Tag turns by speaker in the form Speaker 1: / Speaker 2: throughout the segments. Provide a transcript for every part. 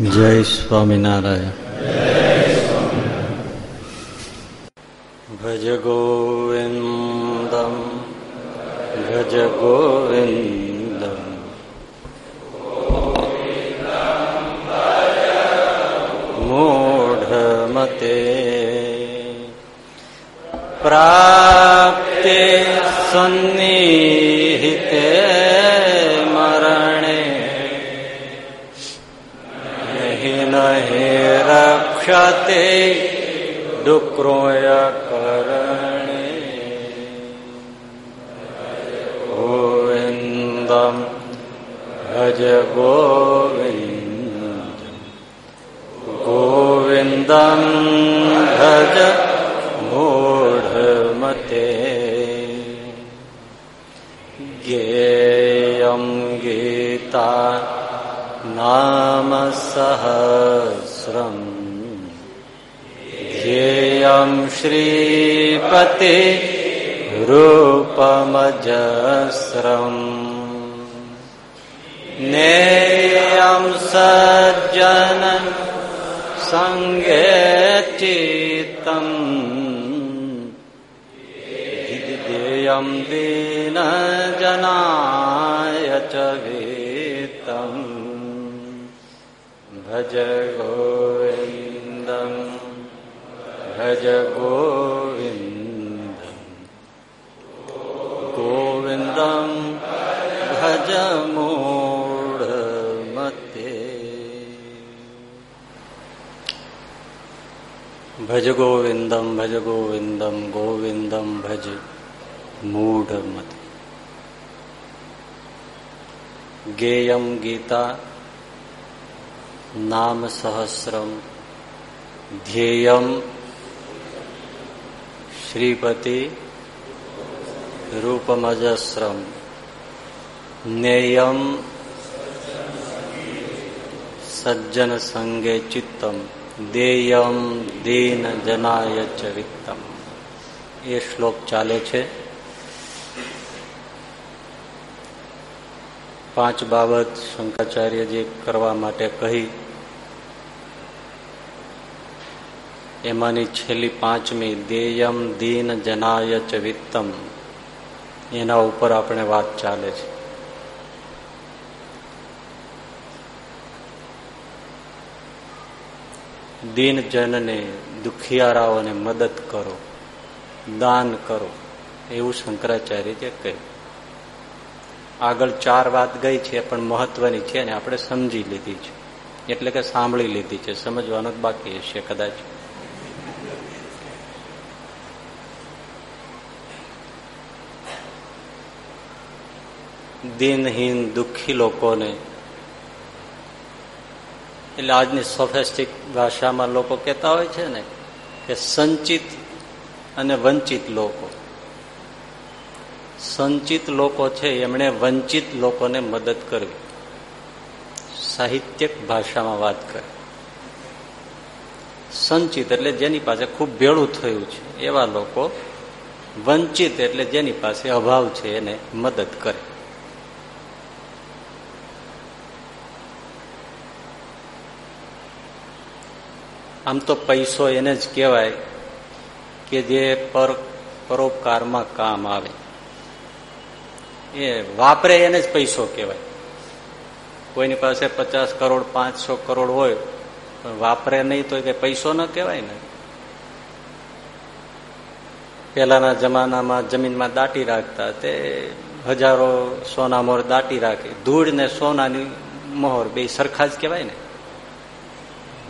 Speaker 1: જય સ્વામિનારાયણ ભજ ગોવિંદમ ભજ ગોવિંદમ મૂઢમતે પ્રાપ્તે સન્નિહિતે મરણે नहि रक्षते डुक्रोय करणे गोविन्दम् भज गोविन्द गोविन्दम् भज मूढमते गेयं गीता नाम सहस्रम् ध्येयं श्रीपति रूपमजस्रम् नेयं सज्जन सङ्गेचितम् देयं दीनजनाय च वीतम् भज गोविन्दम् भज गोविन्दम् गोविन्दम् भज मूढमते भज गोविन्दम् भज गोविन्दम् गोविन्दम् भज मूढमते गेयं गीता નામ સહસ્રમ ધ્યેયમ શ્રીપતિ રૂપમજસ્રમ નેયમ સજ્જન સંગે ચિત્તમ દેયમ દીન જનાય ચ એ શ્લોક ચાલે છે પાંચ બાબત શંકરાચાર્યજી કરવા માટે કહી. એમાંની છેલ્લી પાંચમી, દેયમ દીન જનાય ચ એના ઉપર આપણે વાત ચાલે છે. દીન જનને દુખિયારાઓને મદદ કરો, દાન કરો, એવું શંકરાચાર્ય કહ્યું. આગળ ચાર વાત ગઈ છે, પણ મહત્વની છે અને આપણે સમજી લીધી છે. એટલે કે સાંભળી લીધી છે. સમજવાનું બાકી હશે કદાચ. દિનહીન દુઃખી લોકોને, એટલે આજની સોફેસ્ટિક ભાષામાં લોકો કહેતા હોય છે ને, કે સંચિત અને વંચિત લોકો. સંચિત લોકો છે, એમણે વંચિત લોકોને મદદ કરવી. સાહિત્યક ભાષામાં વાત કરે. સંચિત એટલે જેની પાસે ખૂબ ભેળું થયું છે, એવા લોકો વંચિત એટલે જેની પાસે અભાવ છે, એને મદદ કરે. આમ તો પૈસો એને જ કહેવાય કે જે પર પરોપકારમાં કામ આવે. એ વાપરે એને જ પૈસો કહેવાય. કોઈની પાસે પચાસ કરોડ, પાંચસો કરોડ હોય, પણ વાપરે નહીં તો કે પૈસો ન કહેવાય ને. પેલાના જમાનામાં જમીનમાં દાટી રાખતા તે હજારો સોના મોર દાટી રાખે. ધૂળ ને સોનાની મોહર બે સરખા જ કહેવાય ને.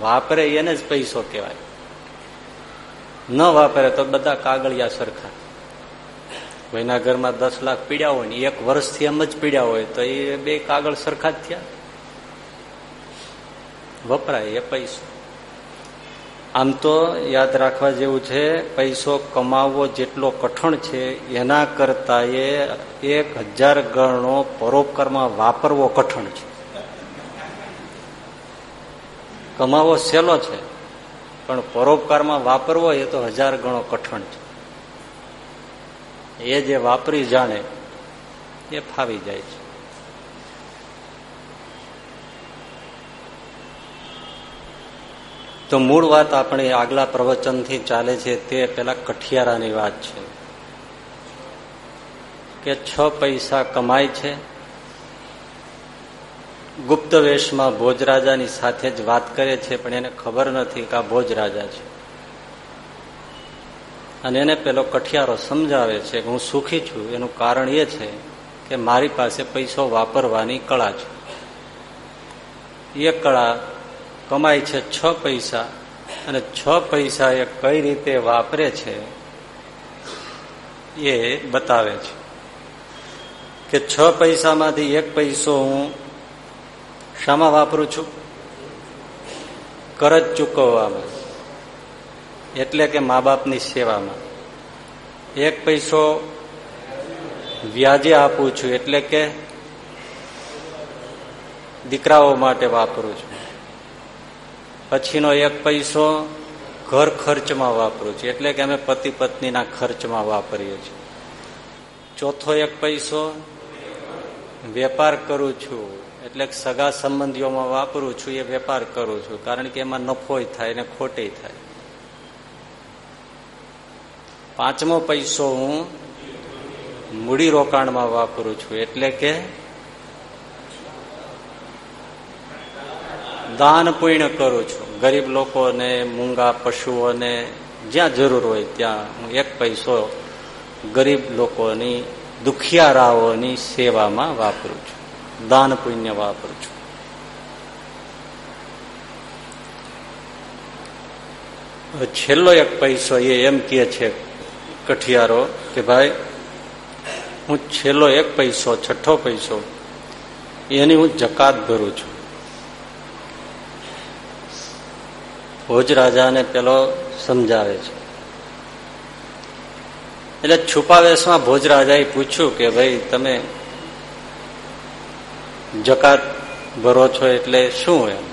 Speaker 1: વાપરે એને જ પૈસો કહેવાય. ન વાપરે તો બધા કાગળિયા સરખા. કોઈના ઘરમાં દસ લાખ પીડ્યા હોય ને એક વર્ષથી એમ જ પીડ્યા હોય તો એ બે કાગળ સરખા જ થયા. વપરાય એ પૈસો. આમ તો યાદ રાખવા જેવું છે, પૈસો કમાવવો જેટલો કઠણ છે, એના કરતા એ એક હજાર ગણો પરોપકારમાં વાપરવો કઠણ છે. કમાવો સહેલો છે, પણ પરોપકારમાં વાપરવો એ તો હજાર ગણો કઠણ છે. એ જે વાપરી જાણે, એ ફાવી જાય છે. તો મૂળ વાત આપણે આગલા પ્રવચનથી ચાલે છે તે પેલા કઠિયારાની વાત છે. કે છ પૈસા કમાય છે. ગુપ્ત વેશમાં ભોજરાજાની સાથે જ વાત કરે છે, પણ એને ખબર નથી કે આ ભોજરાજા છે. અને એને પેલો કઠિયારો સમજાવે છે કે હું સુખી છું. એનું કારણ એ છે કે મારી પાસે પૈસો વાપરવાની કળા છે. એ કળા કમાય છે છ પૈસા અને છ પૈસા એ કઈ રીતે વાપરે છે એ બતાવે છે કે છ પૈસામાંથી એક પૈસો હું શામાં વાપરું છું? કરજ ચૂકવવામાં. એટલે કે મા બાપની સેવામાં. એક પૈસો વ્યાજે આપું છું એટલે કે દીકરાઓ માટે વાપરું છું. પછીનો એક પૈસો ઘર ખર્ચમાં વાપરું છું એટલે કે અમે પતિ પત્નીના ખર્ચમાં વાપરીએ છીએ. ચોથો એક પૈસો વેપાર કરું છું એટલે સગા સંબંધીઓમાં વાપરું છું એ વેપાર કરું છું કારણ કે એમાં નફો થાય ને ખોટે થાય. પાંચમો પૈસો હું મૂડી રોકાણમાં વાપરું છું. એટલે કે દાન પૂર્ણ કરું છું. ગરીબ લોકોને, મૂંગા પશુઓને, જ્યાં જરૂર હોય ત્યાં હું એક પૈસો ગરીબ લોકોની, દુખિયારાઓની સેવામાં વાપરું છું. દાન પુણ્ય વાપરું છું. છેલ્લો એક પૈસો એ એમ કે છે કઠિયારો કે ભાઈ, હું છેલ્લો એક પૈસો, છઠ્ઠો પૈસો, એની હું જકાત ભરું છું. ભોજ રાજાને પેલો સમજાવે છે. એટલે છુપાવેશમાં ભોજ રાજાએ પૂછ્યું કે ભાઈ, તમે જકાત ભરો છો એટલે શું એમ?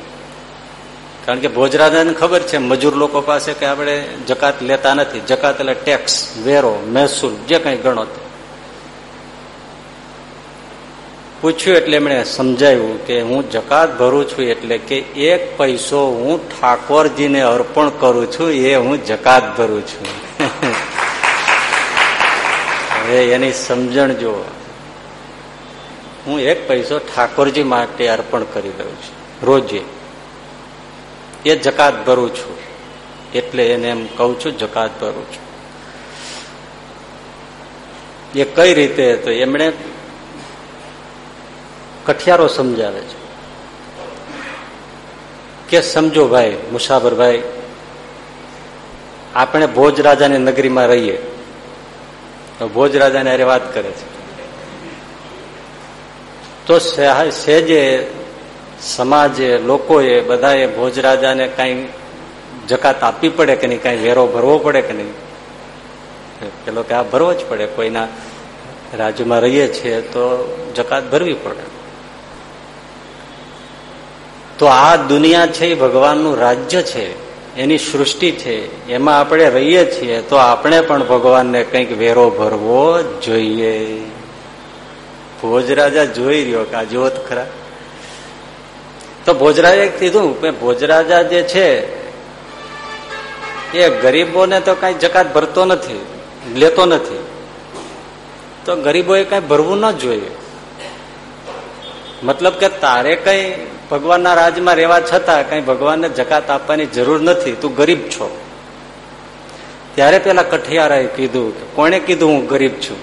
Speaker 1: કારણ કે ભોજરાજાને ખબર છે, મજૂર લોકો પાસે કે આપણે જકાત લેતા નથી. જકાત એટલે ટેક્સ, વેરો, મહેસૂલ, જે કંઈ ગણો પૂછ્યું એટલે એમણે સમજાવ્યું કે હું જકાત ભરું છું એટલે કે એક પૈસો હું ઠાકોરજીને અર્પણ કરું છું, એ હું જકાત ભરું છું. હવે એની સમજણ જો હું એક પૈસો ઠાકોરજી માટે અર્પણ કરી રહ્યો છું, રોજે. એ જકાત ભરું છું. એટલે એને એમ કઉ છું, જકાત ભરું છું. એ કઈ રીતે તો એમણે કઠિયારો સમજાવે છે. કે સમજો ભાઈ, મુસાફરભાઈ, આપણે ભોજ રાજાની નગરીમાં રહીએ. તો ભોજ રાજાને અરે વાત કરે છે. તો સહેજે સમાજે લોકોએ બધાએ ભોજરાજાને કઈ જકાત આપવી પડે કે નહીં? કઈ વેરો ભરવો પડે કે નહીં? પેલો કે આ ભરવો જ પડે. કોઈના રાજ્યમાં રહીએ છીએ તો જકાત ભરવી પડે. તો આ દુનિયા છે એ ભગવાનનું રાજ્ય છે. એની સૃષ્ટિ છે. એમાં આપણે રહીએ છીએ તો આપણે પણ ભગવાનને કંઈક વેરો ભરવો જોઈએ. ભોજરાજા જોઈ રહ્યો કે આ જોત ખરા. તો ભોજરાએ કીધું કે ભોજરાજા જે છે, એ ગરીબોને તો કઈ જકાત ભરતો નથી, લેતો નથી. તો ગરીબોએ કઈ ભરવું ન જોઈએ. મતલબ કે તારે કઈ ભગવાનના રાજમાં રહેવા છતાં કઈ ભગવાનને જકાત આપવાની જરૂર નથી, તું ગરીબ છો. ત્યારે પેલા કઠિયારાએ કીધું કોને કીધું હું ગરીબ છું?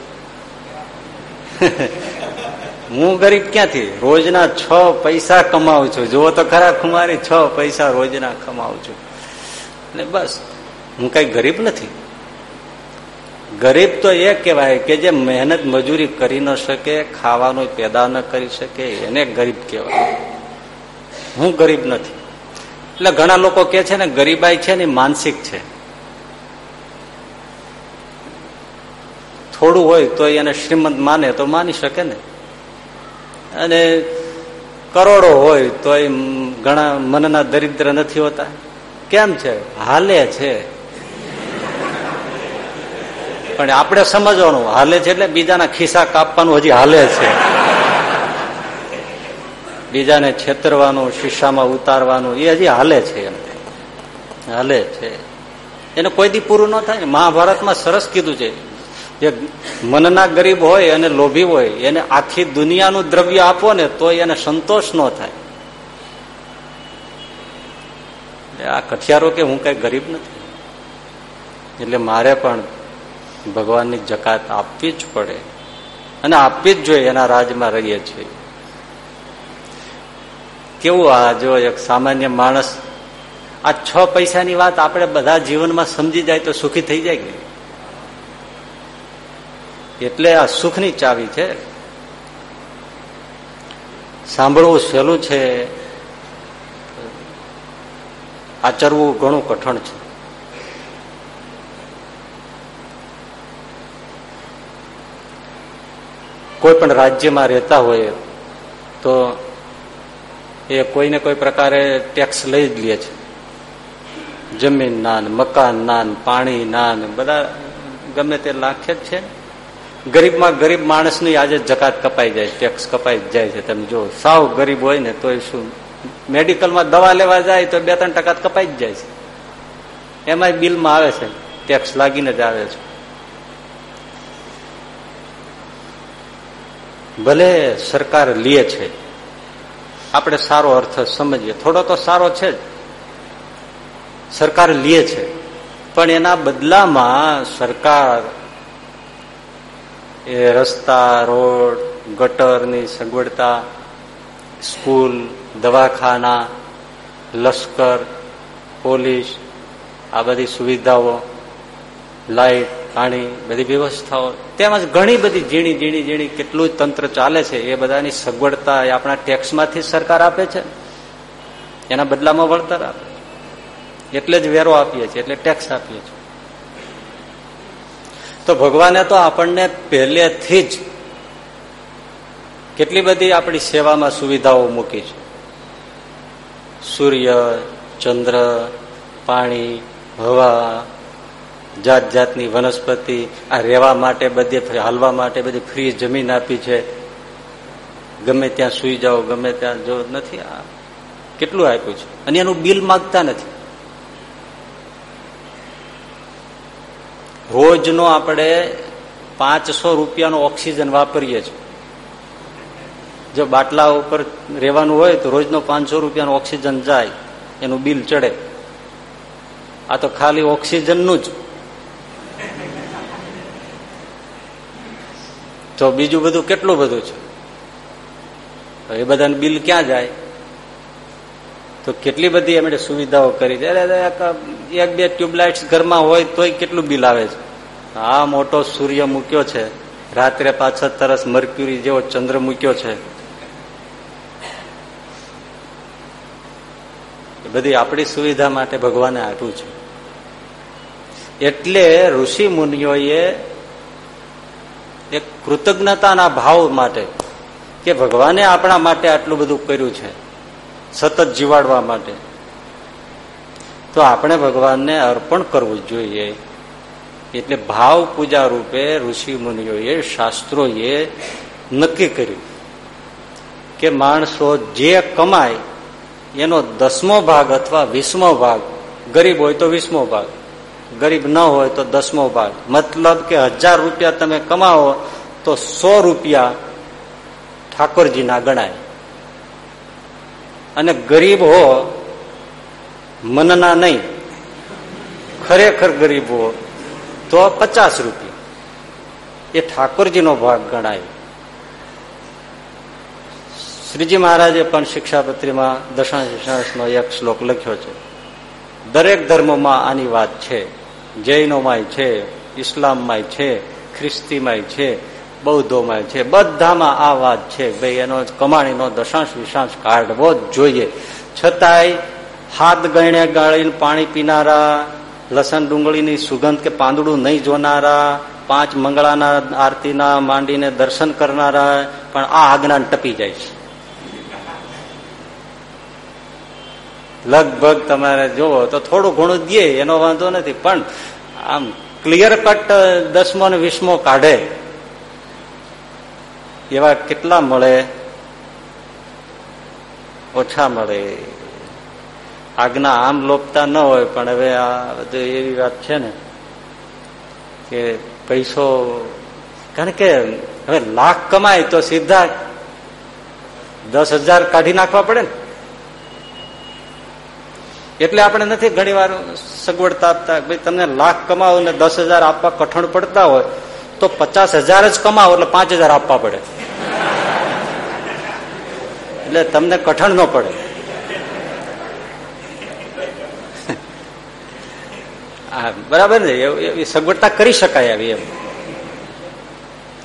Speaker 1: હું ગરીબ ક્યાંથી? રોજના છ પૈસા કમાવું છું. જુઓ તો ખરા ખુમારી, છ પૈસા રોજના કમાવું છું. એટલે બસ, હું કઈ ગરીબ નથી. ગરીબ તો એ કહેવાય કે જે મહેનત મજૂરી કરી ન શકે, ખાવાનું પેદા ન કરી શકે, એને ગરીબ કહેવાય. હું ગરીબ નથી. એટલે ઘણા લોકો કે છે ને, ગરીબાઈ છે ને, માનસિક છે. થોડું હોય તો એને શ્રીમંત માને તો માની શકે ને. અને કરોડો હોય તો એ ઘણા મનના દરિદ્ર નથી હોતા. કેમ છે? હાલે છે. પણ આપણે સમજવાનું, હાલે છે એટલે બીજાના ખિસ્સા કાપવાનું હજી હાલે છે. બીજાને છેતરવાનું શીશામાં ઉતારવાનું, એ હજી હાલે છે એમ. હાલે છે. એને કોઈ દી પૂરું ન થાય. મહાભારતમાં સરસ કીધું છે જે મનના ગરીબ હોય અને લોભી હોય, એને આખી દુનિયાનું દ્રવ્ય આપો ને, તો એને સંતોષ ન થાય. આ કઠિયારો કે હું કઈ ગરીબ નથી. એટલે મારે પણ ભગવાનની જકાત આપવી જ પડે. અને આપવી જ જોઈએ, એના રાજમાં રહીએ છીએ. કેવું આ જો એક સામાન્ય માણસ, આ છ પૈસાની વાત આપણે બધા જીવનમાં સમજી જાય તો સુખી થઈ જાય કે એટલે આ સુખની ચાવી છે. સાંભળવું સહેલું છે. આચરવું ઘણું કઠણ છે. કોઈ પણ રાજ્યમાં રહેતા હોય તો એ કોઈને કોઈ પ્રકારે ટેક્સ લઈ જ લે છે. જમીન નાન, મકાન નાન, પાણી નાન, બધા ગમે તે લાખે જ છે. ગરીબમાં ગરીબ માણસની આજે જકાત કપાઈ જાય ટેક્સ કપાઈ જાય છે. તમે જો સાવ ગરીબ હોય ને તો શું, મેડિકલમાં દવા લેવા જાય તો બે ત્રણ ટકા કપાઈ જ જાય છે. એમાં બિલમાં આવે છે ટેક્સ લાગીને જ આવે છે. ભલે સરકાર લે છે, આપણે સારો અર્થ સમજીએ. થોડો તો સારો છે જ. સરકાર લે છે, પણ એના બદલામાં સરકાર એ રસ્તા, રોડ, ગટરની સગવડતા, સ્કૂલ, દવાખાના, લશ્કર, પોલીસ, આ બધી સુવિધાઓ, લાઈટ, પાણી, બધી વ્યવસ્થાઓ, તેમજ ઘણી બધી ઝીણી ઝીણી ઝીણી કેટલું તંત્ર ચાલે છે, એ બધાની સગવડતા એ આપણા ટેક્સમાંથી સરકાર આપે છે. એના બદલામાં વળતર આપે એટલે જ વેરો આપીએ છીએ, એટલે ટેક્સ આપીએ છીએ. તો ભગવાને તો આપણને પહેલેથી જ કેટલી બધી આપણી સેવામાં સુવિધાઓ મૂકી છે. સૂર્ય, ચંદ્ર, પાણી, હવા જાત જાતની વનસ્પતિ, આ રહેવા માટે બધે હાલવા માટે બધી ફ્રી જમીન આપી છે. ગમે ત્યાં સુઈ જાઓ, ગમે ત્યાં જો નથી, આ કેટલું આપ્યું છે? અને એનું બિલ માગતા નથી. રોજનો આપણે પાંચસો રૂપિયાનો ઓક્સિજન વાપરીએ છીએ. જો બાટલા ઉપર રહેવાનું હોય તો રોજનો પાંચસો રૂપિયાનો ઓક્સિજન જાય, એનું બિલ ચડે. આ તો ખાલી ઓક્સિજનનું જ. તો બીજું બધું કેટલું બધું છે? એ બધાનું બિલ ક્યાં જાય? તો કેટલી બધી એમણે સુવિધાઓ કરી છે. એક બે ટ્યુબલાઇટ્સ ઘરમાં હોય તોય કેટલું બિલ આવે છે? આ મોટો સૂર્ય મૂક્યો છે. રાત્રે પાછળ તરસ મર્ક્યુરી જેવો ચંદ્ર મૂક્યો છે. બધી આપણી સુવિધા માટે ભગવાને આપ્યું છે. એટલે ઋષિ મુનિઓએ એક કૃતજ્ઞતાના ભાવ માટે કે ભગવાને આપણા માટે આટલું બધું કર્યું છે. સતત જીવાડવા માટે. તો આપણે ભગવાનને અર્પણ કરવું જોઈએ. એટલે ભાવ પૂજા રૂપે ઋષિ મુનિઓએ, શાસ્ત્રોએ નક્કી કર્યું કે માણસો જે કમાય, એનો દસમો ભાગ અથવા વીસમો ભાગ, ગરીબ હોય તો વીસમો ભાગ, ગરીબ ન હોય તો દસમો ભાગ. મતલબ કે હજાર રૂપિયા તમે કમાવો તો સો રૂપિયા ઠાકોરજીના ગણાય. અને ગરીબ હો, મનના નહીં. ખરેખર ગરીબ હો, તો પચાસ રૂપિયા. એ ઠાકોરજીનો ભાગ ગણાય. શ્રીજી મહારાજે પણ શિક્ષાપત્રીમાં દશાંશનો એક શ્લોક લખ્યો છે. દરેક ધર્મમાં આની વાત છે. જૈનોમાંય છે, ઇસ્લામમાંય છે, ખ્રિસ્તીમાંય છે બૌદ્ધોમાં છે. બધામાં આ વાત છે. ભાઈ, એનો કમાણીનો દશાંશ, વિશાંશ કાઢવો જ જોઈએ. છતાંય હાથ ગણે ગાળીને પાણી પીનારા, લસણ ડુંગળીની સુગંધ કે પાંદડું નહીં જોનારા, પાંચ મંગળાના આરતીના માંડીને દર્શન કરનારા, પણ આ આજ્ઞાન ટપી જાય છે. લગભગ તમારે જોવો તો થોડું ઘણું દે, એનો વાંધો નથી. પણ આમ ક્લિયર કટ દસમો ને વીસમો કાઢે. એવા કેટલા મળે? ઓછા મળે. આજ્ઞા આમ લોપતા ન હોય, પણ હવે આ બધું એવી વાત છે ને કે પૈસો, કારણ કે હવે લાખ કમાય તો સીધા દસ હજાર કાઢી નાખવા પડે ને. એટલે આપણે નથી ઘણી વાર સગવડતા આપતા ભાઈ તમને લાખ કમાવો ને દસ આપવા કઠણ પડતા હોય. તો પચાસ હજાર જ કમાવો એટલે પાંચ હજાર આપવા પડે. એટલે તમને કઠણ ન પડે. હા બરાબર ને? એવી સગવડતા કરી શકાય આવી એમ.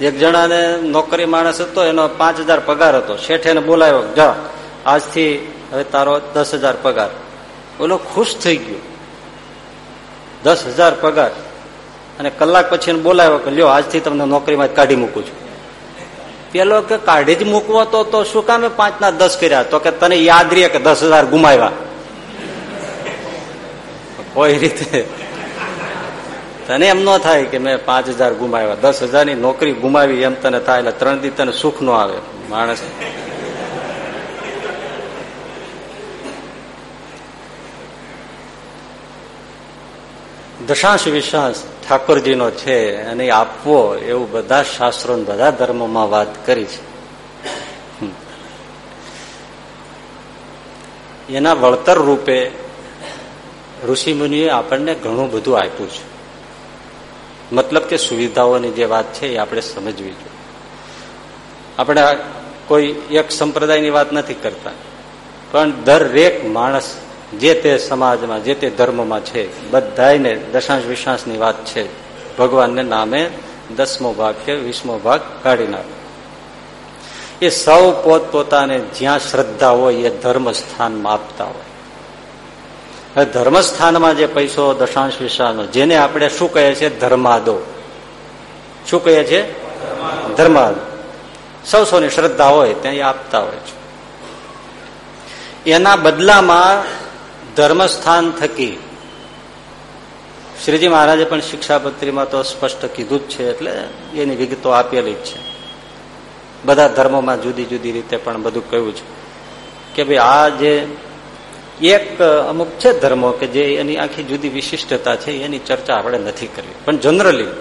Speaker 1: એક જણાને નોકરી માણસ હતો, એનો પાંચ હજાર પગાર હતો. શેઠ એને બોલાવ્યો, જા, આજથી હવે તારો દસ હજાર પગાર. ઓલો ખુશ થઈ ગયો. દસ હજાર પગાર. અને કલાક પછી એને બોલાવ્યો કે લ્યો, આજથી તમને નોકરીમાં કાઢી મૂકું છું. પેલો કે, કાઢી જ મૂકવો તો તો શું કામે પાંચ ના દસ કર્યા? તો કે, તને યાદ રહે કે દસ હજાર ગુમાવ્યા. કોઈ રીતે. તને એમ ન થાય કે મેં પાંચ હજાર ગુમાવ્યા. દસ હજારની નોકરી ગુમાવી, એમ તને થાય, એટલે ત્રણ દી તને સુખ નો આવે. માણસ. દશાંશ વિશ્વાસ. ઠાકોરજીનો છે અને આપવો એવું બધા શાસ્ત્રો બધા ધર્મોમાં વાત કરી છે. એના વળતર રૂપે ઋષિમુનિએ આપણને ઘણું બધું આપ્યું છે. મતલબ કે સુવિધાઓની જે વાત છે એ આપણે સમજવી જોઈએ. આપણે કોઈ એક સંપ્રદાયની વાત નથી કરતા. પણ દરેક માણસ જે તે સમાજમાં, જે તે ધર્મમાં છે બધાને દશાંશ વિશ્વાસની વાત છે. ભગવાનને નામે દસમો ભાગ કે વીસમો ભાગ કાઢી નાખે. એ સૌ પોતપોતાને જ્યાં શ્રદ્ધા હોય એ ધર્મ સ્થાનમાં આપતા હોય. હવે ધર્મસ્થાનમાં જે પૈસો, દશાંશ વિશ્વાસનો જેને આપણે શું કહીએ છીએ? ધર્માદો. શું કહીએ છીએ? ધર્માદો. સૌ સૌની શ્રદ્ધા હોય, ત્યાં આપતા હોય છે. એના બદલામાં ધર્મસ્થાન થકી શ્રીજી મહારાજે પણ શિક્ષાપત્રીમાં તો સ્પષ્ટ કીધું જ છે, એટલે એની વિગતો આપેલી જ છે. બધા ધર્મોમાં જુદી જુદી રીતે પણ બધું કહ્યું છે કે ભાઈ આ જે એક અમુક છે ધર્મો કે જે એની આખી જુદી વિશિષ્ટતા છે, એની ચર્ચા આપણે નથી કરવી. પણ જનરલી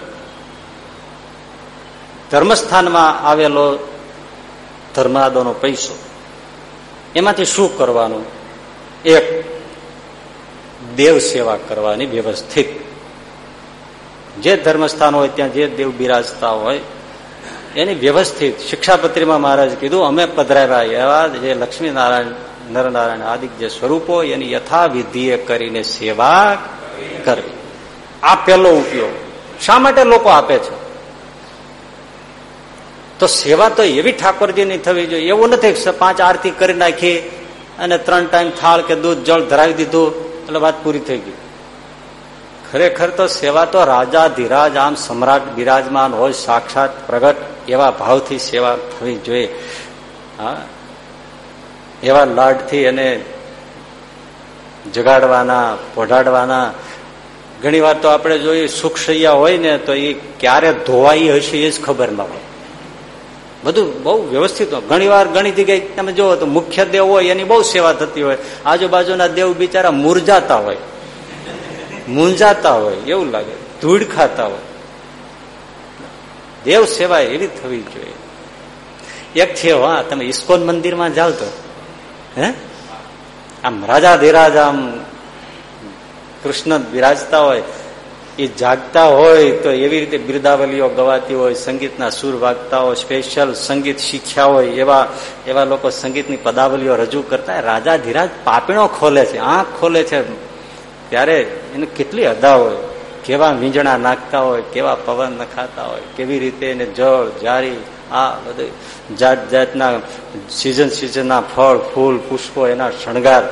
Speaker 1: ધર્મસ્થાનમાં આવેલો ધર્માદોનો પૈસો, એમાંથી શું કરવાનું? એક દેવ સેવા કરવાની વ્યવસ્થિત. જે ધર્મસ્થાન હોય ત્યાં જે દેવ બિરાજતા હોય, એની વ્યવસ્થિત. શિક્ષાપત્રીમાં મહારાજ કીધું, અમે પધરાવ્યા એવા જે લક્ષ્મીનારાયણ, નરનારાયણ આદિક જે સ્વરૂપો એની યથાવિધિએ કરીને સેવા કરવી. આ પહેલો ઉપયોગ. શા માટે લોકો આપે છે? તો સેવા તો એવી ઠાકોરજીની થવી જોઈએ. એવું નથી પાંચ આરતી કરી નાખી અને ત્રણ ટાઈમ થાળ કે દૂધ જળ ધરાવી દીધું એટલે વાત પૂરી થઈ ગઈ. ખરેખર તો સેવા તો રાજા, ધીરાજ, આમ સમ્રાટ, બિરાજમાન હોય, સાક્ષાત પ્રગટ એવા ભાવથી સેવા થવી જોઈએ. હા? એવા લાડથી એને જગાડવાના, પોઢાડવાના. ઘણી વાર તો આપણે જોઈએ સુખશૈયા હોય ને તો એ ક્યારે ધોવાઈ હશે એ જ ખબર ના હોય. બધું બહુ વ્યવસ્થિત ઘણી વાર ઘણી જગ્યાએ તમે જુઓ તો મુખ્ય દેવ હોય, એની બહુ સેવા થતી હોય. આજુબાજુના દેવ બિચારા મુરજાતા હોય. મૂંઝાતા હોય, એવું લાગે. ધૂળ ખાતા હોય. દેવ સેવા એવી થવી જોઈએ. એક છે, હા, તમે ઇસ્કોન મંદિરમાં જાઓ તો. હે? આમ રાજા ધીરાજ આમ કૃષ્ણ બિરાજતા હોય. એ જાગતા હોય તો એવી રીતે બિરદાવલીઓ ગવાતી હોય, સંગીતના સુર વાગતા હોય સ્પેશિયલ સંગીત શીખ્યા હોય, એવા એવા લોકો સંગીતની પદાવલીઓ રજૂ કરતા રાજા ધીરાજ પાપીણો ખોલે છે, આંખ ખોલે છે. ત્યારે એને કેટલી અદા હોય. કેવા વીંજણા નાખતા હોય, કેવા પવન નખાતા હોય, કેવી રીતે એને જળ, જારી, આ બધું જાત જાતના સિઝન સિઝનના ફળ, ફૂલ, પુષ્પો, એના શણગાર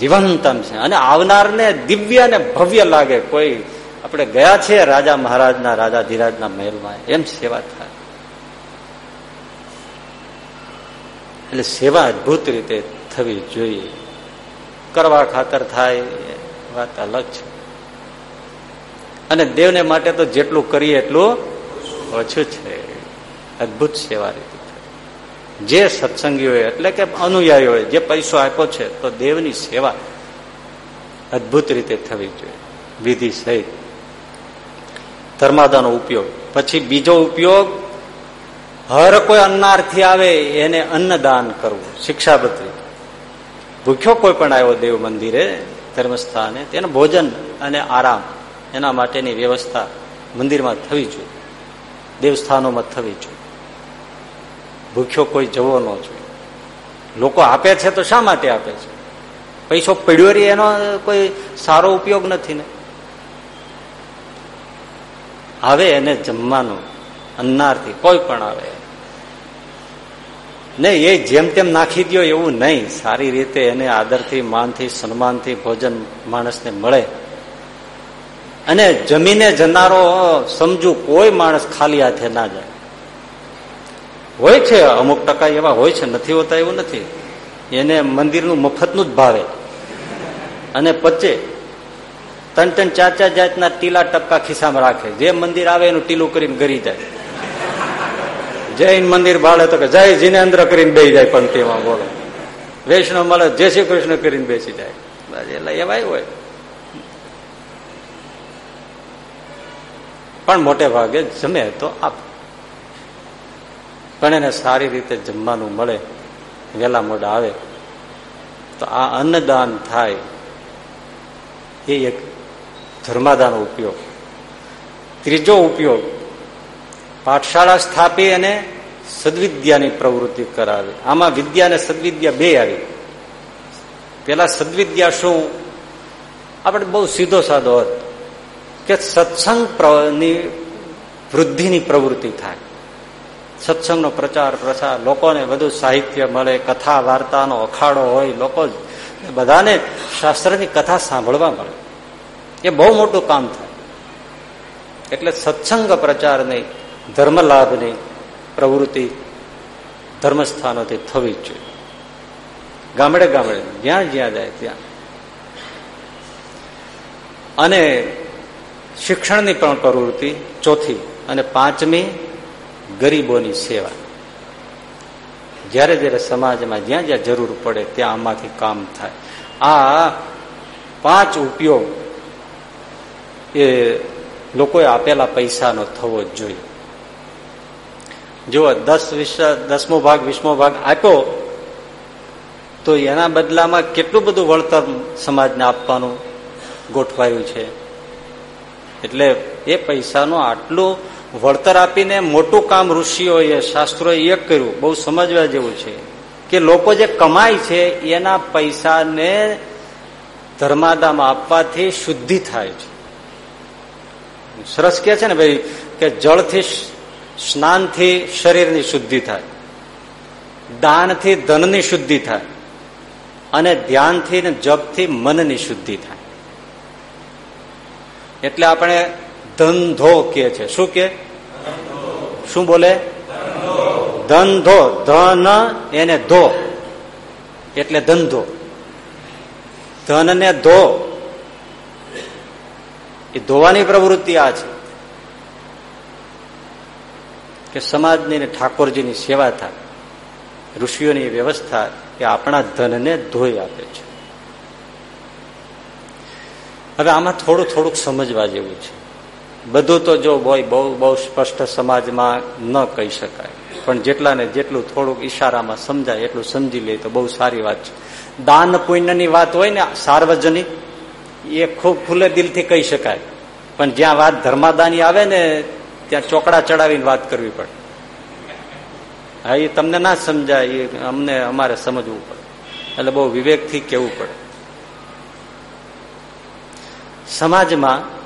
Speaker 1: જીવંતમ છે. અને આવનારને દિવ્ય અને ભવ્ય લાગે કોઈ આપણે ગયા છે રાજા મહારાજના, રાજા ધીરાજના મહેલમાં. એમ સેવા થાય. એટલે સેવા અદભુત રીતે થવી જોઈએ. કરવા ખાતર થાય વાત અલગ છે. અને દેવને માટે તો જેટલું કરીએ એટલું ઓછું છે. અદભુત સેવા રીતે. જે સત્સંગીઓએ એટલે કે અનુયાયીઓએ જે પૈસો આપ્યો છે, તો દેવની સેવા અદભુત રીતે થવી જોઈએ, વિધિ સહિત. ધર્માદાનો ઉપયોગ. પછી બીજો ઉપયોગ, હર કોઈ અન્નાર્થી આવે, એને અન્નદાન કરવું શિક્ષાપત્રી ભૂખ્યો કોઈ પણ આવ્યો દેવ મંદિરે, ધર્મસ્થાને, તેને ભોજન અને આરામ એના માટેની વ્યવસ્થા મંદિરમાં થવી જોઈએ, દેવસ્થાનોમાં થવી જોઈએ. ભૂખ્યો કોઈ જવો ન જોઈએ. લોકો આપે છે તો શા માટે આપે છે? પૈસો પડ્યો રે એનો કોઈ સારો ઉપયોગ નથી ને. આવે એને જમવાનું, અન્નારથી કોઈ પણ આવે. નહીં એ જેમ તેમ નાખી દો એવું નહીં. સારી રીતે એને આદરથી, માનથી, સન્માનથી ભોજન માણસને મળે. અને જમીને જનારો સમજુ કોઈ માણસ ખાલી હાથે ના જાય. હોય છે, અમુક ટકા એવા હોય છે, નથી હોતા એવું નથી. એને મંદિરનું મફતનું જ ભાવે. અને પચે. ત્રણ ત્રણ ચાર ચાર જાતના ટીલા ટપકા ખિસ્સામાં રાખે. જે મંદિર આવે એનું ટીલું કરીને ગરી જાય. જૈન મંદિર ભાડે તો કે જય જીનેન્દ્ર કરીને બે જાય પંક્તિમાં બોલો. વૈષ્ણવ મળે, જય શ્રી કૃષ્ણ કરીને બેસી જાય. એટલે એવાય હોય. પણ મોટે ભાગે જમે તો આપ. પણ એને સારી રીતે જમવાનું મળે, વેલા મોડા આવે, તો આ અન્નદાન થાય, એ એક ધર્માદાનો ઉપયોગ. ત્રીજો ઉપયોગ, પાઠશાળા સ્થાપી અને સદવિદ્યાની પ્રવૃત્તિ કરાવે. આમાં વિદ્યા અને સદવિદ્યા બે આવી. પેલા સદવિદ્યા શું? આપણે બહુ સીધો સાધો હતો કે સત્સંગની વૃદ્ધિની પ્રવૃત્તિ થાય. સત્સંગનો પ્રચાર પ્રસાર લોકોને વધુ સાહિત્ય મળે, કથા, વાર્તાનો અખાડો હોય, લોકો બધાને શાસ્ત્રની કથા સાંભળવા મળે. એ બહુ મોટું કામ થાય. એટલે સત્સંગ પ્રચારની ધર્મલાભની ધર્મ લાભની પ્રવૃત્તિ ધર્મસ્થાનોથી થવી જ જોઈએ. ગામડે ગામડે, જ્યાં જ્યાં જાય ત્યાં. અને શિક્ષણની પણ પ્રવૃત્તિ ચોથી અને પાંચમી ગરીબોની સેવા. જ્યારે જ્યારે સમાજમાં જ્યાં જ્યાં જરૂર પડે ત્યાં આમાંથી કામ થાય. આ પાંચ ઉપયોગ એ લોકોએ આપેલા પૈસાનો થવો જ જોઈએ. જો દસ વિશ દસમો ભાગ, વીસમો ભાગ આપ્યો, તો એના બદલામાં કેટલું બધું વળતર સમાજને આપવાનું ગોઠવાયું છે? એટલે એ પૈસાનો આટલું વળતર આપીને મોટું કામ ઋષિઓએ, શાસ્ત્રોએ એ કર્યું, બહુ સમજવા જેવું છે, કે લોકો જે કમાય છે, એના પૈસાને ધર્માદામાં આપવાથી શુદ્ધિ થાય છે. સરસ કે છે ને ભાઈ, કે જળથી સ્નાનથી શરીરની શુદ્ધિ થાય, દાનથી ધનની શુદ્ધિ થાય, અને ધ્યાનથી ને જપથી મનની શુદ્ધિ થાય. એટલે આપણે ધંધો કે છે. શું કે શું બોલે? ધંધો. ધન એને ધો. એટલે ધંધો. ધન ને ધો. એ ધોવાની પ્રવૃત્તિ આ છે કે સમાજની ને ઠાકોરજીની સેવા થાય. ઋષિઓની વ્યવસ્થા એ આપણા ધનને ધોઈ આપે છે. હવે આમાં થોડું થોડુંક સમજવા જેવું છે. બધું તો જો હોય બહુ બહુ સ્પષ્ટ સમાજમાં ન કહી શકાય. પણ જેટલા ને જેટલું થોડુંક ઈશારામાં સમજાય, એટલું સમજી લે તો બહુ સારી વાત છે. દાન પુણ્યની વાત હોય ને, સાર્વજનિક, એ ખૂબ ખુલ્લે દિલથી કહી શકાય. પણ જ્યાં વાત ધર્માદાની આવે ને, ત્યાં ચોકડા ચડાવીને વાત કરવી પડે. હા, એ તમને ના સમજાય, એ અમને, અમારે સમજવું પડે. એટલે બહુ વિવેકથી કેવું પડે. સમાજમાં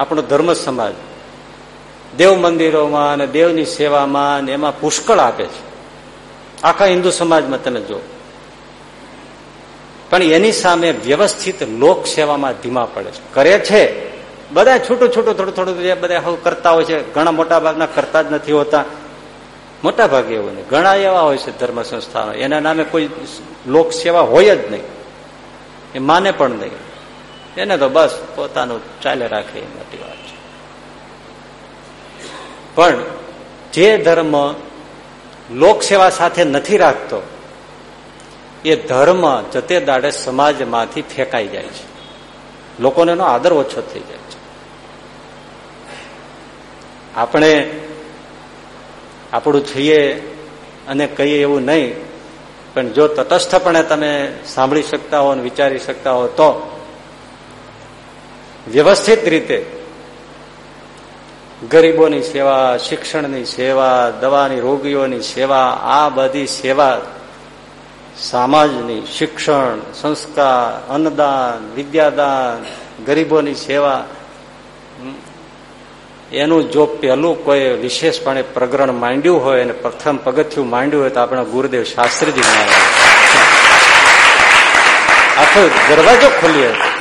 Speaker 1: આપણો ધર્મ સમાજ. દેવ મંદિરોમાં અને દેવની સેવામાં ને એમાં પુષ્કળ આપે છે. આખા હિન્દુ સમાજમાં તમે જો પણ એની સામે વ્યવસ્થિત લોક સેવામાં ધીમા પડે છે. કરે છે. બધા છૂટું છૂટું, થોડું થોડું બધા હવે કરતા હોય છે. ઘણા મોટા ભાગના કરતા જ નથી હોતા. મોટા ભાગે એવું નહીં. ઘણા એવા હોય છે ધર્મ સંસ્થાનો. એના નામે કોઈ લોક સેવા હોય જ નહીં. એ માને પણ નહીં. એને તો બસ પોતાનું ચાલે રાખે, એ મોટી વાત છે. પણ જે ધર્મ લોકસેવા સાથે નથી રાખતો, એ ધર્મ જતે દાડે સમાજમાંથી ફેંકાઈ જાય છે. લોકોને એનો આદર ઓછો થઈ જાય છે. આપણે આપણું છીએ અને કહીએ એવું નહીં, પણ જો તટસ્થપણે તમે સાંભળી શકતા હો અને વિચારી શકતા હો તો વ્યવસ્થિત રીતે ગરીબોની સેવા, શિક્ષણની સેવા, દવાની રોગીઓની સેવા, આ બધી સેવા સમાજની શિક્ષણ, સંસ્કાર, અન્નદાન, વિદ્યાદાન, ગરીબોની સેવા એનું જો પહેલું કોઈ વિશેષપણે પ્રકરણ માંડ્યું હોય અને પ્રથમ પગથિયું માંડ્યું હોય તો આપણા ગુરુદેવ શાસ્ત્રીજી મહારાજ. આખો દરવાજો ખોલીએ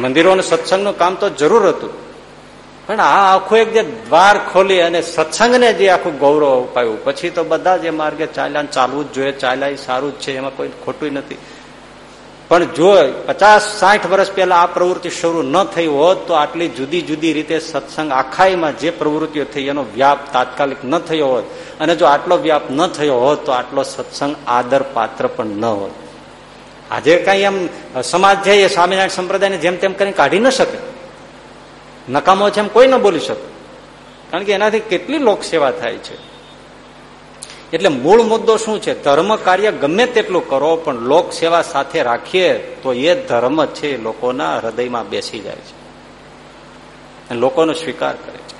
Speaker 1: મંદિરોનું સત્સંગનું કામ તો જરૂર હતું. પણ આ આખું એક જે દ્વાર ખોલી અને સત્સંગને જે આખું ગૌરવ અપાયું. પછી તો બધા જે માર્ગે ચાલ્યા ચાલવું જ જોઈએ, ચાલ્યા સારું જ છે, એમાં કોઈ ખોટું નથી. પણ જો પચાસ, સાઠ વર્ષ પહેલા આ પ્રવૃત્તિ શરૂ ન થઈ હોત, તો આટલી જુદી જુદી રીતે સત્સંગ આખાઈમાં જે પ્રવૃત્તિઓ થઈ એનો વ્યાપ તાત્કાલિક ન થયો હોત. અને જો આટલો વ્યાપ ન થયો હોત, તો આટલો સત્સંગ આદર પાત્ર પણ ન હોત. આજે કઈ એમ સમાજ છે એ સ્વામિનારાયણ સંપ્રદાયને જેમ તેમ કરીને કાઢી ન શકે. નકામો છે એમ કોઈ ન બોલી શકે. કારણ કે એનાથી કેટલી લોકસેવા થાય છે. એટલે મૂળ મુદ્દો શું છે? ધર્મ કાર્ય ગમે તેટલું કરો, પણ લોક સેવા સાથે રાખીએ તો એ ધર્મ છે લોકોના હૃદયમાં બેસી જાય છે. લોકોનો સ્વીકાર કરે છે.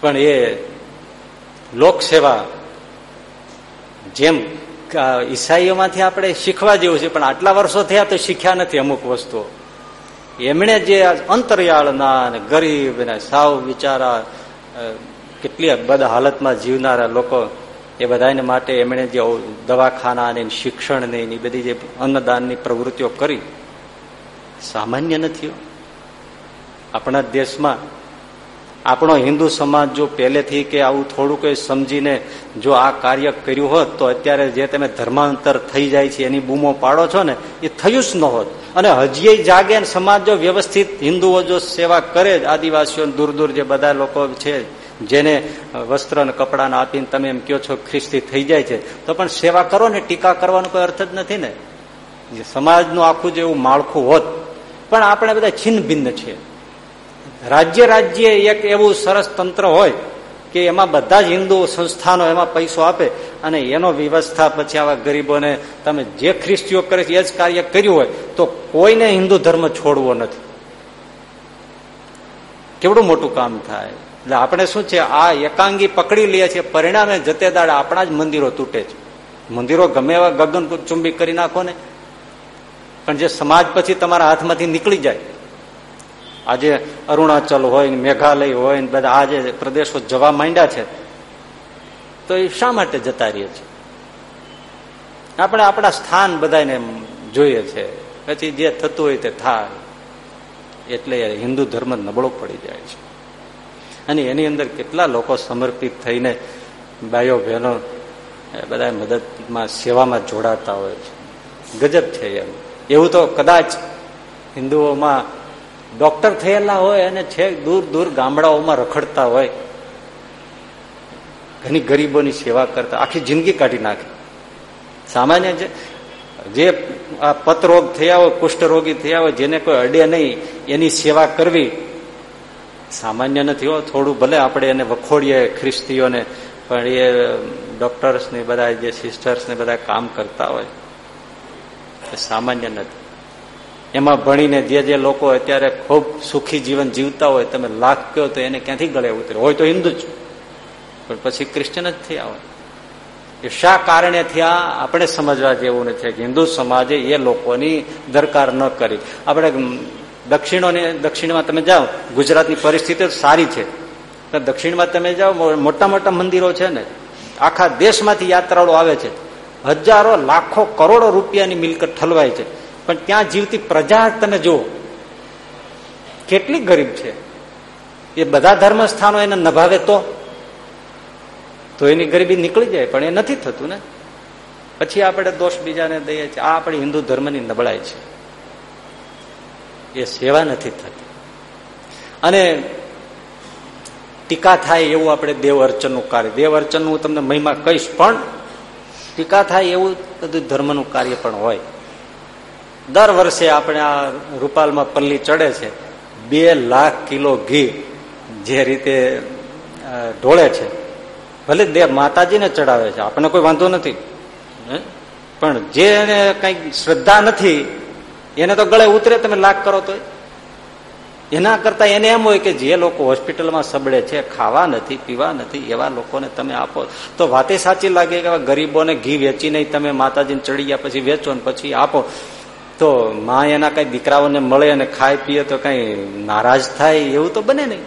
Speaker 1: પણ એ લોક સેવા જેમ ઈસાઈઓમાંથી આપણે શીખવા જેવું છે, પણ આટલા વર્ષો થયા તો શીખ્યા નથી અમુક વસ્તુઓ. એમણે જે અંતરિયાળના ગરીબ ને સાવ બિચારા કેટલી બદ હાલતમાં જીવનારા લોકો, એ બધાને માટે એમણે જે દવાખાના શિક્ષણની એ બધી જે અન્નદાનની પ્રવૃત્તિઓ કરી. સામાન્ય નથી આપણા દેશમાં આપણો હિન્દુ સમાજ જો પહેલેથી કે આવું થોડુંક સમજીને જો આ કાર્ય કર્યું હોત, તો અત્યારે જે તમે ધર્માંતર થઈ જાય છે, એની બૂમો પાડો છો ને, એ થયું જ ન હોત. અને હજી જાગે સમાજ જો વ્યવસ્થિત હિન્દુઓ જો સેવા કરે આદિવાસીઓ દૂર દૂર જે બધા લોકો છે, જેને વસ્ત્ર અને કપડાને આપીને તમે એમ કહો છો ખ્રિસ્તી થઈ જાય છે, તો પણ સેવા કરો ને, ટીકા કરવાનો કોઈ અર્થ જ નથી ને. સમાજનું આખું જેવું માળખું હોત, પણ આપણે બધા છિન્ન ભિન્ન છીએ. રાજ્ય રાજ્ય એક એવું સરસ તંત્ર હોય કે એમાં બધા જ હિન્દુ સંસ્થાનો એમાં પૈસો આપે અને એનો વ્યવસ્થા પછી આવા ગરીબોને તમે જે ખ્રિસ્તીઓ કરે એ જ કાર્ય કર્યું હોય તો કોઈને હિન્દુ ધર્મ છોડવો નથી. કેવડું મોટું કામ થાય. એટલે આપણે શું છે, આ એકાંગી પકડી લઈએ છીએ, પરિણામે જતે દાડે આપણા જ મંદિરો તૂટે છે. મંદિરો ગમે એવા ગગન ચુંબી કરી નાખો ને. પણ જે સમાજ પછી તમારા હાથમાંથી નીકળી જાય આજે અરુણાચલ હોય ને મેઘાલય હોય ને બધા આજે પ્રદેશો જવા માંડ્યા છે, તો એ શા માટે જતા રહીએ છે આપણે આપણા સ્થાન બધાને જોઈએ છે. પછી જે થતું હોય તે થાય. એટલે હિન્દુ ધર્મ નબળો પડી જાય છે. અને એની અંદર કેટલા લોકો સમર્પિત થઈને ભાઈઓ બહેનો બધા મદદમાં, સેવામાં જોડાતા હોય છે. ગજબ છે એમ. એવું તો કદાચ હિન્દુઓમાં ડોક્ટર થયેલા હોય અને છેક દૂર દૂર ગામડાઓમાં રખડતા હોય. ઘણી ગરીબોની સેવા કરતા, આખી જિંદગી કાઢી નાખે. સામાન્ય જે આ પતરોગ થયા હોય, કુષ્ઠરોગી થયા હોય, જેને કોઈ અડે નહીં, એની સેવા કરવી સામાન્ય નથી હો. થોડું ભલે આપણે એને વખોડીએ ખ્રિસ્તીઓને, પણ એ ડોક્ટર્સ ને બધા, જે સિસ્ટર્સ ને બધા કામ કરતા હોય. સામાન્ય નથી. એમાં ભણીને જે જે લોકો અત્યારે ખૂબ સુખી જીવન જીવતા હોય, તમે લાખ કહો તો એને ક્યાંથી ગળે ઉતરે? હોય તો હિન્દુ જ. પણ પછી ક્રિશ્ચન જ થયા હોય. એ શા કારણે થયા? આપણે સમજવા જેવું નથી. કે હિન્દુ સમાજે એ લોકોની દરકાર ન કરી. આપણે દક્ષિણોને, દક્ષિણમાં તમે જાઓ, ગુજરાતની પરિસ્થિતિ સારી છે. દક્ષિણમાં તમે જાઓ મોટા મોટા મંદિરો છે ને, આખા દેશમાંથી યાત્રાળુ આવે છે. હજારો, લાખો કરોડો રૂપિયાની મિલકત ઠલવાય છે. પણ ત્યાં જીવતી પ્રજા તમે જુઓ. કેટલી ગરીબ છે. એ બધા ધર્મ સ્થાનો એને નભાવે તો? તો એની ગરીબી નીકળી જાય, પણ એ નથી થતું ને? પછી આપણે દોષ બીજાને દઈએ છીએ. આ આપણી હિન્દુ ધર્મની નબળાઈ છે. એ સેવા નથી થતી. અને ટીકા થાય એવું આપણે દેવ અર્ચનનું કાર્ય. દેવ અર્ચનનું હું તમને મહિમા કહીશ, પણ ટીકા થાય એવું બધું ધર્મનું કાર્ય પણ હોય. દર વર્ષે આપણે આ રૂપાલમાં પલ્લી ચડે છે. બે લાખ કિલો ઘી જે રીતે ઢોળે છે. ભલે દે માતાજીને ચડાવે છે, આપણને કોઈ વાંધો નથી. પણ જે એને કંઈક શ્રદ્ધા નથી, એને તો ગળે ઉતરે, તમે લાખ કરો તો એના કરતા એને એમ હોય કે જે લોકો હોસ્પિટલમાં સબડે છે, ખાવા નથી, પીવા નથી, એવા લોકોને તમે આપો. તો વાતે સાચી લાગે કે ગરીબોને ઘી વેચી નહીં તમે માતાજીને ચડી ગયા, પછી વેચો ને પછી આપો. તો માં એના કઈ દીકરાઓને મળે અને ખાય પીએ તો કઈ નારાજ થાય એવું તો બને નહીં.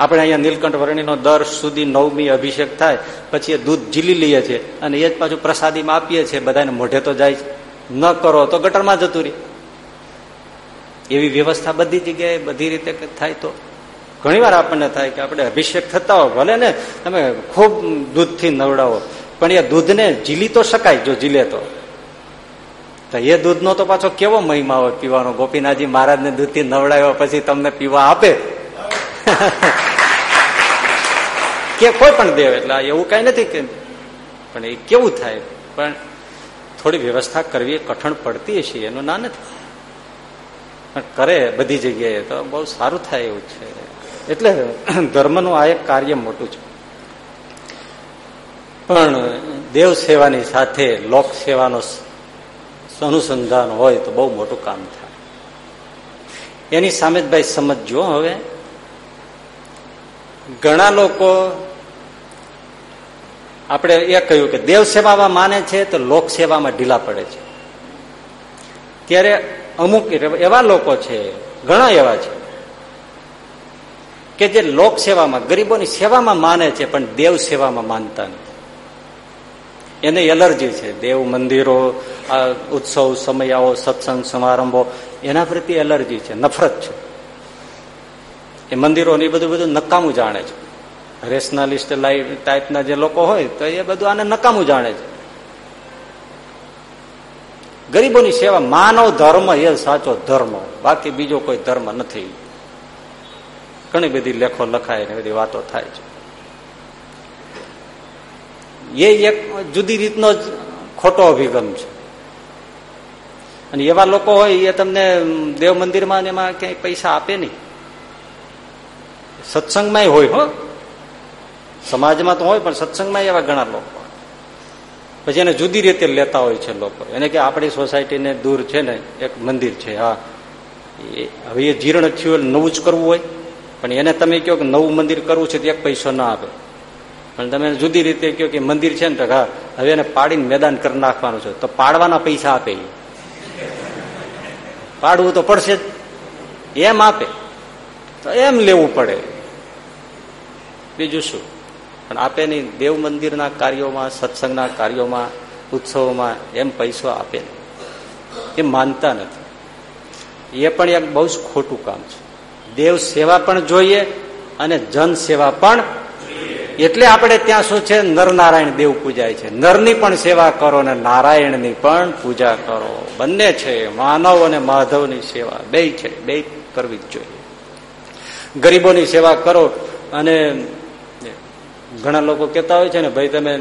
Speaker 1: આપણે અહીંયા નીલકંઠ વર્ણિનો દર સુધી નવમી અભિષેક થાય, પછી એ દૂધ ઝીલી લઈએ છીએ અને એ જ પાછું પ્રસાદીમાં આપીએ છીએ, બધાને મોઢે તો જાય ન કરો તો ગટરમાં જતું રહે. એવી વ્યવસ્થા બધી જગ્યાએ બધી રીતે થાય તો. ઘણીવાર આપણને થાય કે આપણે અભિષેક થતા હો ભલે ને તમે ખૂબ દૂધથી નવડાવો, પણ એ દૂધને ઝીલી તો શકાય, જો ઝીલે તો. એ દૂધનો તો પાછો કેવો મહિમા હોય પીવાનો? ગોપીનાથજી મહારાજને દૂધથી નવડાવ્યા પછી તમને પીવા આપે? કે કોઈ પણ દેવ એટલે એવું કઈ નથી કે પણ એ કેવું થાય? પણ થોડી વ્યવસ્થા કરવી કઠણ પડતી હશે, એનું ના નથી. પણ કરે બધી જગ્યાએ તો બહુ સારું થાય એવું છે. એટલે ધર્મનું આ એક કાર્ય મોટું છે. પણ દેવ સેવાની સાથે લોક સેવાનો અનુસંધાન હોય તો બહુ મોટું કામ થાય. એની સામે ભાઈ સમજજો હવે. ઘણા લોકો આપણે એ કહ્યું કે દેવ સેવામાં માને છે તો લોક સેવામાં ઢીલા પડે છે. ત્યારે અમુક એવા લોકો છે, ઘણા એવા છે, કે જે લોક સેવામાં, ગરીબોની સેવામાં માને છે, પણ દેવ સેવામાં માનતા નથી. એને એલર્જી છે. દેવ મંદિરો ઉત્સવ, સમયાઓ, સત્સંગ, સમારંભો, એના પ્રત્યે એલર્જી છે. નફરત છે. એ મંદિરો એ બધું બધું નકામું જાણે છે. રેશનાલિસ્ટ ટાઈપના જે લોકો હોય, તો એ બધું આને નકામું જાણે છે. ગરીબોની સેવા, માનવ ધર્મ એ સાચો ધર્મ. બાકી બીજો કોઈ ધર્મ નથી. ઘણી બધી લેખો લખાય ને બધી વાતો થાય છે. એ એક જુદી રીતનો જ ખોટો અભિગમ છે. અને એવા લોકો હોય, એ તમને દેવ મંદિરમાં એમાં ક્યાંય પૈસા આપે નહીં. સત્સંગમાં હોય, હો. સમાજમાં તો હોય, પણ સત્સંગમાં એવા ઘણા લોકો પછી એને જુદી રીતે લેતા હોય છે લોકો. એને કે આપણી સોસાયટીને દૂર છે ને, એક મંદિર છે, હા. હવે એ જીર્ણ થયું નવું જ કરવું હોય. પણ એને તમે કહો કે નવું મંદિર કરવું છે તો એક પૈસો ના આપે. પણ તમે જુદી રીતે કહો કે મંદિર છે ને તો હવે એને પાડીને મેદાન કરી નાખવાનું છે. તો પાડવાના પૈસા આપે પાડવું તો પડશે જ. એમ આપે. તો એમ લેવું પડે. બીજું શું? પણ આપે નહીં. દેવ મંદિરના કાર્યોમાં, સત્સંગના કાર્યોમાં, ઉત્સવોમાં એમ પૈસો આપે એ માનતા નથી. એ પણ એક બહુ જ ખોટું કામ છે. દેવ સેવા પણ જોઈએ અને જન સેવા પણ એટલે આપણે ત્યાં શું છે? નરનારાયણ દેવ પૂજાય છે. નરની પણ સેવા કરો અને નારાયણની પણ પૂજા કરો. બંને છે, માનવ અને માધવની સેવા. બે છે, બે કરવી જ જોઈએ. ગરીબોની સેવા કરો અને ઘણા લોકો કહેતા હોય છે ને, ભાઈ, તમે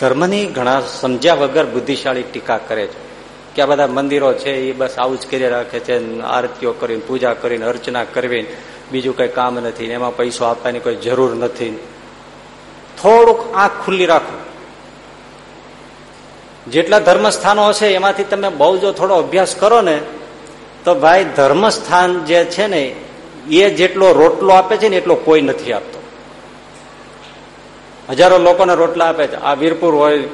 Speaker 1: ધર્મની ઘણા સમજ્યા વગર બુદ્ધિશાળી ટીકા કરે છે. કે આ બધા મંદિરો છે, એ બસ આવું જ કરી રાખે છે, આરતીઓ કરીને, પૂજા કરીને, અર્ચના કરવી બીજું કઈ કામ નથી એમાં પૈસો આપવાની કોઈ જરૂર નથી. થોડુંક આંખ ખુલ્લી રાખો. જેટલા ધર્મસ્થાનો હશે, એમાંથી તમે બહુ જો થોડો અભ્યાસ કરો ને, તો ભાઈ ધર્મસ્થાન જે છે ને, એ જેટલો રોટલો આપે છે ને, એટલો કોઈ નથી આપતો. હજારો લોકોને રોટલા આપે છે. આ વીરપુર હોય,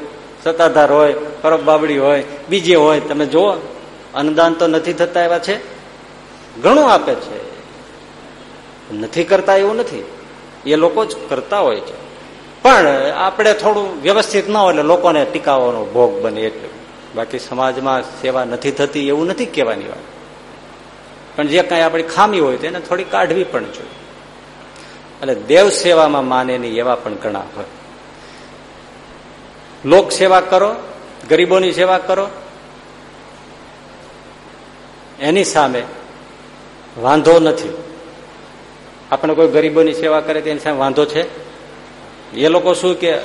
Speaker 1: સત્તાધાર હોય પરબ બાબડી હોય, બીજે હોય, તમે જુઓ. અન્નદાન તો નથી થતા એવા છે. ઘણું આપે છે. નથી કરતા એવું નથી. એ લોકો જ કરતા હોય છે. પણ આપણે થોડું વ્યવસ્થિત ના હોય એટલે લોકોને ટીકાવાનો ભોગ બને એટલે. બાકી સમાજમાં સેવા નથી થતી એવું નથી કહેવાની વાત. પણ જે કાંઈ આપણી ખામી હોય તેને થોડી કાઢવી પણ જોઈએ. એટલે દેવ સેવામાં માને એવા પણ ઘણા હોય. લોક સેવા કરો, ગરીબોની સેવા કરો. એની સામે વાંધો નથી. આપણે કોઈ ગરીબોની સેવા કરે તેની સામે વાંધો છે? એ લોકો શું કે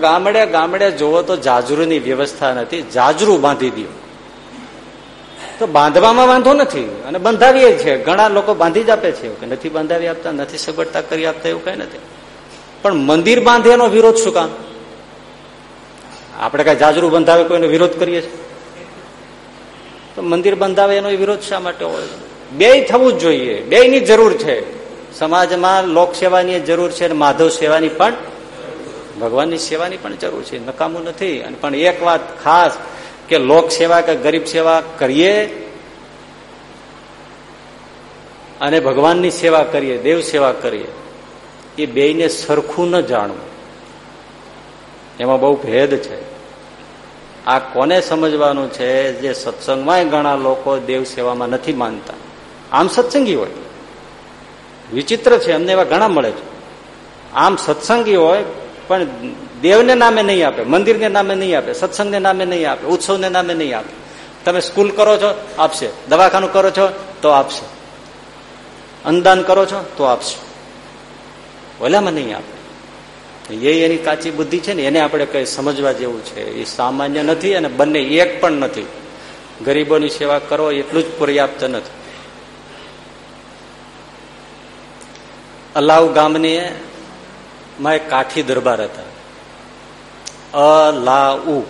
Speaker 1: ગામડે ગામડે જોવો તો જાજરૂની વ્યવસ્થા નથી, જાજરૂ બાંધી દો. તો બાંધવામાં વાંધો નથી. અને બંધાવીએ છે ઘણા લોકો બાંધી જ આપે છે. કે નથી બાંધાવી આપતા, નથી સગવડતા કરી આપતા એવું કઈ નથી. પણ મંદિર બાંધે વિરોધ શું કામ? આપણે કઈ જાજરૂ બંધાવે કોઈનો વિરોધ કરીએ છીએ? તો મંદિર બંધાવે એનો વિરોધ શા માટે હોય? બે થવું જ જોઈએ. બે જરૂર છે. સમાજમાં લોક સેવાની જરૂર છે અને માધવ સેવાની પણ, ભગવાનની સેવાની પણ જરૂર છે. નકામું નથી. અને પણ એક વાત ખાસ કે લોક સેવા કે ગરીબ સેવા કરીએ અને ભગવાનની સેવા કરીએ, દેવ સેવા કરીએ, એ બેયને સરખું ન જાણવું. એમાં બહુ ભેદ છે. આ કોને સમજવાનું છે? જે સત્સંગમાં ઘણા લોકો દેવ સેવામાં નથી માનતા. આમ સત્સંગી હોય. વિચિત્ર છે, અમને એવા ઘણા મળે છે. આમ સત્સંગી હોય, પણ દેવને નામે નહીં આપે, મંદિરને નામે નહીં આપે, સત્સંગને નામે નહીં આપે, ઉત્સવને નામે નહીં આપે. તમે સ્કૂલ કરો છો, આપશે. દવાખાનું કરો છો, તો આપશે. અન્નદાન કરો છો, તો આપશે. ઓલામાં નહીં આપે. એ એની કાચી બુદ્ધિ છે ને, એને આપણે કઈ સમજવા જેવું છે. એ સામાન્ય નથી અને બંને એક પણ નથી. ગરીબોની સેવા કરો, એટલું જ પર્યાપ્ત નથી. અલાવ ગામની માં એક કાઠી દરબાર હતા. અલાઉ.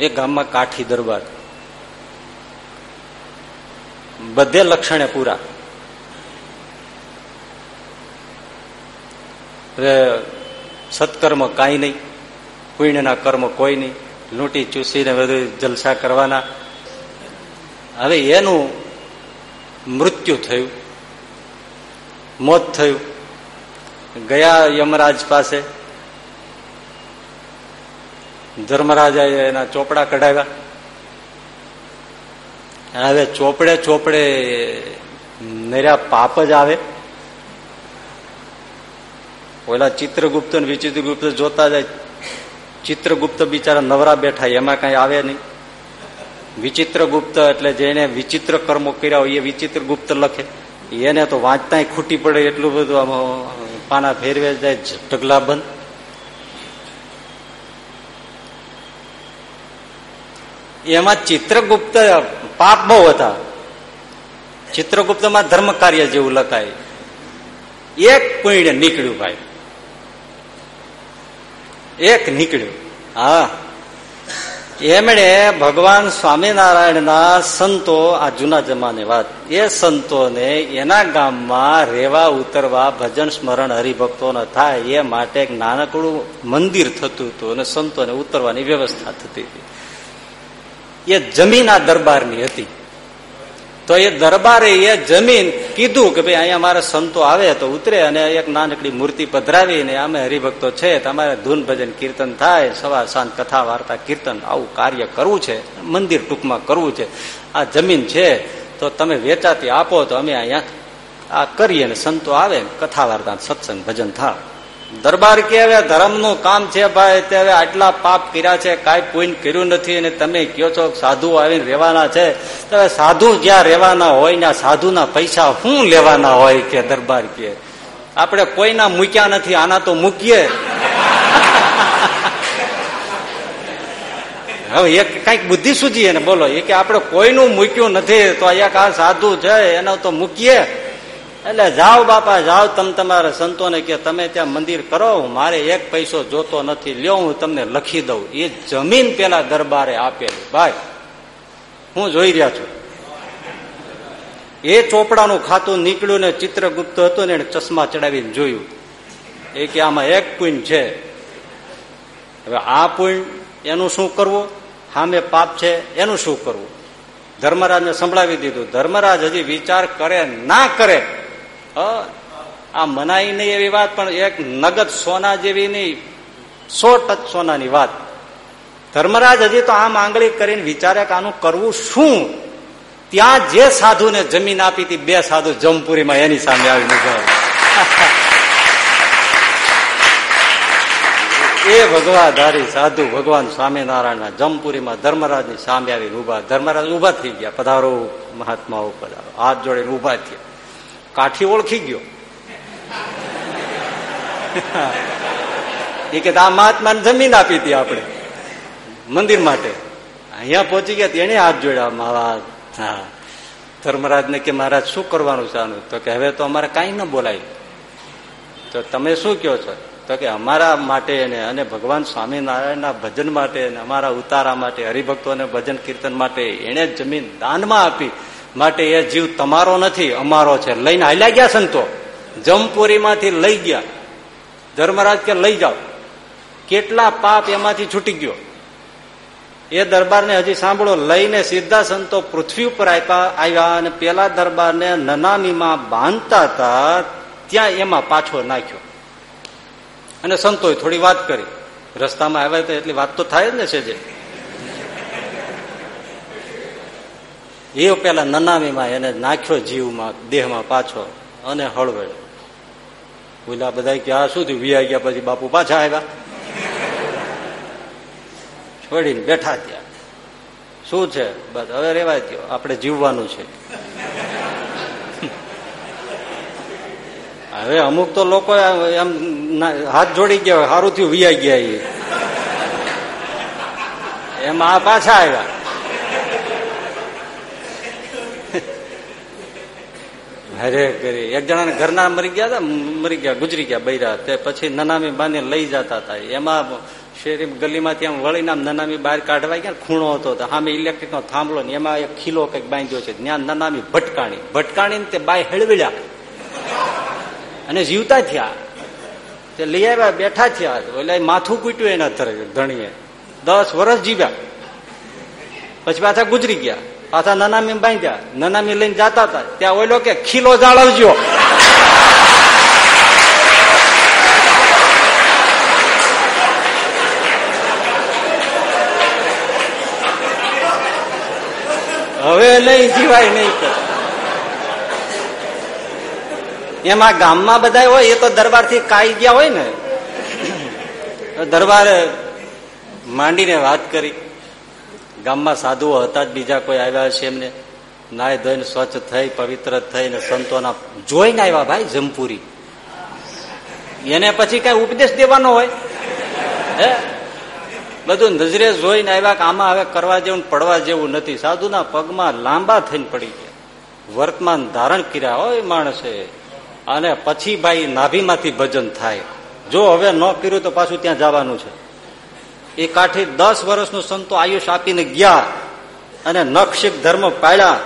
Speaker 1: એ ગામમાં કાઠી દરબાર. બધે લક્ષણે પૂરા. સત્કર્મ કાંઈ નહીં, પુણ્યના કર્મ કોઈ નહીં, લૂંટી ચૂસીને બધું જલસા કરવાના. હવે એનું મૃત્યુ થયું, મોત થયું. ગયા યમરાજ પાસે. ધર્મરાજાએ એના ચોપડા કઢાવ્યા. હવે ચોપડે ચોપડે નર્યા પાપ જ આવે. ઓલા ચિત્રગુપ્ત ને વિચિત્રગુપ્ત જોતા જાય. ચિત્રગુપ્ત બિચારા નવરા બેઠા, એમાં કઈ આવે નહીં. વિચિત્રગુપ્ત એટલે જેને વિચિત્ર કર્મો કર્યા હોય એ વિચિત્રગુપ્ત લખે. એને તો વાંચતા ખૂટી પડે એટલું બધું આમ પાના ફેરવે જાય ઢગલા બંધ. એમાં ચિત્રગુપ્ત પાપ બહુ હતા. ચિત્રગુપ્તમાં ધર્મ કાર્ય જેવું લખાય. એક પુણ્ય નીકળ્યું ભાઈ. એક નીકળ્યું. હા. એમણે ભગવાન સ્વામિનારાયણના સંતો આ જૂના જમાની વાત. એ સંતોને એના ગામમાં રેવા, ઉતરવા, ભજન, સ્મરણ હરિભક્તો થાય એ માટે એક નાનકડું મંદિર થતું હતું અને સંતોને ઉતરવાની વ્યવસ્થા થતી હતી. એ જમીન આ દરબારની હતી. તો એ દરબારે એ જમીન કીધું કે ભાઈ અહીંયા મારા સંતો આવે તો ઉતરે અને એક નાનકડી મૂર્તિ પધરાવીને અમે હરિભક્તો છે, તમારે ધૂન ભજન કીર્તન થાય, સવાર સાંજ કથા વાર્તા કીર્તન, આવું કાર્ય કરવું છે, મંદિર ટૂંકમાં કરવું છે, આ જમીન છે, તો તમે વેચાતી આપો તો અમે અહીંયા આ કરીએ ને સંતો આવે કથા વાર્તા, સત્સંગ, ભજન થાય દરબાર કે હવે ધર્મનું કામ છે ભાઈ ત્યારે આટલા પાપ કર્યા છે, કાંઈ પુણ્ય કર્યું નથી અને તમે કયો છો સાધુ આવીને રહેવાના છે. તો સાધુ જ્યાં રહેવાના હોય ને સાધુના પૈસા શું લેવાના હોય કે દરબાર કે? આપણે કોઈના મૂક્યા નથી, આના તો મૂકીએ. હવે એક કંઈક બુદ્ધિ સૂજી એને બોલો, એ કે આપણે કોઈનું મૂક્યું નથી, તો એક આ સાધુ છે, એનો તો મૂકીએ. એટલે જાઓ બાપા, જાઓ, તમે તમારા સંતોને કે તમે ત્યાં મંદિર કરો મારે એક પૈસો જોતો નથી, લ્યો, હું તમને લખી દઉં. એ જમીન પેલા દરબારે આપેલી. ભાઈ, હું જોઈ રહ્યા છું. એ ચોપડાનું ખાતું નીકળ્યું ને ચિત્રગુપ્ત હતું ને એને ચશ્મા ચડાવીને જોયું. એ કે, આમાં એક પુણ્ય છે. હવે આ પુણ્ય એનું શું કરવું? સામે પાપ છે, એનું શું કરવું? ધર્મરાજને સંભળાવી દીધું. ધર્મરાજ હજી વિચાર કરે ના કરે આ મનાઈ નહીં એવી વાત, પણ એક નગદ સોના જેવી નહીં, સો ટચ સોનાની વાત. ધર્મરાજ હજી તો આમ આંગળી કરીને વિચારે કે આનું કરવું શું? ત્યાં જે સાધુને જમીન આપી હતી, બે સાધુ જમપુરીમાં એની સામે આવી નીકળે એ ભગવાધારી સાધુ ભગવાન સ્વામિનારાયણના જમપુરીમાં ધર્મરાજની સામે આવીને ઊભા ધર્મરાજ ઊભા થઈ ગયા, પધારો મહાત્માઓ પધારો હાથ જોડીને ઊભા થયા. કાઠી ઓળખી ગયો. એ કે આ મહાત્માને જમીન આપી હતી આપણે, મંદિર માટે. અહીંયા પહોંચી ગયા એને હાથ જોડ્યા, મહારાજ, હા, ધર્મરાજને કે મહારાજ શું કરવાનું છે આનું? તો કે, હવે તો અમારે કાંઈ ન બોલાય. તો તમે શું કહો છો? તો કે, અમારા માટે અને ભગવાન સ્વામિનારાયણના ભજન માટે અમારા ઉતારા માટે, હરિભક્તોને ભજન કીર્તન માટે એને જમીન દાનમાં આપી. માટે એ જીવ તમારો નથી, અમારો છે. લઈને હાલ્યા ગયા સંતો જમપુરીમાંથી લઈ ગયા. ધર્મરાજ કે લઈ જાઓ. કેટલા પાપ એમાંથી છૂટી ગયો. એ દરબારને હજી સાંભળો, લઈને સીધા સંતો પૃથ્વી ઉપર આવ્યા અને પેલા દરબારને નનામીમાં બાંધતા હતા, ત્યાં એમાં પાછો નાખ્યો. અને સંતોએ થોડી વાત કરી. રસ્તામાં આવ્યા તો એટલી વાત તો થાય જ ને છે જે. એ પેલા નનામીમાં એને નાખ્યો જીવમાં, દેહમાં પાછો અને હળવેડ્યો. ભૂલા બધા કે, આ શું થયું? વિયા ગયા પછી બાપુ પાછા આવ્યા? છોડીને બેઠા ત્યાં. શું છે? બસ, હવે રેવા ગયો આપણે જીવવાનું છે. હવે અમુક તો લોકો એમ હાથ જોડી ગયા સારું થયું વિયા ગયા એમાં આ પાછા આવ્યા. હરે કરી એક જણા ઘરના મરી ગયા હતા મરી ગયા, ગુજરી ગયા બૈરા. તે પછી નનામી બાંધી લઈ જતા હતા એમાં શેરી ગલીમાંથી આમ વળીને આમ નનામી બહાર કાઢવા ગયા ખૂણો હતો સામે ઇલેક્ટ્રિક નો થાંભલો ને એમાં એક ખીલો કંઈક બાંધ્યો છે. ત્યાં નનામી ભટકાણી. ભટકાણી તે બાય હેળવેડ્યા અને જીવતા થયા. તે લઈ આવ્યા, બેઠા થયા. એટલે માથું કૂટ્યું એના ધણીએ. દસ વર્ષ જીવ્યા. પછી પાછા ગુજરી ગયા. પાછા નનામી બાંધ્યા, નનામી લઈને જતા હતા. ત્યાં ઓઈલો કે, ખીલો જાળવજો. હવે નહીં, જીવાય નહીં એમાં ગામમાં બધા હોય, એ તો દરબારથી કાઈ ગયા હોય ને. દરબારે માંડીને વાત કરી. ગામમાં સાધુઓ હતા જ, બીજા કોઈ આવ્યા છે એમને નાય ધોઈને સ્વચ્છ થઈ, પવિત્ર થઈને સંતોના જોઈને આવ્યા ભાઈ જમપુરી. એને પછી કઈ ઉપદેશ દેવાનો હોય? હે? બધું નજરે જોઈને આવ્યા કે આમાં હવે કરવા જેવું પડવા જેવું નથી. સાધુના પગમાં લાંબા થઈને પડી ગયા. વર્તમાન ધારણ કર્યા હોય માણસે. અને પછી ભાઈ નાભીમાંથી ભજન થાય. જો હવે ન કર્યું તો પાછું ત્યાં જવાનું છે. એ કાઠી દસ વર્ષનું સંતો આયુષ આપીને ગયા અને નક્ષિક ધર્મ પાડ્યા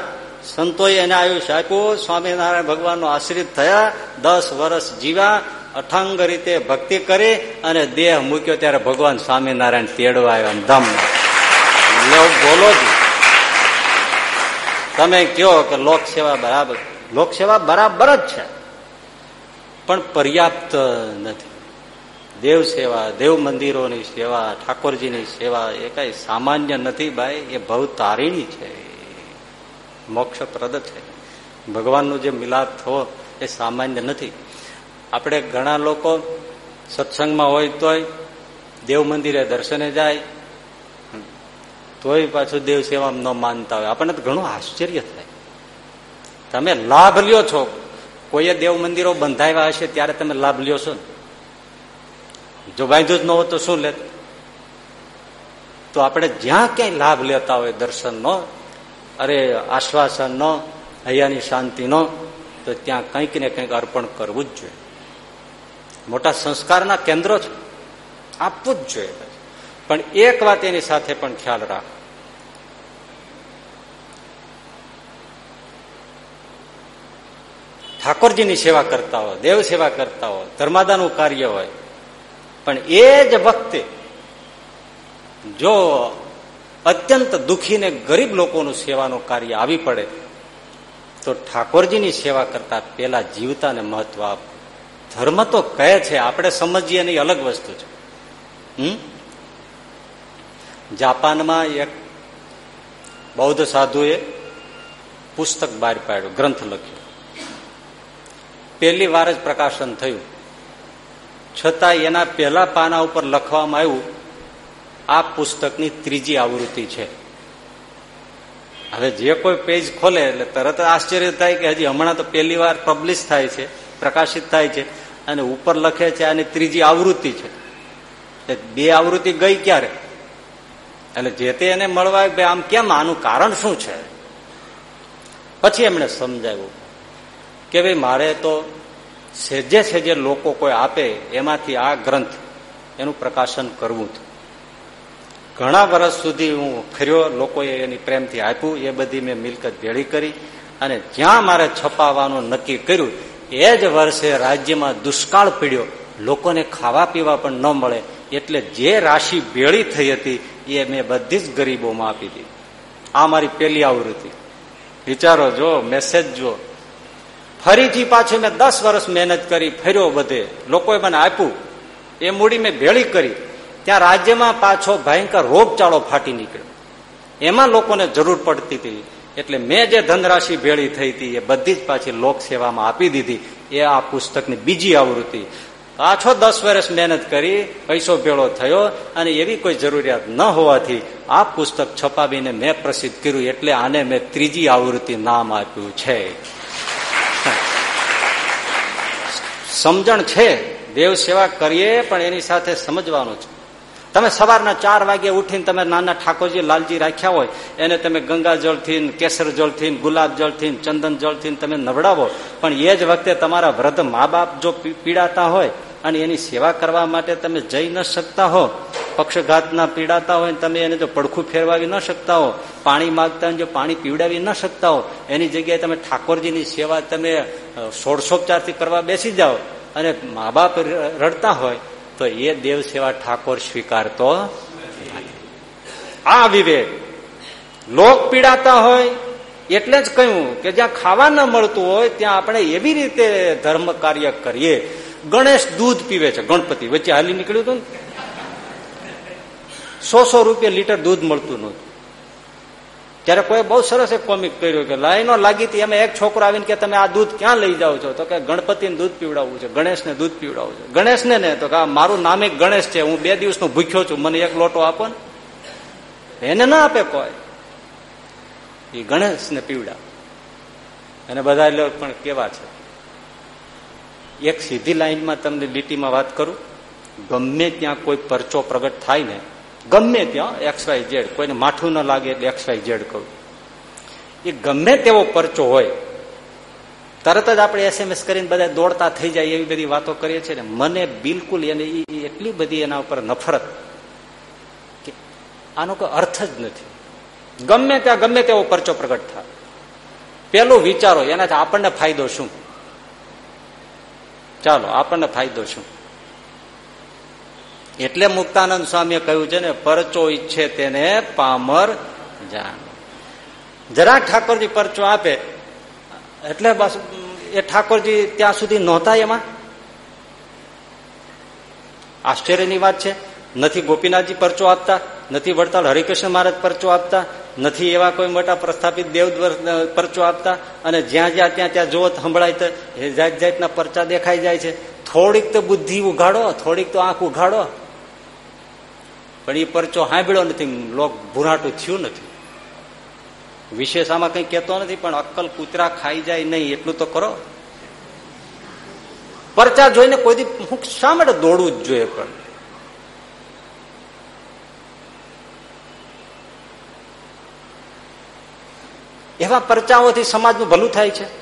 Speaker 1: સંતોએ એને આયુષ આપ્યું, સ્વામિનારાયણ ભગવાનનો આશ્રિત થયા, દસ વર્ષ જીવ્યા, અઠંગ રીતે ભક્તિ કરી અને દેહ મૂક્યો ત્યારે ભગવાન સ્વામિનારાયણ તેડવા આવ્યા ધમ. બોલો જ. તમે કયો કે લોક સેવા બરાબર? લોક સેવા બરાબર જ છે. પણ પર્યાપ્ત નથી. દેવ સેવા, દેવ મંદિરોની સેવા, ઠાકોરજીની સેવા, એ કઈ સામાન્ય નથી ભાઈ, એ ભવ તારીણી છે. મોક્ષપ્રદ છે. ભગવાનનું જે મિલાપ થવો એ સામાન્ય નથી. આપણે ઘણા લોકો સત્સંગમાં હોય તોય દેવ મંદિરે દર્શને જાય તોય પાછું દેવ સેવામાં ન માનતા હોય. આપણને તો ઘણું આશ્ચર્ય થાય. તમે લાભ લ્યો છો. કોઈએ દેવ મંદિરો બંધાવ્યા હશે ત્યારે તમે લાભ લ્યો છો ને? જો બાંધ્યું જ ન હોત તો શું લેત તો આપણે જ્યાં ક્યાંય લાભ લેતા હોય દર્શનનો, અરે આશ્વાસનનો, હૈયાની શાંતિનો, તો ત્યાં કંઈક ને કંઈક અર્પણ કરવું જ જોઈએ. મોટા સંસ્કારના કેન્દ્રો છે. આપવું જ જોઈએ. પણ એક વાત એની સાથે પણ ખ્યાલ રાખ. ઠાકોરજીની સેવા કરતા હોય, દેવ સેવા કરતા હોય, ધર્માદાનું કાર્ય હોય પણ એ જ વખતે જો અત્યંત દુઃખી ને ગરીબ લોકોનું સેવાનું કાર્ય આવી પડે, તો ઠાકોરજીની સેવા કરતા પેલા જીવતાને મહત્વ આપ. ધર્મ તો કહે છે, આપણે સમજીએ નહીં અલગ વસ્તુ છે. હમ? જાપાનમાં એક બૌદ્ધ સાધુએ પુસ્તક બહાર પાડ્યું, ગ્રંથ લખ્યો. પહેલી વાર જ પ્રકાશન થયું. છતાં એના પહેલા પાના ઉપર લખવામાં આવ્યું, આ પુસ્તકની ત્રીજી આવૃત્તિ છે. હવે જે કોઈ પેજ ખોલે, એટલે તરત આશ્ચર્ય થાય કે હજી હમણાં તો પહેલી વાર પબ્લિશ થાય છે, પ્રકાશિત થાય છે, અને ઉપર લખે છે આની ત્રીજી આવૃત્તિ છે. બે આવૃત્તિ ગઈ ક્યારે? એટલે જે તે એને મળવા આમ કેમ? આનું કારણ શું છે? પછી એમણે સમજાવ્યું કે ભાઈ મારે તો સેજે સેજે લોકો કોઈ આપે, એમાંથી આ ગ્રંથ, એનું પ્રકાશન કરવું હતું. ઘણા વર્ષ સુધી હું ફર્યો, લોકોએ એની પ્રેમથી આપ્યું, એ બધી મેં મિલકત ભેળી કરી અને જ્યાં મારે છપાવવાનું નક્કી કર્યું, એ જ વર્ષે રાજ્યમાં દુષ્કાળ પીડ્યો. લોકોને ખાવા પીવા પણ ન મળે, એટલે જે રાશિ ભેળી થઈ હતી, એ મેં બધી જ ગરીબોમાં આપી દીધી. આ મારી પહેલી આવૃત્તિ. વિચારો જો મેસેજ જો. ફરીથી પાછું મેં દસ વર્ષ મહેનત કરી, ફર્યો બધે. લોકોએ મને આપ્યું. એ મૂડી મેં ભેળી કરી. ત્યાં રાજ્યમાં પાછો ભયંકર રોગચાળો ફાટી નીકળ્યો. એમાં લોકોને જરૂર પડતી હતી. એટલે મેં જે ધનરાશિ ભેળી થઈ હતી, એ બધી જ પાછી લોક સેવામાં આપી દીધી. એ આ પુસ્તકની બીજી આવૃત્તિ. પાછો દસ વર્ષ મહેનત કરી, પૈસો ભેળો થયો, અને એવી કોઈ જરૂરિયાત ન હોવાથી આ પુસ્તક છપાવીને મેં પ્રસિદ્ધ કર્યું. એટલે આને મેં ત્રીજી આવૃત્તિ નામ આપ્યું છે. સમજણ છે, દેવ સેવા કરીએ, પણ એની સાથે સમજવાનું છે. તમે સવારના ચાર વાગે ઉઠીને તમે નાના ઠાકોરજી લાલજી રાખ્યા હોય, એને તમે ગંગા જળથી, કેસર જળથી, ગુલાબ જળથી, ચંદન જળથી તમે નવડાવો, પણ એ જ વખતે તમારા વૃદ્ધ મા બાપ જો પીડાતા હોય અને એની સેવા કરવા માટે તમે જઈ ન શકતા હો પક્ષઘાતના પીડાતા હોય તમે એને જો પડખું ફેરવાવી ન શકતા હો, પાણી માગતા હોય જો પાણી પીવડાવી ન શકતા હો, એની જગ્યાએ તમે ઠાકોરજીની સેવા તમે સોળસોપચારથી કરવા બેસી જાઓ અને મા બાપ રડતા હોય, તો એ દેવ સેવા ઠાકોર સ્વીકારતો આ વિવેક. લોક પીડાતા હોય, એટલે જ કહ્યું કે જ્યાં ખાવા ન મળતું હોય, ત્યાં આપણે એવી રીતે ધર્મ કાર્ય કરીએ. ગણેશ દૂધ પીવે છે, ગણપતિ. વચ્ચે હાલી નીકળ્યું હતું ને? સો સો રૂપિયા લીટર દૂધ મળતું નહોતું. ત્યારે કોઈ બહુ સરસ એક કોમિક કર્યું કે લાઈનો લાગી હતી, એમાં એક છોકરો આવીને કે તમે આ દૂધ ક્યાં લઈ જાઓ છો? તો કે ગણપતિને દૂધ પીવડાવવું છે, ગણેશને દૂધ પીવડાવવું છે. ગણેશને ને? તો કે મારું નામ એક ગણેશ છે, હું બે દિવસનો ભૂખ્યો છું, મને એક લોટો આપો ને. એને ના આપે કોઈ. એ ગણેશને પીવડાવ. અને બધા લોકો પણ કેવા છે? એક સીધી લાઈનમાં તમને લીટીમાં વાત કરું. ગમે ત્યાં કોઈ પરચો પ્રગટ થાય ને ગમે ત્યાં એક્સ વાય ઝેડ કોઈને માઠું ન લાગે એટલે એક્સ વાય ઝેડ કહું. એ ગમે તેવો પરચો હોય, તરત જ આપણે એસએમએસ કરીને બધા દોડતા થઈ જાય એવી બધી વાતો કરીએ છીએ ને, મને બિલકુલ એને એટલી બધી એના ઉપર નફરત કે આનો કોઈ અર્થ જ નથી. ગમે ત્યાં ગમે તેવો પરચો પ્રગટ થાય. પેલું વિચારો, એનાથી આપણને ફાયદો શું? ચાલો, આપણને ફાયદો શું? એટલે મુક્તાનંદ સ્વામીએ કહ્યું છે ને, પરચો ઈચ્છે તેને પામર જાણ. જરાક ઠાકોરજી પરચો આપે, એટલે બસ, એ ઠાકોરજી ત્યાં સુધી નહોતા એમાં? આશ્ચર્યની વાત છે. નથી ગોપીનાથજી પરચો આપતા, નથી વડતાલ હરિકૃષ્ણ મહારાજ પરચો આપતા, નથી એવા કોઈ મોટા પ્રસ્થાપિત દેવ પરચો આપતા, અને જ્યાં જ્યાં ત્યાં ત્યાં જોત સંભળાય તો જાત જાતના પરચા દેખાઈ જાય છે. થોડીક તો બુદ્ધિ ઉઘાડો, થોડીક તો આંખ ઉઘાડો. પણ એ પરચો સાંભળ્યો નથી લોક ભૂરાટું થયું નથી. વિશેષ આમાં કઈ કેતો નથી, પણ અક્કલ કૂતરા ખાઈ જાય નહીં, એટલું તો કરો. પરચા જોઈને કોઈ શા માટે દોડવું જ જોઈએ પણ? એવા પરચાઓથી સમાજનું ભલું થાય છે.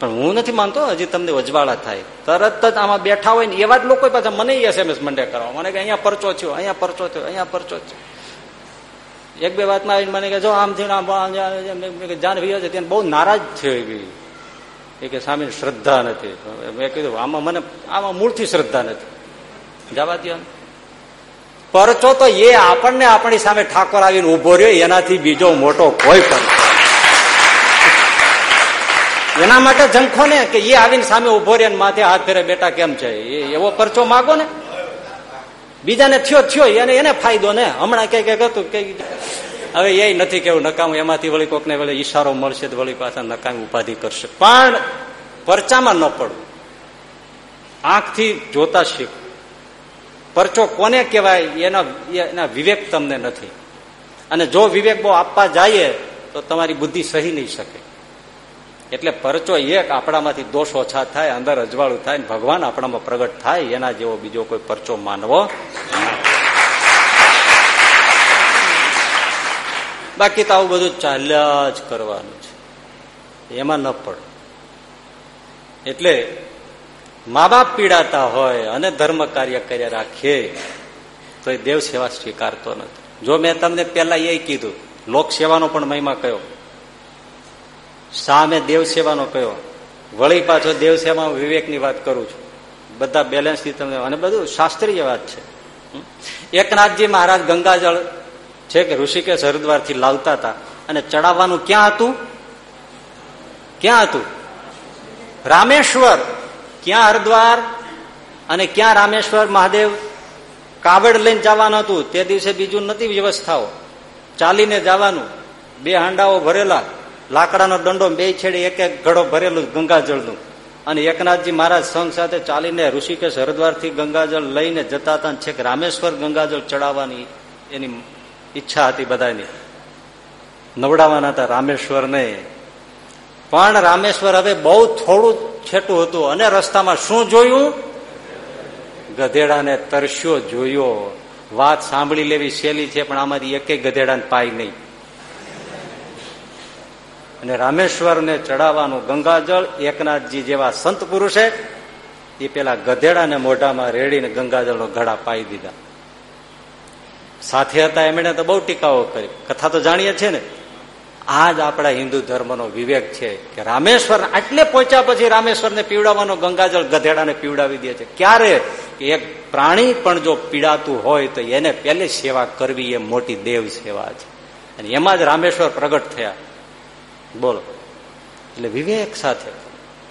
Speaker 1: પણ હું નથી માનતો હજી તમને અજવાળા થાય. તરત જ આમાં બેઠા હોય ને એવા જ લોકો પાછા મને એસએમએસ મંડે કરવા. મને કે અહીંયા પરચો થયો, અહીંયા પરચો થયો, અહીંયા પરચો થયો. એક બે વાતમાં આવીને મને કે જો આમ થયું જાન ભાઈઓ છે ત્યાં બહુ નારાજ થયો એવી એ કે સામે શ્રદ્ધા નથી. મેં કીધું, આમાં મને, આમાં મૂળથી શ્રદ્ધા નથી. જવા દો પરચો તો એ આપણને આપણી સામે ઠાકોર આવીને ઊભો રહ્યો, એનાથી બીજો મોટો કોઈ પણ એના માટે જંખો ને કે એ આવીને સામે ઊભો રહે માથે હાથ ફેરે, બેટા કેમ છે? એવો પરચો માગો ને. બીજાને થયો થયો, એને એને ફાયદો ને. હમણાં કઈ કંઈક હતું કઈ હવે એ નથી કેવું, નકામું. એમાંથી વળી કોકને વળી ઈશારો મળશે તો વળી પાછા નકામી ઉપાધિ કરશે. પણ પરચામાં ન પડવું. આંખથી જોતા શીખ. પરચો કોને કહેવાય? એના એના વિવેક તમને નથી. અને જો વિવેક બહુ આપવા જઈએ, તો તમારી બુદ્ધિ સહી નહીં શકે. એટલે પરચો એક આપણામાંથી દોષ ઓછા થાય, અંદર અજવાળું થાય ભગવાન આપણામાં પ્રગટ થાય, એના જેવો બીજો કોઈ પરચો માનવો બાકી તો આવું બધું ચાલ્યા જ કરવાનું છે. એમાં ન પડ. એટલે મા બાપ પીડાતા હોય અને ધર્મ કાર્ય કર્યા રાખીએ તો એ દેવ સેવા સ્વીકારતો નથી. જો મેં તમને પેલા એ કીધું લોક સેવાનો પણ મહિમા કયો? સામે દેવ સેવાનો કયો? વળી પાછો દેવ સેવા વિવેકની વાત કરું છું. બધા બેલેન્સથી તમને અને બધું શાસ્ત્રીય વાત છે. એકનાથજી મહારાજ ગંગાજળ છે કે ઋષિકેશ હરિદ્વારથી લાવતા હતા અને ચડાવવાનું ક્યાં હતું? ક્યાં હતું? રામેશ્વર. ક્યાં હરિદ્વાર અને ક્યાં રામેશ્વર મહાદેવ? કાવડ લઈને જવાનું હતું. તે દિવસે બીજું નથી વ્યવસ્થાઓ. ચાલીને જવાનું. બે હાંડાઓ ભરેલા. લાકડાનો દંડો બે છેડે એક એક ઘડો ભરેલું ગંગાજળનું. અને એકનાથજી મહારાજ સંઘ સાથે ચાલીને ઋષિકેશ હરિદ્વારથી ગંગાજળ લઈને જતા હતા છેક રામેશ્વર ગંગાજળ ચડાવવાની એની ઈચ્છા હતી બધાની. નવડાવવાના હતા રામેશ્વરને. પણ રામેશ્વર હવે બહુ થોડું છેટું હતું. અને રસ્તામાં શું જોયું? ગધેડાને તરસ્યો, જોયો. વાત સાંભળી લેવી સહેલી છે, પણ આમાંથી એકે ગધેડાને પાય નહીં. અને રામેશ્વરને ચડાવવાનું ગંગાજળ એકનાથજી જેવા સંત પુરુષે એ પેલા ગધેડાને મોઢામાં રેડીને ગંગાજળનો ઘડા પાઈ દીધા. સાથે હતા એમણે તો બહુ ટીકાઓ કરી. કથા તો જાણીએ છીએ ને. આ જ આપણા હિન્દુ ધર્મનો વિવેક છે કે રામેશ્વર આટલે પહોંચ્યા પછી રામેશ્વરને પીવડાવવાનો ગંગાજળ ગધેડાને પીવડાવી દે છે. ક્યારે? એક પ્રાણી પણ જો પીડાતું હોય તો એને પહેલી સેવા કરવી એ મોટી દેવ સેવા છે. અને એમાં જ રામેશ્વર પ્રગટ થયા. બોલો. એટલે વિવેક સાથે.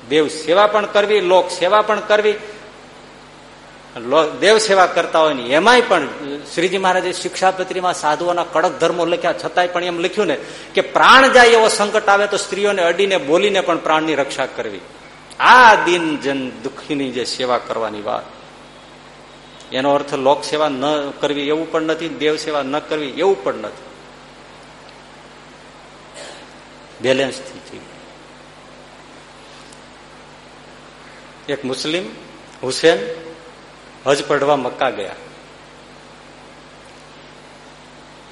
Speaker 1: દેવ સેવા પણ કરવી, લોક સેવા પણ કરવી. દેવ સેવા કરતા હોય ને એમાંય પણ શ્રીજી મહારાજે શિક્ષાપત્રીમાં સાધુઓના કડક ધર્મો લખ્યા, છતાંય પણ એમ લખ્યું ને કે પ્રાણ જાય એવો સંકટ આવે તો સ્ત્રીઓને અડીને બોલીને પણ પ્રાણની રક્ષા કરવી. આ દિન જન દુઃખીની જે સેવા કરવાની વાત. એનો અર્થ લોક સેવા ન કરવી એવું પણ નથી, દેવ સેવા ન કરવી એવું પણ નથી. બેલેન્સથી એક મુસ્લિમ હુસેન હજ પડવા મક્કા ગયા.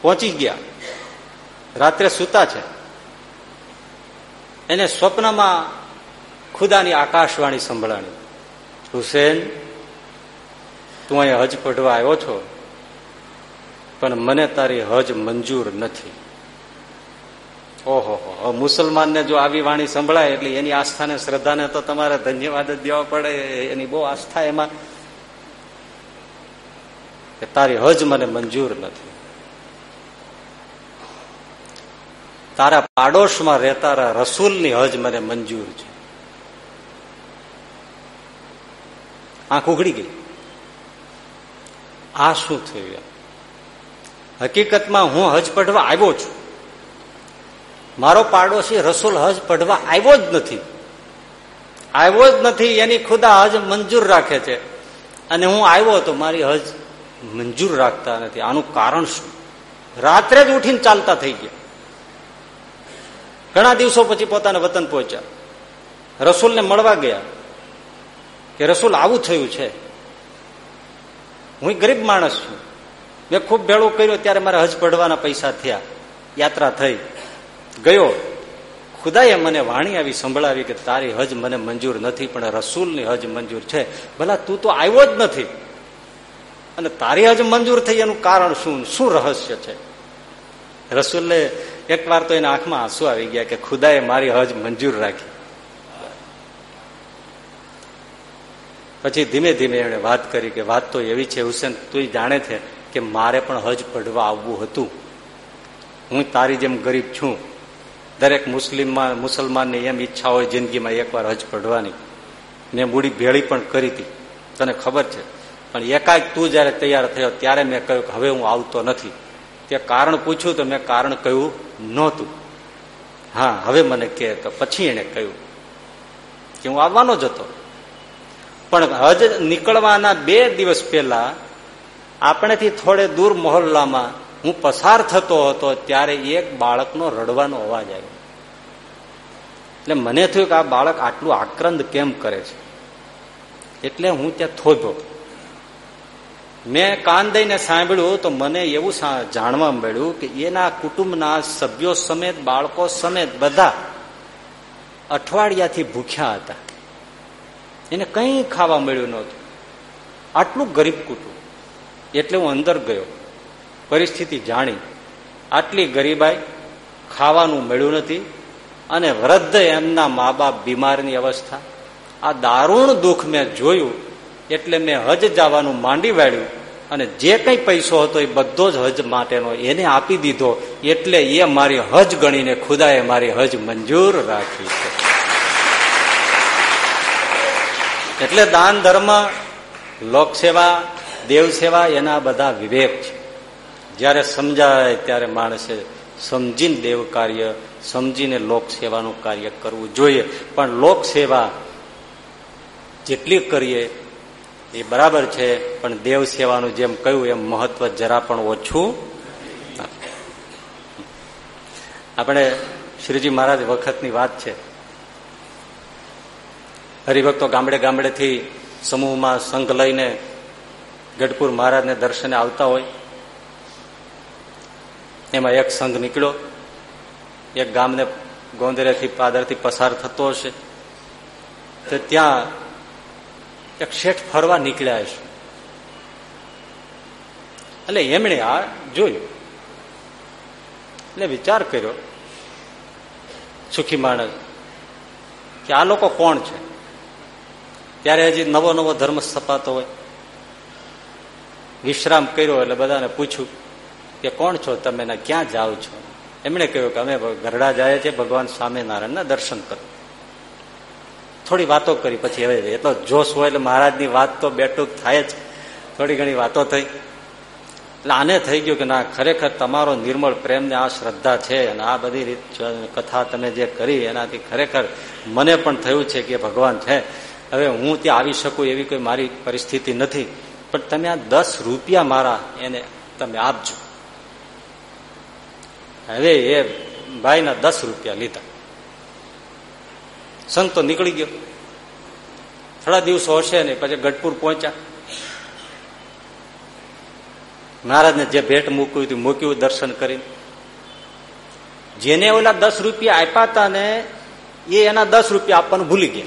Speaker 1: પહોંચી ગયા. રાત્રે સૂતા છે. એને સ્વપ્નમાં ખુદાની આકાશવાણી સંભળાણી. હુસેન, તું અહીંયા હજ પડવા આવ્યો છો, પણ મને તારી હજ મંજૂર નથી. ઓહો મુસલમાનને જો આવી વાણી સંભળાય, એટલે એની આસ્થાને, શ્રદ્ધાને તો તમારે ધન્યવાદ જ દેવા પડે. એની બહુ આસ્થા એમાં. કે તારી હજ મને મંજૂર નથી. તારા પાડોશમાં રહેતા રસૂલની હજ મને મંજૂર છે. આંખ ઉઘડી ગઈ. આ શું થયું હકીકતમાં હું હજ પઢવા આવ્યો છું. મારો પાડોશી રસૂલ હજ પઢવા આવ્યો જ નથી. આવ્યો જ નથી, એની ખુદા હજ મંજૂર રાખે છે. અને હું આવ્યો તો મારી હજ મંજૂર રાખતા નથી. આનું કારણ શું? રાત્રે જ ઉઠીને ચાલતા થઈ ગયા. ઘણા દિવસો પછી પોતાના વતન પહોંચ્યા. રસૂલને મળવા ગયા કે, રસૂલ, આવું થયું છે. હું ગરીબ માણસ છું. મેં ખૂબ ભેળું કર્યું, ત્યારે મારે હજ પડવાના પૈસા થયા. યાત્રા થઈ. ગયો. ખુદાએ મને વાણી આવી સંભળાવી કે તારી હજ મને મંજૂર નથી, પણ રસૂલની હજ મંજૂર છે. ભલા તું તો આવ્યો જ નથી. અને તારી હજ મંજૂર થઈ એનું કારણ શું? શું રહસ્ય છે? રસૂલે એક વાર તો એના આંખમાં આંસુ આવી ગયા કે ખુદાએ મારી હજ મંજૂર રાખી. પછી ધીમે ધીમે એણે વાત કરી કે વાત તો એવી છે, હુસેન તું જાણે છે કે મારે પણ હજ પડવા આવવું હતું. હું તારી જેમ ગરીબ છું. દરેક મુસ્લિમમાં, મુસલમાનની એમ ઈચ્છા હોય જિંદગીમાં એકવાર હજ પઢવાની મેં મૂડી ભેળી પણ કરી હતી. તને ખબર છે. પણ એકાએક તું જયારે તૈયાર થયો ત્યારે મેં કહ્યું કે હવે હું આવતો નથી. તે કારણ પૂછ્યું તો મેં કારણ કહ્યું નહોતું. હા, હવે મને કે તો પછી એને કહ્યું કે હું આવવાનો જ હતો. પણ હજ નીકળવાના બે દિવસ પહેલા આપણેથી થોડે દૂર મોહલ્લામાં હું પસાર થતો હતો ત્યારે એક બાળકનો રડવાનો અવાજ આવ્યો. એટલે મને થયું કે આ બાળક આટલું આક્રંદ કેમ કરે છે? એટલે હું ત્યાં થોભ્યો. મેં કાન દઈને સાંભળ્યું તો મને એવું જાણવા મળ્યું કે એના કુટુંબના સભ્યો સમેત, બાળકો સમેત બધા અઠવાડિયાથી ભૂખ્યા હતા. એને કંઈ ખાવા મળ્યું નહોતું. આટલું ગરીબ કુટુંબ. એટલે હું અંદર ગયો. પરિસ્થિતિ જાણી આટલી ગરીબાઈ ખાવાનું મળ્યું નથી અને વૃદ્ધ એમના મા બાપ બીમારની અવસ્થા. આ દારૂણ દુઃખ મેં જોયું એટલે મેં હજ જવાનું માંડી વાળ્યું અને જે કઈ પૈસો હતો એ બધો જ હજ માટેનો એને આપી દીધો એટલે એ મારી હજ ગણીને ખુદાએ મારી હજ મંજૂર રાખી. છે એટલે દાન, ધર્મ, લોકસેવા દેવ સેવા એના બધા વિવેક છે. જ્યારે સમજાય ત્યારે માણસે સમજીને દેવ કાર્ય સમજીને લોક સેવાનું કાર્ય કરવું જોઈએ. પણ લોક સેવા જેટલી કરીએ એ બરાબર છે, પણ દેવ સેવાનું જેમ કહ્યું એમ મહત્વ જરા પણ ઓછું આપણે શ્રીજી મહારાજ વખતની વાત છે. હરિભક્તો ગામડે ગામડેથી સમૂહમાં સંઘ લઈને ગઢપુર મહારાજને દર્શને આવતા હોય. એમાં એક સંઘ નીકળ્યો. એક ગામને ગોંદરેથી પાદરથી પસાર થતો હશે. તો ત્યાં એક શેઠ ફરવા નીકળ્યા હશે. એટલે એમણે આ જોયું. એટલે વિચાર કર્યો, સુખી માણસ, કે આ લોકો કોણ છે? ત્યારે હજી નવો નવો ધર્મ સ્થપાતો હોય. વિશ્રામ કર્યો એટલે બધાને પૂછ્યું કે કોણ છો તમે ક્યાં જાઓ છો? એમણે કહ્યું કે અમે ગરડા જાય છે, ભગવાન સ્વામિનારાયણના દર્શન કરો. થોડી વાતો કરી, પછી હવે એટલો જોશ હોય એટલે મહારાજની વાત તો બેઠું થાય જ. થોડી ઘણી વાતો થઈ. એટલે આને થઈ ગયું કે ના, ખરેખર તમારો નિર્મળ પ્રેમને આ શ્રદ્ધા છે અને આ બધી રીત કથા તમે જે કરી, એનાથી ખરેખર મને પણ થયું છે કે ભગવાન છે. હવે હું ત્યાં આવી શકું એવી કોઈ મારી પરિસ્થિતિ નથી. પણ તમે આ દસ રૂપિયા મારા એને તમે આપજો. હવે એ ભાઈના દસ રૂપિયા લીધા. સંતો નીકળી ગયો. થોડા દિવસો હશે ને પછી ગઢપુર પહોંચ્યા. મહારાજને જે ભેટ મૂક્યું હતું, મૂક્યું દર્શન કરીને જેને ઓલા દસ રૂપિયા આપ્યા હતા ને, એ એના દસ રૂપિયા આપવાનું ભૂલી ગયા.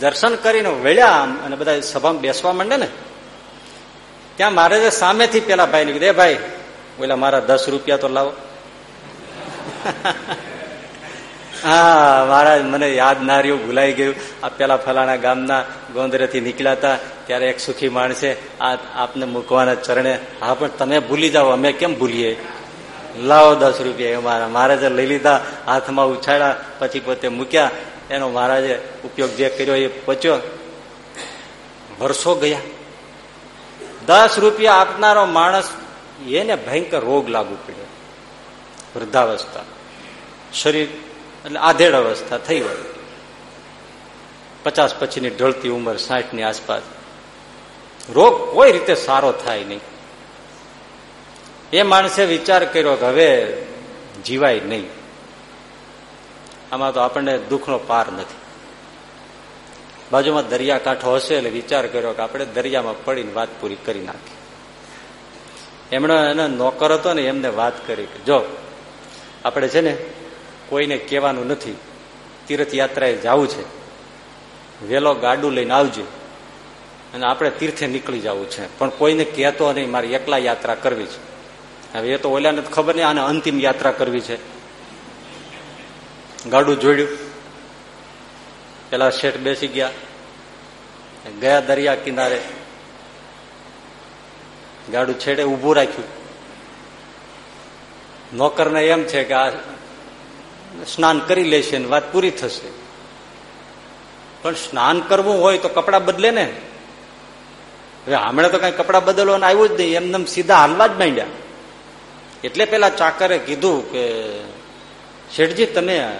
Speaker 1: દર્શન કરીને વેળ્યા આમ અને બધા સભામાં બેસવા માંડે ને. ત્યાં મહારાજે સામેથી પેલા ભાઈ કીધું, એ ભાઈ ઓલા મારા દસ રૂપિયા તો લાવો. હા મહારાજ મને યાદ ના રહ્યું, ભૂલાઈ ગયું. આ પેલા ફલાણા ગામના ગોંદરેથી નીકળ્યા હતા ત્યારે એક સુખી માણસે આ આપને મૂકવાના ચરણે, હા, પણ તમે ભૂલી જાઓ, અમે કેમ ભૂલીએ? લાવો દસ રૂપિયા મારા. મહારાજે લઈ લીધા, હાથમાં ઉછાળ્યા પછી પોતે મૂક્યા. એનો મહારાજે ઉપયોગ જે કર્યો એ પચ્યો વર્ષો ગયા. દસ રૂપિયા આપનારો માણસ એને ભયંકર રોગ લાગુ પડ્યો. વૃદ્ધાવસ્થા શરીર એટલે આધેડ અવસ્થા થઈ હોય પચાસ પછીની ઢળતી ઉંમર સાઠની આસપાસ. રોગ કોઈ રીતે સારો થાય નહીં. એ માણસે વિચાર કર્યો કે હવે જીવાય નહીં. આમાં તો આપણને દુઃખનો પાર નથી. બાજુમાં દરિયાકાંઠો હશે એટલે વિચાર કર્યો કે આપણે દરિયામાં પડીને વાત પૂરી કરી નાખી એમણે એનો નોકર હતો ને એમને વાત કરી જો, આપણે છે ને કોઈને કહેવાનું નથી. તીર્થયાત્રાએ જવું છે. વેલો ગાડું લઈને આવજો. અને આપણે તીર્થે નીકળી જવું છે. પણ કોઈને કહેતો નહીં, મારે એકલા યાત્રા કરવી છે. હવે એ તો ઓલાને ખબર નહીં, આને અંતિમ યાત્રા કરવી છે. ગાડું જોડ્યું. પેલા શેઠ બેસી ગયા. ગયા દરિયા કિનારે. ગાડું છેડે ઉભું રાખ્યું. નોકરને એમ છે કે આ સ્નાન કરી લેશે વાત પૂરી થશે. પણ સ્નાન કરવું હોય તો કપડા બદલે ને. હવે હમણાં તો કઈ કપડા બદલવાનું આવ્યું જ નહીં એમને સીધા હાલવા જ માંડ્યા. એટલે પેલા ચાકરે કીધું કે, શેઠજી, તમે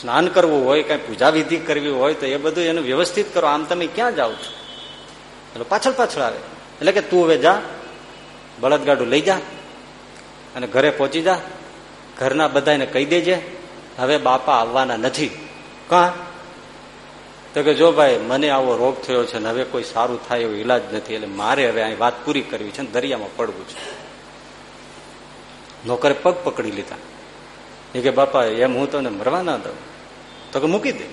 Speaker 1: સ્નાન કરવું હોય, કઈ પૂજા વિધિ કરવી હોય તો એ બધું એનું વ્યવસ્થિત કરો, આમ તમે ક્યાં જાઓ છો? એટલે પાછળ પાછળ આવે. એટલે કે, તું હવે જા બળદગાડું લઈ જા અને ઘરે પહોંચી જા. ઘરના બધાને કહી દેજે, હવે બાપા આવવાના નથી. કા? તો કે, જો ભાઈ, મને આવો રોગ થયો છે ને હવે કોઈ સારું થાય એવો ઈલાજ નથી, એટલે મારે હવે અહીં વાત પૂરી કરવી છે ને દરિયામાં પડવું છે. નોકરે પગ પકડી લીધા. એ કે, બાપા, એમ હું તને મરવા ના દઉં. તો કે, મૂકી દે.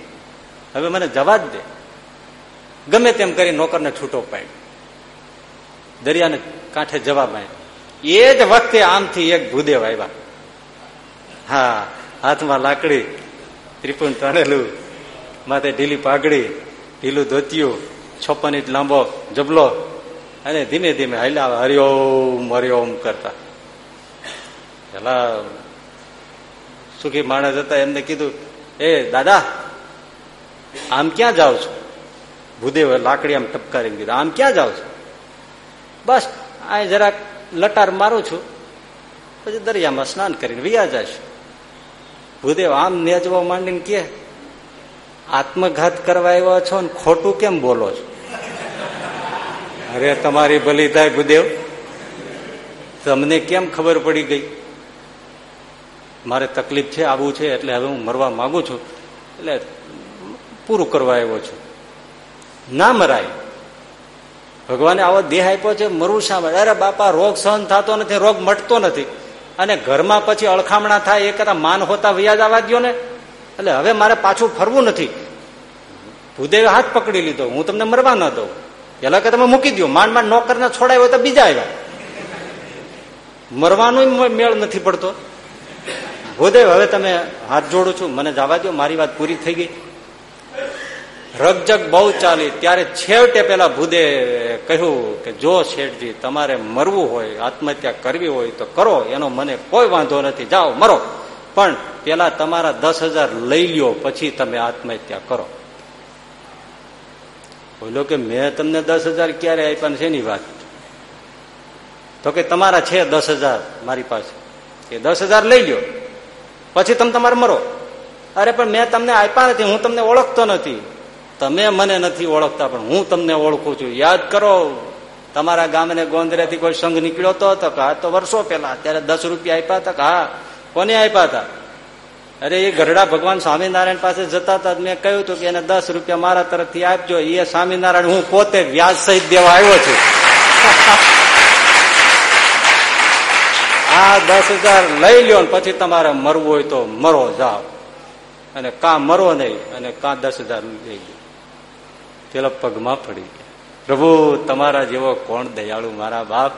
Speaker 1: હવે મને જવા જ દે. ગમે તેમ કરી નોકરને છૂટો પાડ દરિયાને કાંઠે જવા માંડ. એ જ વખતે આમથી એક ભૂદેવ આવ્યા. હા, હાથમાં લાકડી ત્રિપુણ તણેલું, માથે ઢીલી પાઘડી, ઢીલું ધોતિયું, છપ્પન ઇંચ લાંબો જબલો અને ધીમે ધીમે હાલ્યા, હરિઓમ હરિઓમ કરતા. પેલા સુખી માણસ હતા, એમને કીધું, એ દાદા, આમ ક્યાં જાઓ છો? ભૂદેવ લાકડી આમ ટપકારીને કીધું, આમ ક્યાં જાઓ છો? બસ અહીં જરાક લટાર મારું છું. પછી દરિયામાં સ્નાન કરીને વ્યા જશ ભૂદેવ આમ નેચવા માંડીને કે આત્મઘાત કરવા આવ્યા છો ને ખોટું કેમ બોલો છો? અરે, તમારી ભલી થાય ભૂદેવ. તમને કેમ ખબર પડી ગઈ? મારે તકલીફ છે, આવું છે, એટલે હવે હું મરવા માંગુ છું. એટલે પૂરું કરવા આવ્યો છું. ના મરાય. ભગવાને આવો દેહ આપ્યો છે, મરવું શા માટે? અરે બાપા, રોગ સહન થતો નથી, રોગ મટતો નથી. અને ઘરમાં પછી અળખામણા થાય એ કરતા માન હોતા વ્યાજ આવવા દો ને? એટલે હવે મારે પાછું ફરવું નથી. ભૂદેવે હાથ પકડી લીધો, હું તમને મરવા ન દઉં. પેલા કે તમે મૂકી દો માંડ માંડ નોકરને છોડાયો તો બીજા આવ્યા. મરવાનો મેળ નથી પડતો. ભૂદેવ, હવે તમે હાથ જોડું છું, મને જવા દો મારી વાત પૂરી થઈ ગઈ. રગજગ બહુ ચાલી. ત્યારે છેવટે પેલા ભૂદે કહ્યું કે જો શેઠજી, તમારે મરવું હોય, આત્મહત્યા કરવી હોય તો કરો. એનો મને કોઈ વાંધો નથી. જાઓ, મરો. પણ પેલા તમારા દસ લઈ લ્યો, પછી તમે આત્મહત્યા કરો. બોલો કે મેં તમને દસ ક્યારે આપ્યા છે એની વાત? તો કે તમારા છે દસ મારી પાસે. એ દસ લઈ લ્યો. પછી તમે તમારે મરો. અરે પણ મેં તમને આપ્યા નથી. હું તમને ઓળખતો નથી. તમે મને નથી ઓળખતા, પણ હું તમને ઓળખું છું. યાદ કરો, તમારા ગામને ગોંદરેથી કોઈ સંઘ નીકળ્યો તો હા, તો વર્ષો પેલા ત્યારે દસ રૂપિયા આપ્યા હતા હા, કોને આપ્યા હતા? અરે, એ ગઢડા ભગવાન સ્વામિનારાયણ પાસે જતા હતા, મેં કહ્યું હતું કે, એને દસ રૂપિયા મારા તરફથી આપજો. એ સ્વામિનારાયણ, હું પોતે વ્યાજ સહિત દેવા આવ્યો છું. આ દસ હજાર લઈ લ્યો ને પછી તમારે મરવું હોય તો મરો જાઓ. અને કા મરો નહીં, અને કા દસ હજાર લઈ લો પેલા પગમાં પડી પ્રભુ, તમારા જેવો કોણ દયાળુ મારા બાપ?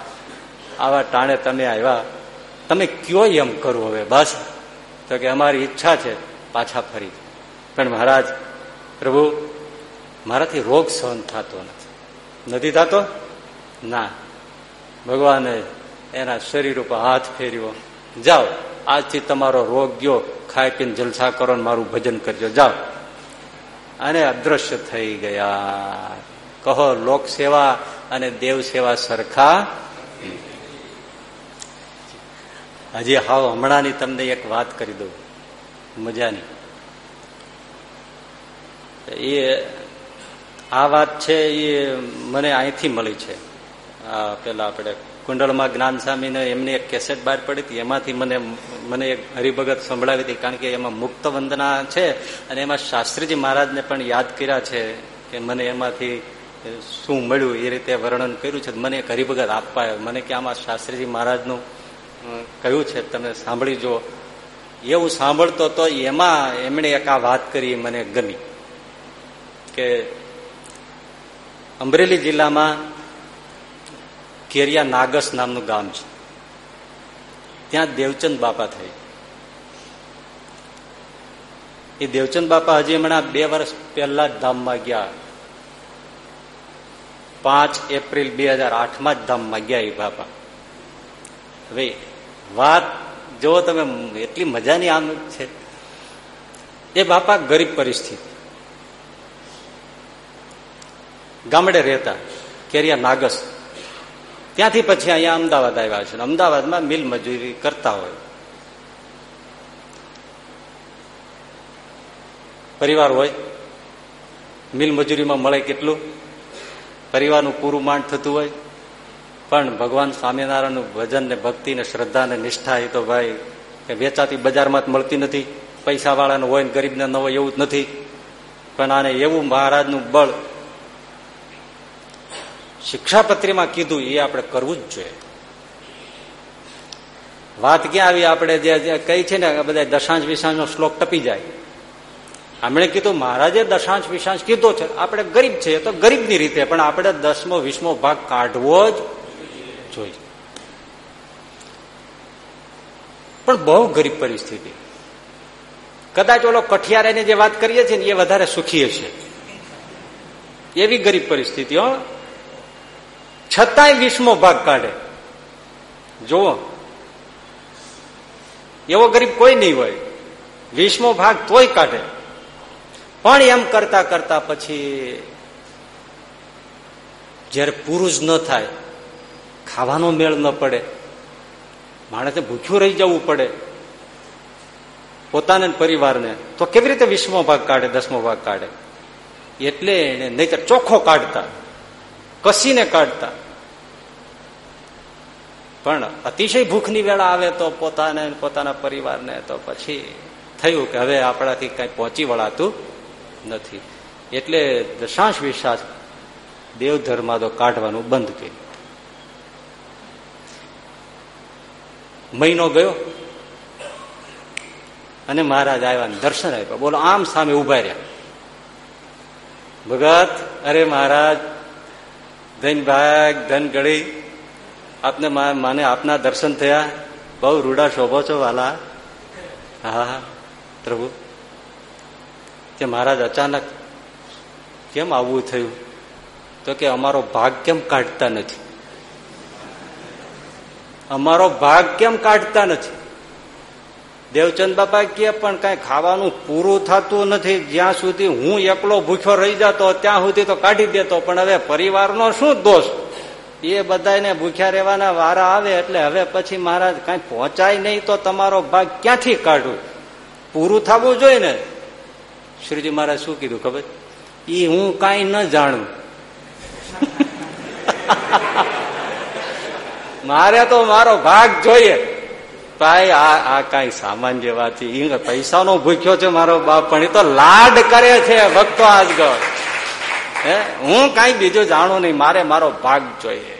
Speaker 1: આવા ટાણે તમે આવ્યા. તમે કયો એમ કરો હવે? બસ. તો કે અમારી ઈચ્છા છે, પાછા ફરી. પણ મહારાજ, પ્રભુ, મારાથી રોગ સહન થતો નથી. નથી થતો? ના. ભગવાને એના શરીર ઉપર હાથ ફેર્યો. જાઓ, આજથી તમારો રોગ ગયો. ખાઈ પીને જલસા કરો મારું ભજન કરજો. જાઓ. અને અદ્રશ્ય થઈ ગયા. કહો, લોક સેવા અને દેવ સેવા સરખા? હજી હાવ હમણાંની તમને એક વાત કરી દઉં. મજાની. એ આ વાત છે, એ મને અહીંથી મળી છે. પેલા આપણે કુંડળમાં જ્ઞાન સ્વામીને એમની એક કેસેટ બહાર પડી હતી. એમાંથી મને મને એક હરિભગત સંભળાવી હતી, કારણ કે એમાં મુક્ત વંદના છે અને એમાં શાસ્ત્રીજી મહારાજને પણ યાદ કર્યા છે કે મને એમાંથી શું મળ્યું, એ રીતે વર્ણન કર્યું છે. મને એક હરિભગત આપવા મને કે આમાં શાસ્ત્રીજી મહારાજનું કહ્યું છે, તમે સાંભળી જો એવું સાંભળતો તો એમાં એમણે એક આ વાત કરી, મને ગમી. કે અમરેલી જિલ્લામાં કેરિયા નાગસ નામનું ગામ છે. ત્યાં દેવચંદ બાપા થઈ એ દેવચંદ બાપા હજી હમણાં બે વર્ષ પહેલા જ ધામમાં ગયા. પાંચ એપ્રિલ બે હજાર આઠમાં જ ધામમાં ગયા એ બાપા. હવે વાત જો તમે એટલી મજાની આમ છે, એ બાપા ગરીબ પરિસ્થિતિ. ગામડે રહેતા, કેરિયા નાગસ. ત્યાંથી પછી અહીંયા અમદાવાદ આવ્યા છે. અમદાવાદમાં મિલ મજૂરી કરતા હોય. પરિવાર હોય. મિલ મજૂરીમાં મળે કેટલું? પરિવારનું પૂરું માંડ થતું હોય. પણ ભગવાન સ્વામિનારાયણનું ભજન ને ભક્તિ ને શ્રદ્ધા ને નિષ્ઠા એ તો ભાઈ વેચાતી બજારમાં જ મળતી નથી. પૈસા વાળાનું હોય ને ગરીબને ન હોય એવું જ નથી. પણ આને એવું મહારાજનું બળ શિક્ષાપત્રીમાં કીધું એ આપણે કરવું જ જોઈએ. વાત ક્યાં આવી? આપણે જે કઈ છે ને બધા દશાંશ વિશાંશનો શ્લોક ટપી જાય. આમણે કીધું, મહારાજે દશાંશ વિશાંશ કીધો છે. આપણે ગરીબ છે તો ગરીબની રીતે, પણ આપણે દસમો, વીસમો ભાગ કાઢવો જ જોઈએ. પણ બહુ ગરીબ પરિસ્થિતિ. કદાચ ઓલો કઠિયારાની જે વાત કરીએ છીએ ને, એ વધારે સુખી છે એવી ગરીબ પરિસ્થિતિઓ છતાંય વીસમો ભાગ કાઢે. જુઓ. એવો ગરીબ કોઈ નહીં હોય. વીસમો ભાગ તોય કાઢે. પણ એમ કરતા કરતા પછી જયારે પુરુષ ન થાય, ખાવાનો મેળ ન પડે, માણસે ભૂખ્યું રહી જવું પડે, પોતાને પરિવારને, તો કેવી રીતે વીસમો ભાગ કાઢે, દસમો ભાગ કાઢે? એટલે એને નહીતર ચોખ્ખો કાઢતા. કસીને કાઢતા. પણ અતિશય ભૂખની વેળા આવે તો પોતાને પોતાના પરિવારને તો પછી થયું કે હવે આપણાથી કઈ પહોંચી વળાતું નથી. એટલે દશાંશ વિશ્વાસ દેવધર્મા તો કાઢવાનું બંધ કર્યું. મહિનો ગયો અને મહારાજ આવ્યા દર્શન આપ્યા. બોલો, આમ સામે ઊભા રહ્યા. ભગત, અરે મહારાજ ધન ભાગ, ધન ગળી આપને માને આપના દર્શન થયા. બહુ રૂડા શોભો છો વાલા. હા પ્રભુ. કે મહારાજ અચાનક કેમ આવવું થયું? તો કે અમારો ભાગ કેમ કાઢતા નથી? અમારો ભાગ કેમ કાઢતા નથી? દેવચંદ બાપા કે પણ કઈ ખાવાનું પૂરું થતું નથી, જ્યાં સુધી હું એકલો ભૂખ્યો રહી જતો, ત્યાં સુધી તો કાઢી દેતો. પણ હવે પરિવારનો શું દોષ? એ બધાને ભૂખ્યા રહેવાના વારા આવે એટલે હવે પછી મહારાજ કઈ પહોંચાય નહીં તો તમારો ભાગ ક્યાંથી કાઢવું પૂરું થવું જોઈએ ને? શ્રીજી મહારાજ શું કીધું ખબર? એ હું કઈ ન જાણું. મારે તો મારો ભાગ જોઈએ. ભાઈ, આ કઈ સામાન્ય વાત છે પૈસાનો ભૂખ્યો છે મારો બાપ, પણ એ તો લાડ કરે છે ભક્તો આજગળ. હે? હું કઈ બીજું જાણું નહીં, મારે મારો ભાગ જોઈએ.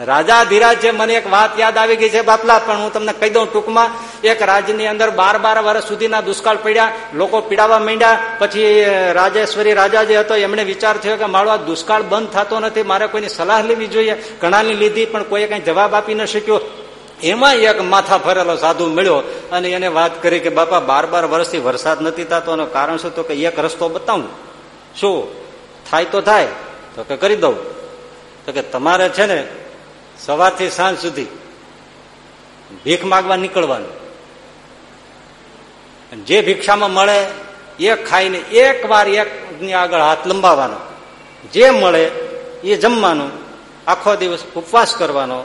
Speaker 1: રાજા ધીરાજ છે, મને એક વાત યાદ આવી ગઈ છે બાપલા, પણ હું તમને કહી દઉં ટૂંકમાં, એક રાજની અંદર બાર બાર વર્ષ સુધીના દુષ્કાળ પડ્યા, લોકો પીડાવા માંડ્યા, પછી રાજેશ્વરી રાજા જે હતો, એમણે વિચાર થયો કે મારો આ દુષ્કાળ બંધ થતો નથી, મારે કોઈની સલાહ લેવી જોઈએ, ઘણાની લીધી, પણ કોઈએ કઈ જવાબ આપી ન શક્યો. એમાં એક માથા ફરેલો સાધુ મળ્યો અને એને વાત કરી કે, બાપા, બાર બાર વર્ષથી વરસાદ નથી થતો એનું કારણ શું? તો કે, એક રસ્તો બતાવું. શું? થાય તો થાય. તો કે, કરી દઉં. તો કે, તમારે છે ને સવારથી સાંજ સુધી ભીખ માગવા નીકળવાનું. જે ભિક્ષામાં મળે એ ખાઈને એક વાર એકની આગળ હાથ લંબાવવાનો. જે મળે એ જમવાનું. આખો દિવસ ઉપવાસ કરવાનો.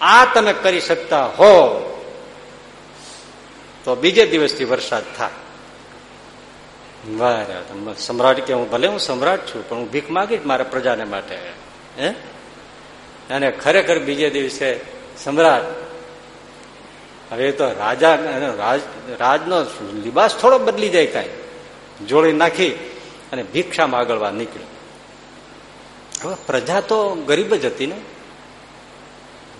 Speaker 1: આ તમે કરી શકતા હો. તો બીજે દિવસથી વરસાદ થાય. બરાબર સમ્રાટ કે હું ભલે હું સમ્રાટ છું, પણ હું ભીખ માગીશ મારા પ્રજાને માટે. હે? અને ખરેખર બીજે દિવસે સમ્રાટ, હવે તો રાજા રાજ, રાજનો લિબાસ થોડો બદલી જાય કાંઈ. જોડી નાખી અને ભિક્ષામાં આગળવા નીકળ્યો. હવે પ્રજા તો ગરીબ જ હતી ને.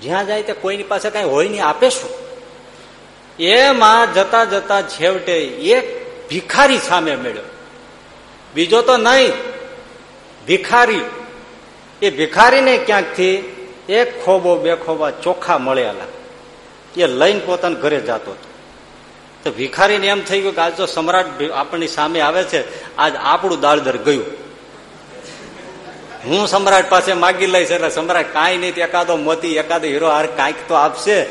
Speaker 1: જ્યાં જાય તે કોઈની પાસે કઈ હોય નહીં, આપે શું? એમાં જતા જતા છેવટે એક ભિખારી સામે મળ્યો. બીજો તો નહીં. ભિખારી. એ ભિખારીને ક્યાંકથી એક ખોબો બે ખોબા ચોખા મળેલા. એ લઈને પોતાના ઘરે જતો હતો. તો ભિખારીને એમ થઈ ગયું કે આજ તો સમ્રાટ આપણી સામે આવે છે, આજ આપણું દાળદર ગયું. હું સમ્રાટ પાસે માગી લઈશ એટલે સમ્રાટ કાંઈ નહીં એકાદો મોતી, એકાદો હીરો હાર કાંઈક તો આપશે.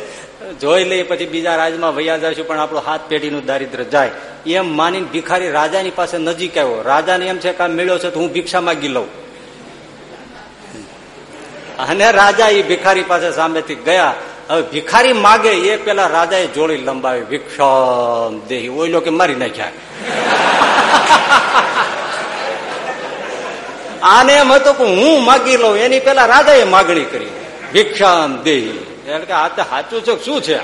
Speaker 1: જોઈ લઈએ પછી બીજા રાજમાં વૈયા જશું પણ આપણું હાથ પેઢીનું દારિદ્ર જાય. એમ માનીને ભિખારી રાજાની પાસે નજીક આવ્યો. રાજાને એમ છે કે મેળ્યો છે તો હું ભિક્ષા માગી લઉં. અને રાજા એ ભિખારી પાસે સામેથી ગયા. હવે ભિખારી માગે એ પેલા રાજાએ જોડી લંબાવી. ભિક્ષમ દેહી. ઓઈલો કે મારી નાખ્યા? આને એમ હતું કે હું માગી લઉં, એની પેલા રાજાએ માગણી કરી. ભિક્ષામ દેહી. એટલે કે આ તો સાચું છે શું છે?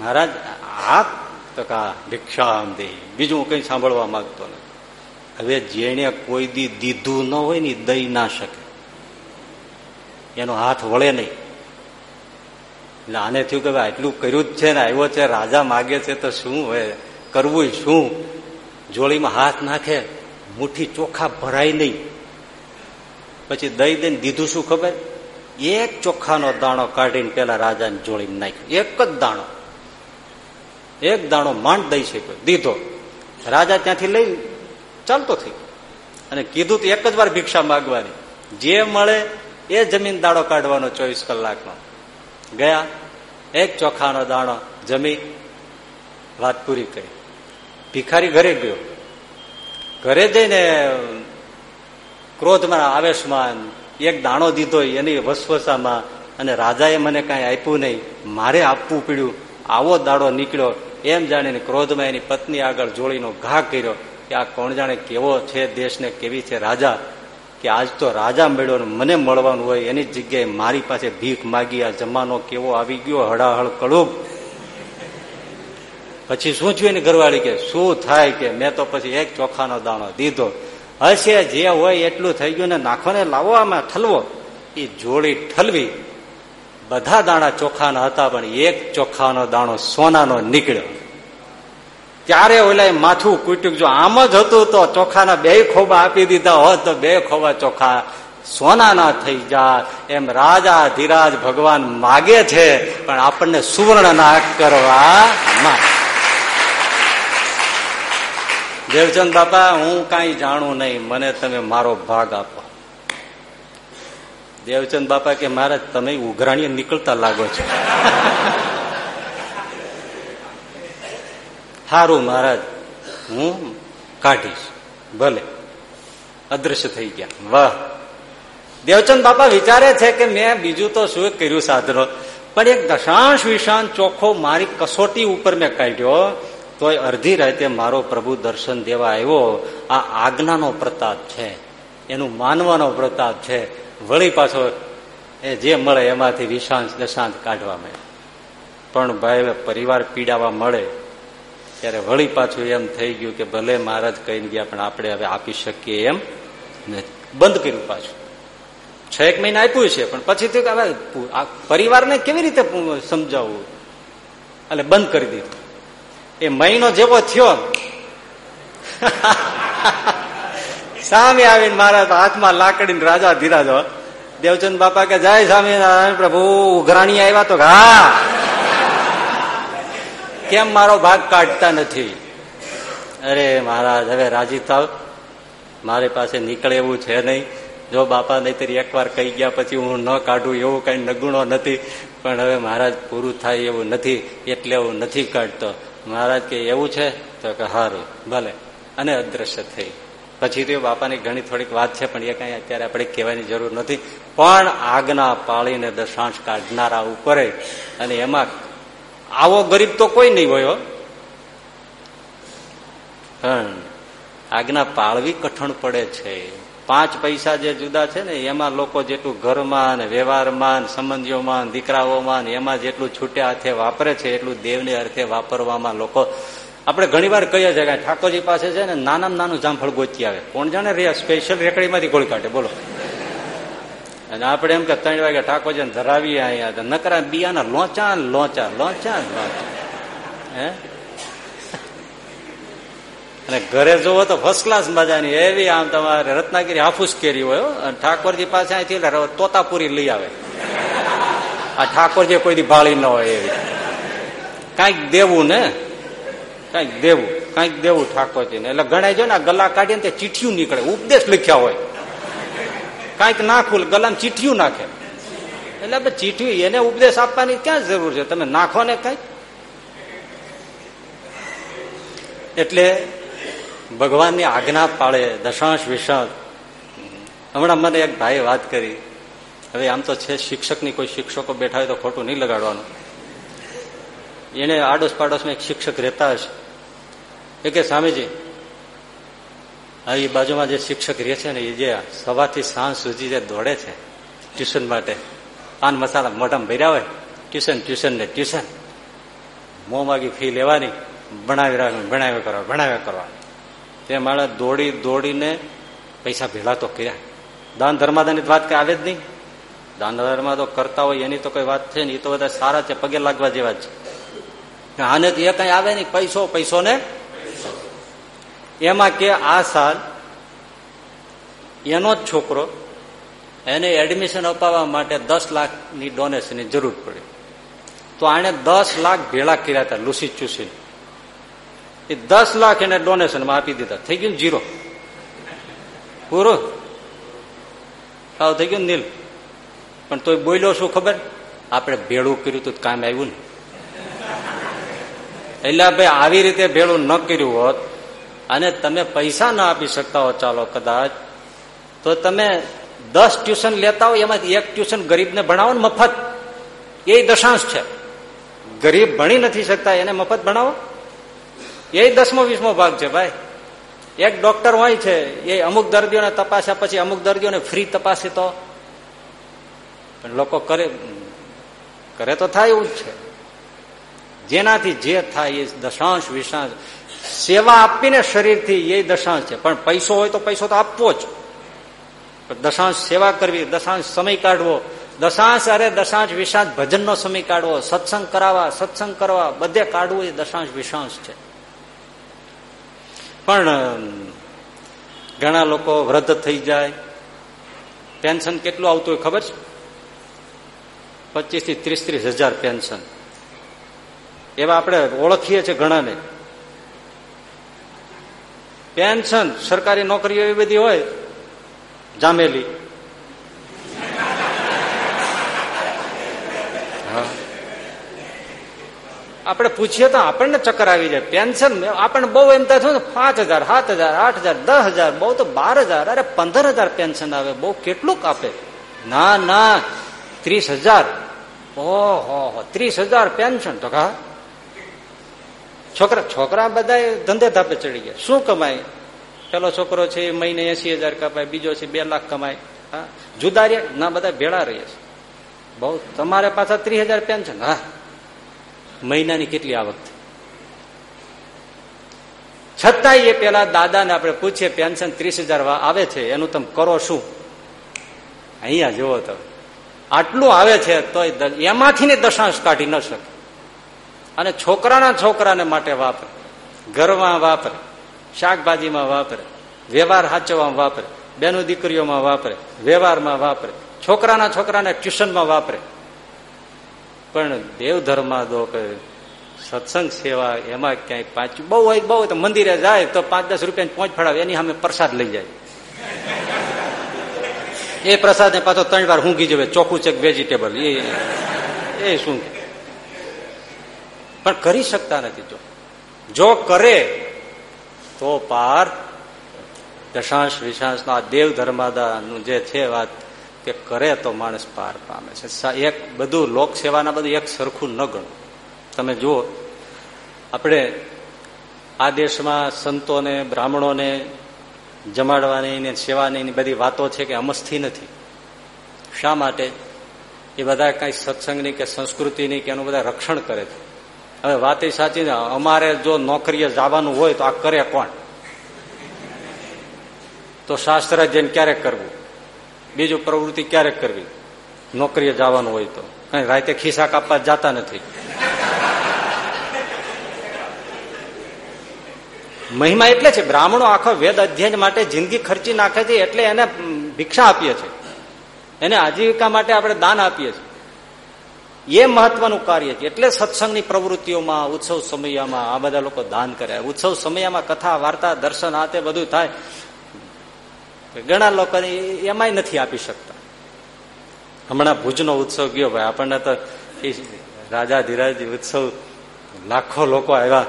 Speaker 1: મહારાજ, આ તો કા ભિક્ષામ દેહી. બીજું હું કઈ સાંભળવા માંગતો નથી. હવે જેને કોઈ દી દીધું ન હોય ને દઈ ના શકે. એનો હાથ વળે નહીં. એટલે આને થયું કે ભાઈ આટલું કર્યું જ છે ને, આવ્યો છે, રાજા માગે છે તો શું હોય કરવું શું? જોડીમાં હાથ નાખે. મુઠ્ઠી ચોખા ભરાય નહીં. પછી દઈ દઈને દીધું શું ખબર? એક ચોખાનો દાણો કાઢીને પેલા રાજાને જોડીને નાખ્યો. એક જ દાણો. એક દાણો માંડ દઈ શક્યો. દીધો. રાજા ત્યાંથી લઈ ચાલતો થઈ અને કીધું તો એક જ વાર ભિક્ષા માગવાની. જે મળે એ જમીન દાણો કાઢવાનો ચોવીસ કલાકનો. ગયા. એક ચોખાનો દાણો જમી વાત પૂરી કરી. ભિખારી ઘરે ગયો. ઘરે જઈને ક્રોધમાં, આવેશમાં એક દાણો દીધો એની વસવસામાં અને રાજાએ મને કાંઈ આપ્યું નહીં. મારે આપવું પડ્યું. આવો દાડો નીકળ્યો. એમ જાણીને ક્રોધમાં એની પત્ની આગળ જોડીનો ઘા કર્યો કે આ કોણ જાણે કેવો છે, દેશને કેવી છે, રાજા? કે આજ તો રાજા મળ્યો મને મળવાનું હોય એની જગ્યાએ મારી પાસે ભીખ માગી. આ જમાનો કેવો આવી ગયો, હળાહળ કળુબ પછી શું થયું એની ઘરવાળી કે, શું થાય કે? મેં તો પછી એક ચોખાનો દાણો દીધો. હશે જે હોય એટલું થઈ ગયું ને નાખો ને લાવો આમાં, ઠલવો. એ જોડી ઠલવી. બધા દાણા ચોખાના હતા, પણ એક ચોખાનો દાણો સોનાનો નીકળ્યો. ત્યારે ઓલા માથું કૂટ્યું જો આમ જ હતું તો ચોખાના બે ખોબા આપી દીધા હોત તો બે ખોબા ચોખા સોનાના થઈ જાય એમ રાજા ધીરાજ ભગવાન માગે છે, પણ આપણને સુવર્ણ ના કરવા દેવચંદ બાપા, હું કઈ જાણું નહીં. મને તમે મારો ભાગ આપો. દેવચંદ બાપા કે, મહારાજ, તમે ઉઘરાણીએ નીકળતા લાગો છો. સારું મહારાજ, હું કાઢીશ. ભલે. અદ્રશ્ય થઈ ગયા. વાહ. દેવચંદ બાપા વિચારે છે કે, મેં બીજું તો શું કર્યું સાધનો? પણ એક દશાંશ વિશાંત ચોખ્ખો મારી કસોટી ઉપર મેં કાઢ્યો. તોય અડધી રાતે મારો પ્રભુ દર્શન દેવા આવ્યો. આ આજ્ઞાનો પ્રતાપ છે. એનું માનવાનો પ્રતાપ છે. વળી પાછો એ જે મળે એમાંથી વિશાંત દશાંત કાઢવા મળે. પણ ભાઈ, પરિવાર પીડાવા મળે. ત્યારે વળી પાછું એમ થઈ ગયું કે ભલે મહારાજ કહીને ગયા, પણ આપણે હવે આપી શકીએ એમ બંધ કર્યું પાછું. છ એક મહિના આપ્યું છે, પણ પછી થયું કે હવે પરિવારને કેવી રીતે સમજાવવું? એટલે બંધ કરી દીધું. એ મહિનો જેવો થયો. સામે આવીને મારા હાથમાં લાકડી રાજા ધીરાજો દેવચંદ બાપા કે, જય સ્વામિનારાયણ પ્રભુ, ઉઘરાણી આવ્યા તો હા કેમ મારો ભાગ કાઢતા નથી? અરે મહારાજ, હવે રાજી થાવ. મારી પાસે નીકળે એવું છે નહીં. જો બાપા નહીતર એકવાર કહી ગયા પછી હું ન કાઢું એવું કઈ નગુણો નથી. પણ હવે મહારાજ પૂરું થાય એવું નથી. એટલે હું નથી કાઢતો. મહારાજ કે એવું છે? તો કે સારું ભલે. અને અદ્રશ્ય થઈ. પછી તો બાપાની ઘણી થોડીક વાત છે, પણ એ કઈ અત્યારે આપણે કહેવાની જરૂર નથી. પણ આજ્ઞા પાળીને દશાંશ કાઢનારા ઉપર, અને એમાં આવો ગરીબ તો કોઈ નહીં હોય પણ આજ્ઞા પાળવી કઠણ પડે છે. પાંચ પૈસા જે જુદા છે ને, એમાં લોકો જેટલું ઘરમાં ને વ્યવહારમાં સંબંધીઓમાં દીકરાઓમાં એમાં જેટલું છૂટ્યા અર્થે વાપરે છે, એટલું દેવને અર્થે વાપરવામાં લોકો, આપણે ઘણી વાર કહીએ છીએ કે ઠાકોરજી પાસે છે ને નાનામાં નાનું જામફળ ગોચી આવે. કોણ જાણે રે સ્પેશિયલ રેકડીમાંથી ગોળી કાઢે, બોલો. અને આપણે એમ કે ત્રણ વાગે ઠાકોરજી ધરાવીએ અહીંયા નકરા બિયાના લોચા લોચા લોચા લોચા હે? અને ઘરે જોવો તો ફર્સ્ટ ક્લાસ મજાની, એવી આમ તમારે રત્નાગીરી હાફૂસ કેરી હોય અને ઠાકોરજી પાસે અહીંથી તોતાપુરી લઈ આવે. આ ઠાકોરજી કોઈ ભાળી ન હોય એવી. કંઈક દેવું ને? કંઈક દેવું કંઈક દેવું ઠાકોરજી એટલે ગણાય જો ને ગલા કાઢીને તે ચીઠિયું નીકળે, ઉપદેશ લખ્યા હોય. કંઈક નાખવું ગલામાં ચીઠિયું નાખે. એટલે ચીઠી, એને ઉપદેશ આપવાની ક્યાં જરૂર છે? તમે નાખો ને કઈ એટલે ભગવાનની આજ્ઞા પાળે, દશાંશ વિષાંત હમણાં મને એક ભાઈએ વાત કરી. હવે આમ તો છે, શિક્ષકની કોઈ શિક્ષકો બેઠા હોય તો ખોટું નહીં લગાડવાનું. એને આડોશ પાડોશમાં એક શિક્ષક રહેતા હશે. એ કે, સ્વામીજી હા એ બાજુમાં જે શિક્ષક રહે છે ને એ જે સવારથી સાંજ સુધી જે દોડે છે, ટ્યુશન માટે, પાન મસાલા મોઢામાં ભર્યા હોય, ટ્યુશન ટ્યુશન ને ટ્યુશન. મોં માગી ફી લેવાની, ભણાવી રાખવાની ભણાવ્યા કરવા ભણાવ્યા કરવા. તે માળા દોડી દોડીને પૈસા ભેળા તો કર્યા. દાન ધર્માદાની વાત કઈ આવે જ નહીં. દાન ધર્મા તો કરતા હોય એની તો કઈ વાત છે ને એ તો બધા સારા છે, પગે લાગવા જેવા છે. આને તો એ કઈ આવે નહીં. પૈસો પૈસો ને એમાં કે આ સાલ એનો જ છોકરો એને એડમિશન અપાવવા માટે દસ લાખની ડોનેશનની જરૂર પડી. તો આને દસ લાખ ભેળા કર્યા હતા લુસી ચૂસી એ દસ લાખ એને ડોનેશનમાં આપી દીધા. થઈ ગયું જીરો પૂરું? સાવ થઈ ગયું નીલ. પણ તોય બોલ્યો શું ખબર? આપણે ભેળું કર્યું તું, કામ આવ્યું ને. એટલે ભાઈ, આવી રીતે ભેળું ન કર્યું હોત અને તમે પૈસા ના આપી શકતા હો ચાલો કદાચ. તો તમે દસ ટ્યુશન લેતા હો એમાં એક ટ્યુશન ગરીબને ભણાવો મફત. એ દશાંશ છે. ગરીબ ભણી નથી શકતા, એને મફત ભણાવો. એ દસમો વીસમો ભાગ છે ભાઈ. એક ડોક્ટર હોય છે, એ અમુક દર્દીઓને તપાસ્યા પછી અમુક દર્દીઓને ફ્રી તપાસે તો. લોકો કરે કરે તો થાય એવું જ છે. જેનાથી જે થાય એ દશાંશ, વિશાંશ. સેવા આપીને શરીરથી એ દશાંશ છે. પણ પૈસો હોય તો પૈસો તો આપવો જ. દશાંશ સેવા કરવી, દશાંશ સમય કાઢવો. દશાંશ અરે દશાંશ વિશાંશ ભજનનો સમય કાઢવો. સત્સંગ કરાવવા, સત્સંગ કરવા, બધે કાઢવું એ દશાંશ, વિશાંશ છે. પણ, ઘણા લોકો વૃદ્ધ થઈ જાય. પેન્શન કેટલું આવતું હોય ખબર છે? પચીસથી ત્રીસ ત્રીસ હજાર પેન્શન. એવા આપણે ઓળખીએ છીએ ઘણાને. પેન્શન સરકારી નોકરીઓ એવી બધી હોય, જામેલી. આપણે પૂછીએ તો આપણને ચક્કર આવી જાય. પેન્શન આપણને બહુ એમ થાય પાંચ હજાર, સાત હજાર, આઠ હજાર, દસ હજાર, બહુ તો બાર હજાર, અરે પંદર હજાર પેન્શન આવે. બહુ કેટલુંક આપે ના ના. ત્રીસ હજાર. ઓહો, ત્રીસ હજાર પેન્શન તો કા? છોકરા છોકરા બધા ધંધે ધાપે ચડી ગયા. શું કમાય? પેલો છોકરો છે, મહિને એસી હજાર કમાય બીજો છે, બે લાખ કમાય. હા? જુદા રે ના, બધા ભેળા રહીએ છે. બહુ તમારે પાછા ત્રીસ હજાર પેન્શન હા. મહિનાની કેટલી આવક છતાંય એ પેલા દાદાને આપણે પૂછીએ, પેન્શન ત્રીસ આવે છે? એનું તમે કરો શું? અહીંયા જુઓ તો, આટલું આવે છે તો એમાંથી ને દશાંશ કાઢી ન શકે. અને છોકરાના છોકરાને માટે વાપરે, ઘરમાં વાપરે, શાકભાજીમાં વાપરે, વ્યવહાર સાચવવામાં વાપરે, બેનો દીકરીઓમાં વાપરે, વ્યવહારમાં વાપરે, છોકરાના છોકરાને ટ્યુશનમાં વાપરે. પણ દેવ દો કે સત્સંગ સેવા એમાં ક્યાંય પાંચ બહુ હોય, બહુ તો મંદિરે જાય તો પાંચ દસ રૂપિયા પહોંચ ફડાવે એની સામે પ્રસાદ લઈ જાય. એ પ્રસાદ ને પાછો ત્રણ વાર ઊંઘી જવે, ચોખ્ખું છે વેજીટેબલ એ એ શું પણ કરી શકતા નથી જો. જો કરે, તો પાર દશાંશ વિશાંશ ના દેવ ધર્માદાનું જે છે વાત કે કરે તો માણસ પાર પામે છે. એક બધું લોક સેવાના બધું એક સરખું ન ગણો. તમે જુઓ, આપણે આ દેશમાં સંતોને, બ્રાહ્મણોને જમાડવાની ને સેવાની બધી વાતો છે કે અમસ્થી નથી. શા માટે? એ બધા કઈ સત્સંગની કે સંસ્કૃતિની કે એનું બધા રક્ષણ કરે છે. હવે વાત એ સાચી ને અમારે જો નોકરીએ જવાનું હોય તો આ કરે કોણ? તો શાસ્ત્ર જઈને ક્યારેક કરવું? બીજું પ્રવૃત્તિ ક્યારેક કરવી? નોકરીએ જવાનું હોય તો. કઈ રાતે ખિસ્સા કાપવા જતા નથી. મહિમા એટલે છે, બ્રાહ્મણો આખો વેદ અધ્યયન માટે જિંદગી ખર્ચી નાખે છે, એટલે એને ભિક્ષા આપીએ છીએ એને આજીવિકા માટે આપણે દાન આપીએ છીએ એ મહત્વનું કાર્ય છે. એટલે સત્સંગની પ્રવૃત્તિઓમાં, ઉત્સવ સમયમાં આ બધા લોકો દાન કરે. ઉત્સવ સમયમાં કથા, વાર્તા, દર્શન, આ તે બધું થાય. ઘણા લોકો એમાંય નથી આપી શકતા. હમણાં ભુજનો ઉત્સવ ગયો ભાઈ, આપણને તો રાજા ધીરાજ ઉત્સવ લાખો લોકો આવ્યા.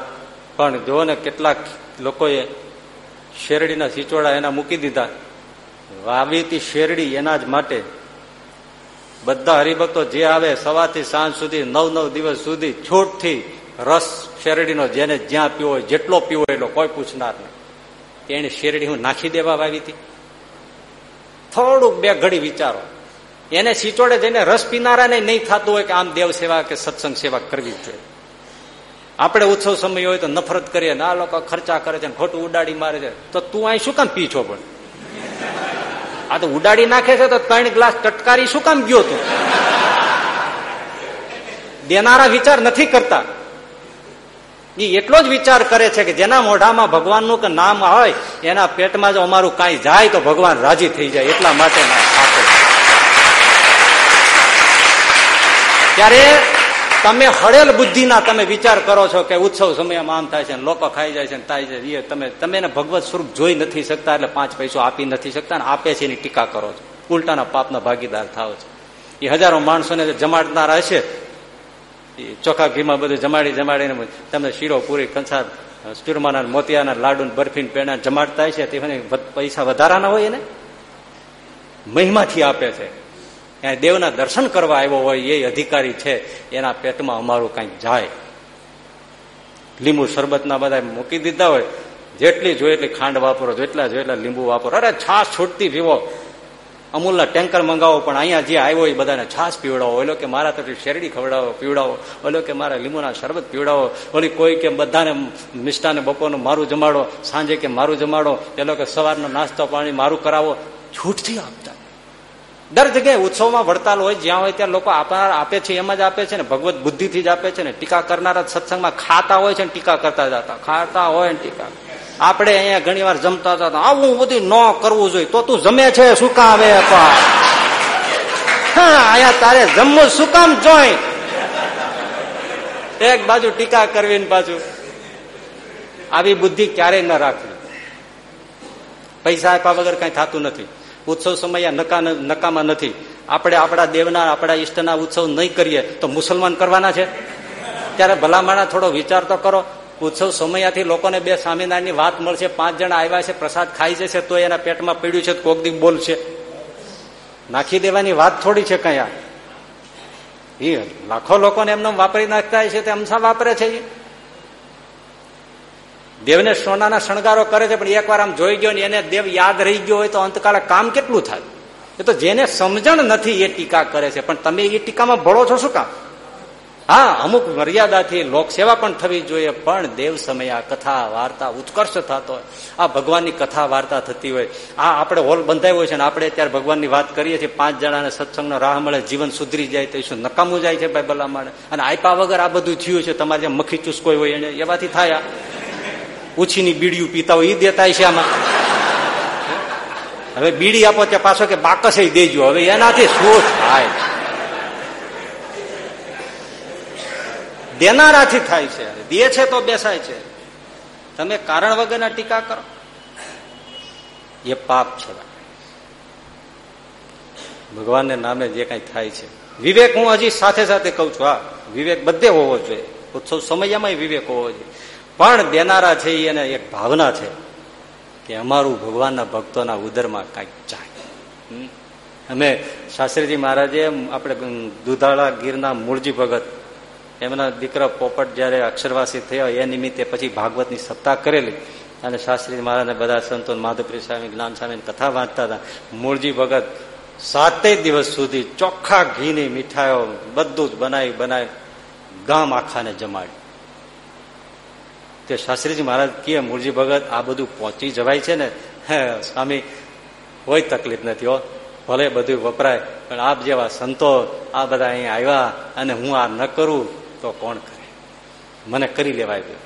Speaker 1: પણ જો ને કેટલાક લોકોએ શેરડીના સિચોડા એના મૂકી દીધા. વાવીતી શેરડી એના જ માટે. બધા હરિભક્તો જે આવે સવારથી સાંજ સુધી, નવ નવ દિવસ સુધી છૂટથી રસ શેરડીનો જેને જ્યાં પીવો હોય, જેટલો પીવો એટલો કોઈ પૂછનાર નહીં. એને શેરડી હું નાખી દેવા વાવી હતી થોડુંક બે ઘડી વિચારો. એને સિચોડે જઈને રસ પીનારાને નહીં થતું હોય કે આમ દેવ સેવા કે સત્સંગ સેવા કરવી જોઈએ. આપણે ઉત્સવ સમય હોય તો નફરત કરીએ આ લોકો ખર્ચા કરે છે ખોટું ઉડાડી મારે છે. તો તું અહીં શું કામ પી છો પણ? આ તો ઉડાડી નાખે છે તો ત્રણ ગ્લાસ ટટકારી શું કામ ગયો તું? દેનારા વિચાર નથી કરતા. એ એટલો જ વિચાર કરે છે કે જેના મોઢામાં ભગવાનનું કે નામ હોય, એના પેટમાં જો અમારું કાંઈ જાય તો ભગવાન રાજી થઈ જાય, એટલા માટે ત્યારે તમે હળેલ બુદ્ધિના તમે વિચાર કરો છો કે ઉત્સવ સમયમાં આમ થાય છે લોકો ખાઈ જાય છે થાય છે એ તમે તમે ભગવત સ્વરૂપ જોઈ નથી શકતા એટલે પાંચ પૈસો આપી નથી શકતા અને આપે છે એની ટીકા કરો છો. ઉલટાના પાપના ભાગીદાર થાવ છો. એ હજારો માણસોને જમાડનારા હશે ચોખા ઘીમાં બધું જમાડી જમાડીને તમને શીરો, પૂરી, કંસાર ચૂરમાના, મોતિયાના લાડુ બરફીન પેણા જમાડતા છે તેને પૈસા વધારાના હોય એને? મહિમાથી આપે છે. ત્યાં દેવના દર્શન કરવા આવ્યો હોય, એ અધિકારી છે, એના પેટમાં અમારું કંઈક જાય. લીંબુ શરબતના બધા મૂકી દીધા હોય, જેટલી જોઈએ એટલી ખાંડ વાપરો, જેટલા જોઈએ એટલા લીંબુ વાપરો. અરે છાશ છૂટતી પીવો. અમૂલના ટેન્કર મંગાવો, પણ અહીંયા જે આવ્યો એ બધાને છાસ પીવડાવો. ઓલો કે મારા તરફથી શેરડી ખવડાવો, પીવડાવો. ઓલો કે મારા લીંબુના શરબત પીવડાવો. ઓલી કોઈ કે બધાને મિષ્ટાને બપોરનું મારું જમાડો, સાંજે કે મારું જમાડો. એ કે સવારનો નાસ્તો પાણી મારું કરાવો. છૂટથી આપતા. દર જગ્યાએ ઉત્સવમાં વડતાલ હોય, જ્યાં હોય ત્યાં લોકો આપનાર આપે છે, એમ જ આપે છે ને. ભગવત બુદ્ધિથી જ આપે છે ને. ટીકા કરનારા સત્સંગમાં ખાતા હોય છે ને, ટીકા કરતા જતા. ખાતા હોય ને ટીકા. આપણે અહીંયા ઘણી વાર જમતા હતા આવું બધું ન કરવું જોઈએ. તો તું જમે છે, શું કામ હવે હા, અહીંયા તારે જમવું શું કામ જોઈ? એક બાજુ ટીકા કરવી ને આવી બુદ્ધિ ક્યારેય ન રાખવી. પૈસા આપ્યા વગર કઈ થતું નથી. ઉત્સવ સમય નકામાં નથી. આપણે આપણા દેવના, આપણા ઈષ્ટના ઉત્સવ નહીં કરીએ તો મુસલમાન કરવાના છે? ત્યારે ભલામણા થોડો વિચાર તો કરો. ઉત્સવ સમયાથી લોકોને બે સ્વામિનારાયણની વાત મળશે, પાંચ જણા આવ્યા છે, પ્રસાદ ખાઈ જશે તો એના પેટમાં પીડ્યું છે કોક દી બોલશે નાખી દેવાની વાત થોડી છે કયા એ લાખો લોકોને એમને વાપરી નાખતા છે, તે અમસા વાપરે છે દેવને સોનાના શણગારો કરે છે, પણ એકવાર આમ જોઈ ગયો ને એને દેવ યાદ રહી ગયો હોય તો અંતકાળે કામ કેટલું થાય? એ તો જેને સમજણ નથી એ ટીકા કરે છે, પણ તમે એ ટીકામાં ભળો છો શું કામ? હા, અમુક મર્યાદાથી લોકસેવા પણ થવી જોઈએ, પણ દેવ સમય કથા, વાર્તા ઉત્કર્ષ થતો હોય. આ ભગવાનની કથા, વાર્તા થતી હોય. આ આપણે હોલ બંધાય છે ને આપણે અત્યારે ભગવાનની વાત કરીએ છીએ, પાંચ જણાને સત્સંગનો રાહ મળે, જીવન સુધરી જાય, તો શું નકામું જાય છે ભાઈ ભલા મળે અને આઈપા વગર આ બધું થયું છે, તમારે જેમ મખી ચૂસકોય હોય એને, એવાથી થાય ઉછીની બીડીયું પીતા હોય એ દેતા છે આમાં. હવે બીડી આપો ત્યાં પાછો કે બાકસ દેજો. હવે એનાથી શું થાય? દેનારાથી થાય છે. દે છે તો બેસાય છે. તમે કારણ વગરના ટીકા કરો. એ પાપ છે. ભગવાનને નામે જે કઈ થાય છે. વિવેક હું હજી સાથે સાથે કઉ છું, હા, વિવેક બધે હોવો જોઈએ. ઉત્સવ સમયમાં વિવેક હોવો જોઈએ. પણ દેનારા છે એને એક ભાવના છે કે અમારું ભગવાનના ભક્તોના ઉદરમાં કંઈક જાય. અમે શાસ્ત્રીજી મહારાજે આપણે દુધાળા ગીરના મૂળજી ભગત એમના દીકરા પોપટ જયારે અક્ષરવાસી થયા, એ નિમિત્તે પછી ભાગવતની સત્તા કરેલી. અને શાસ્ત્રી મહારાજને બધા સંતો માધુપ્રી સ્વામી, જ્ઞાન સ્વામી કથા વાંચતા હતા. મૂળજી ભગત સાતેય દિવસ સુધી ચોખ્ખા ઘીની મીઠાઈઓ બધું જ બનાવી બનાવી ગામ આખાને જમાડી તે શાસ્ત્રીજી મહારાજ કે મૂળજી ભગત, આ બધું પહોંચી જવાય છે ને? સ્વામી, કોઈ તકલીફ નથી હો. ભલે બધું વપરાય, પણ આપ જેવા સંતો આ બધા અહીંયા આવ્યા અને હું આ ન કરું તો કોણ કરે? મને કરી લેવાય ગયું.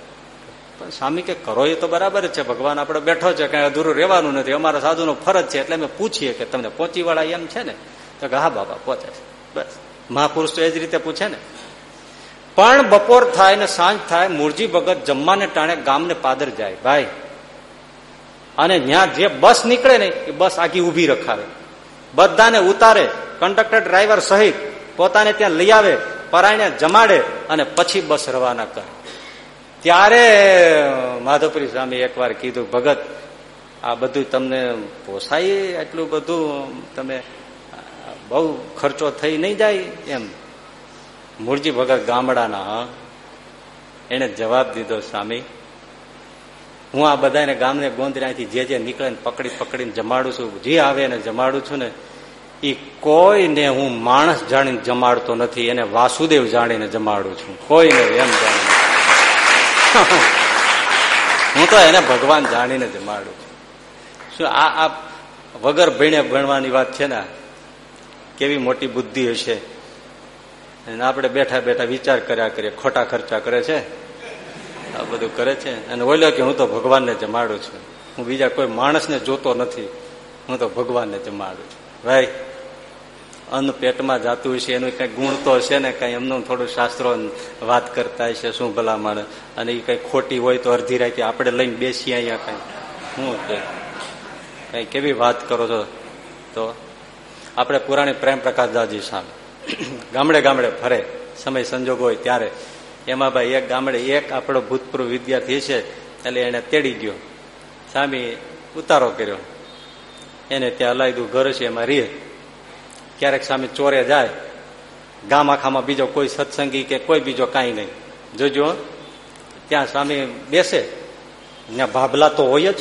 Speaker 1: પણ સ્વામી કે, કરો એ તો બરાબર છે. ભગવાન આપણે બેઠો છે, કઈ અધૂરું રહેવાનું નથી. અમારા સાધુનો ફરજ છે. એટલે અમે પૂછીએ કે, તમને પહોંચી વાળા એમ છે ને? તો કે, હા બાબા, પહોંચે છે. બસ. મહાપુરુષ તો એ જ રીતે પૂછે ને. પણ બપોર થાય ને સાંજ થાય, મૂળજી ભગત જમવાને ટાણે ગામને પાદર જાય. ભાઈ, અને ત્યાં જે બસ નીકળે ને, એ બસ આખી ઊભી રખાવે. બધાને ઉતારે. કંડક્ટર ડ્રાઈવર સહિત પોતાને ત્યાં લઈ આવે, પરાયણે જમાડે અને પછી બસ રવાના કરે. ત્યારે માધવપુરી સ્વામી એકવાર કીધું, ભગત, આ બધું તમને પોસાય એટલું બધું? તમે બહુ ખર્ચો થઈ નહીં જાય એમ. મૂળજી ભગત ગામડાના એને જવાબ દીધો, સ્વામી, હું આ બધાને ગામને ગોંદરાથી જે જે નીકળે પકડી પકડીને જમાડું છું, જે આવે એને જમાડું છું ને એ કોઈને હું માણસ જાણીને જમાડતો નથી, એને વાસુદેવ જાણીને જમાડું છું. કોઈને એમ જાણીને. હું તો એને ભગવાન જાણીને જમાડું છું. શું આ આ વગર ભીણે ભણવાની વાત છે ને? કેવી મોટી બુદ્ધિ હશે? અને આપણે બેઠા બેઠા વિચાર કર્યા કરીએ, ખોટા ખર્ચા કરે છે? આ બધું કરે છે? અને ઓલો કે હું તો ભગવાનને જમાડું છું. હું બીજા કોઈ માણસને જોતો નથી. હું તો ભગવાનને જમાડું છું. ભાઈ અન્ન પેટમાં જતું હશે, એનું કઈ ગુણ તો હશે ને, કઈ એમનું થોડું શાસ્ત્રો વાત કરતા હશે, શું ભલા અને એ કઈ ખોટી હોય તો અડધી રાખી આપણે લઈને બેસીએ અહીંયા કઈ. શું કઈ કેવી વાત કરો છો? તો આપણે પુરાણી પ્રેમ પ્રકાશ દાદી સામે. ગામડે ગામડે ફરે, સમય સંજોગ હોય ત્યારે. એમાં ભાઈ એક ગામડે એક આપણો ભૂતપૂર્વ વિદ્યાર્થી છે એટલે એને તેડી ગયો. સામી ઉતારો કર્યો. એને ત્યાં અલાયદું ઘર છે એમાં રીએ ક્યારેક સામે ચોરે જાય ગામ આખામાં બીજો કોઈ સત્સંગી કે કોઈ બીજો કાંઈ નહીં. જોજો, ત્યાં સ્વામી બેસે. ત્યાં ભાભલા તો હોય જ.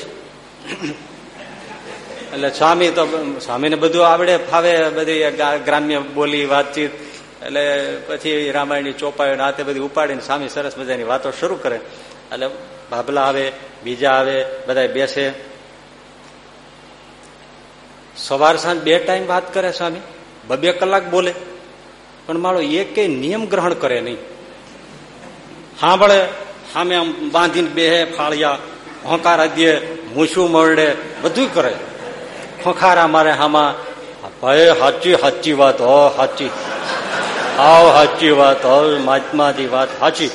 Speaker 1: એટલે સ્વામી તો સ્વામીને બધું આવડે, ફાવે, બધી ગ્રામ્ય બોલી, વાતચીત. એટલે પછી રામાયણની ચોપાયો હાથે બધી ઉપાડીને સ્વામી સરસ મજાની વાતો શરૂ કરે. એટલે ભાભલા આવે, બીજા આવે બધા બેસે. સવાર સાંજ બે ટાઈમ વાત કરે સ્વામી. બબે કલાક બોલે. પણ મારો એક નિયમ ગ્રહણ કરે નહીં. સાંભળે સામે આમ બાંધીને બેહે, ફાળિયા, હોંકારા દે મૂછું મળે બધું કરે. ખોખારા મારે હામાં ભાઈ સાચી સાચી વાત, હો સાચી હાવ સાચી વાત, હો મહાત્માજી વાત સાચી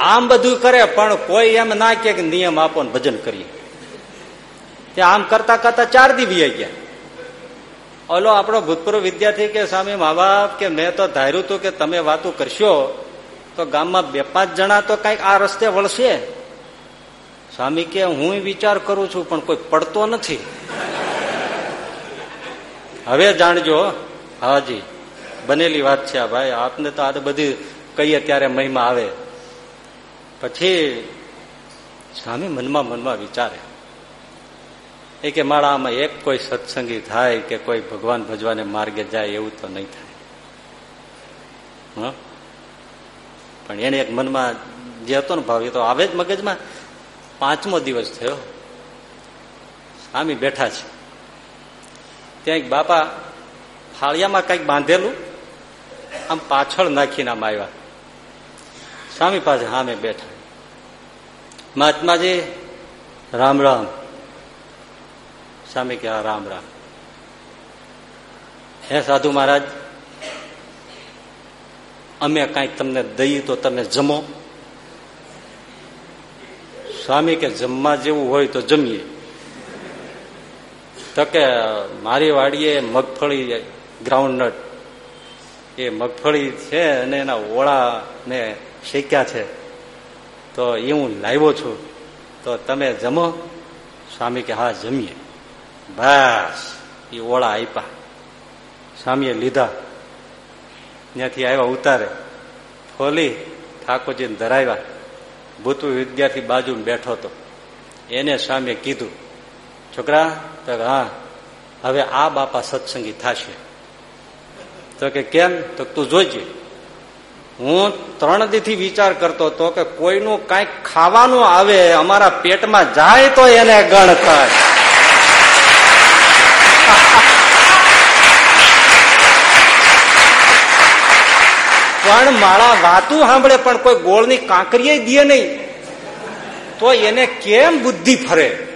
Speaker 1: આમ બધું કરે, પણ કોઈ એમ ના કે નિયમ આપો ભજન કરીએ. ત્યાં આમ કરતા કરતા ચાર દિવસ ગયા. ઓલો આપણો ભૂતપૂર્વ વિદ્યાર્થી કે, સ્વામી મા બાપ કે મેં તો ધાર્યું હતું કે તમે વાતો કરશો, તો ગામમાં બે પાંચ જણા તો કંઈક આ રસ્તે વળશે. સ્વામી કે, હું વિચાર કરું છું, પણ કોઈ પડતો નથી. હવે જાણજો, હાજી, બનેલી વાત છે આ ભાઈ. આપને તો આ બધી કહીએ ત્યારે મહિમા આવે. પછી, સ્વામી મનમાં મનમાં વિચારે. એ કે મારા આમાં એક કોઈ સત્સંગી થાય કે કોઈ ભગવાન ભજવાને માર્ગે જાય એવું તો નહીં થાય. પણ એને એક મનમાં જે હતો ને ભાવ, એ તો આવે જ મગજમાં. પાંચમો દિવસ થયો. સ્વામી બેઠા છે. ત્યાં એક બાપા ફાળિયામાં કંઈક બાંધેલું, આમ પાછળ નાખીને આમ આવ્યા. સ્વામી પાસે હા મેં બેઠા. મહાત્માજી, રામ રામ. સ્વામી કે રામ રામ. હે સાધુ મહારાજ, અમે કાંઈક તમને દઈએ તો તમે જમો. સ્વામી કે જમવા જેવું હોય તો જમીએ. તો કે મારી વાડીએ મગફળી ગ્રાઉન્ડનટ એ મગફળી છે અને એના ઓળા ને શેક્યા છે. તો એ હું લાવ્યો છું. તો તમે જમો. સ્વામી કે હા, જમીએ. બસ. એ ઓળા આપ્યા સ્વામીએ લીધા. ત્યાંથી આવ્યા ઉતારે. ખોલી ઠાકોરજીને ધરાવ્યા. ભૂતપૂર્વ વિદ્યાર્થી બાજુ બેઠો હતો. એને સ્વામીએ કીધું, છોકરા, તો હા, હવે આ બાપા સત્સંગી થશે. તો કે, કેમ? તો તું જોઈજે હું ત્રણ દીથી વિચાર કરતો હતો કે કોઈનું કાંઈક ખાવાનું આવે અમારા પેટમાં જાય તો એને ગણ થાય પણ મારા વાતું સાંભળે પણ કોઈ ગોળની કાંકરીએ દે નહીં. તો એને કેમ બુદ્ધિ ફરે?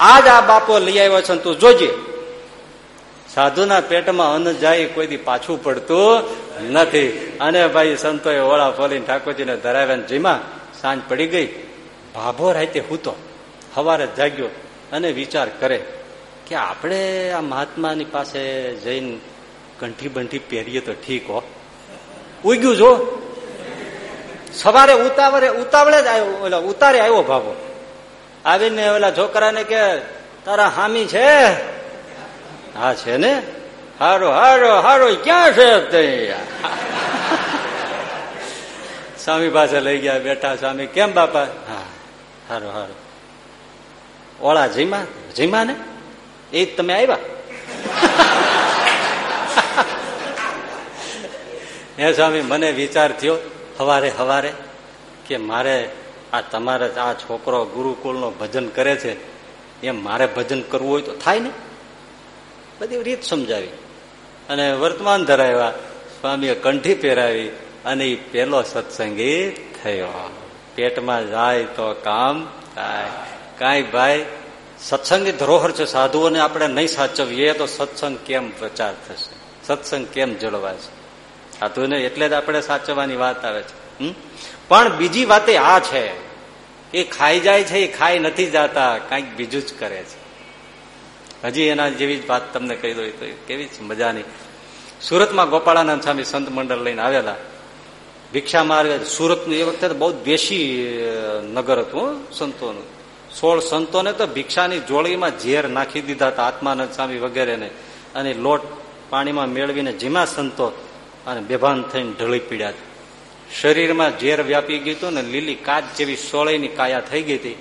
Speaker 1: આજ આ બાપો લઈ આવ્યો છે તું જોજે. સાધુના પેટમાં અન્ન જાય કોઈ દી પાછું પડતું નથી. અને ભાઈ સંતોએ ઓળા ફોલીને ઠાકોરજીને ધરાવ્યા જીમાં સાંજ પડી ગઈ. ભાભો રાતે હૂતો. સવારે જાગ્યો અને વિચાર કરે. કે આપણે આ મહાત્માની પાસે જઈને કંઠી બંઠી પહેરીએ તો ઠીક હો. ઉગ્યું જો. સવારે ઉતાવળે ઉતાવળે જ આવ્યો, ઓલા ઉતારે આવ્યો ભાભો. આવીને ઓલા છોકરાને કે, તારા હામી છે? હા, છે ને. હારો હારો હારો, ક્યાં છે સ્વામી પાસે લઈ ગયા, બેઠા સ્વામી. કેમ બાપા? હા, હારો હારો. ઓળા જીમા જીમા ને એ જ તમે આવ્યા? હે સ્વામી, મને વિચાર થયો હવારે હવારે કે મારે આ તમારે આ છોકરો ગુરુકુળનો ભજન કરે છે, એમ મારે ભજન કરવું હોય તો થાય ને? બધી રીત સમજાવી. અને વર્તમાન ધરાવ્યા સ્વામીએ કંઠી પહેરાવી અને એ પેલો સત્સંગી થયો. પેટમાં જાય તો કામ થાય. કાંઈ ભાઈ સત્સંગી ધરોહર છે, સાધુઓને આપણે નહીં સાચવીએ તો સત્સંગ કેમ પ્રચાર થશે? સત્સંગ કેમ જળવાશે સાધુને એટલે જ આપણે સાચવવાની વાત આવે છે. પણ બીજી વાતે આ છે એ ખાઈ જાય છે એ ખાઈ નથી જતા, કંઈક બીજું જ કરે છે. હજી એના જેવી જ વાત તમને કહી દો તો કેવી જ મજાની. સુરતમાં ગોપાળાનંદ સ્વામી સંત મંડળ લઈને આવેલા. ભિક્ષા માર્ગે સુરતનું એ વખતે બહુ દેશી નગર હતું સંતોનું. સોળ સંતોને તો ભિક્ષાની જોડીમાં ઝેર નાખી દીધા હતા, આત્માનંદ સ્વામી વગેરેને. અને લોટ પાણીમાં મેળવીને જીમા સંતો અને બેભાન થઈને ઢળી પીડ્યા શરીરમાં ઝેર વ્યાપી ગયું હતું ને લીલી કાચ જેવી સોળેની કાયા થઈ ગઈ હતી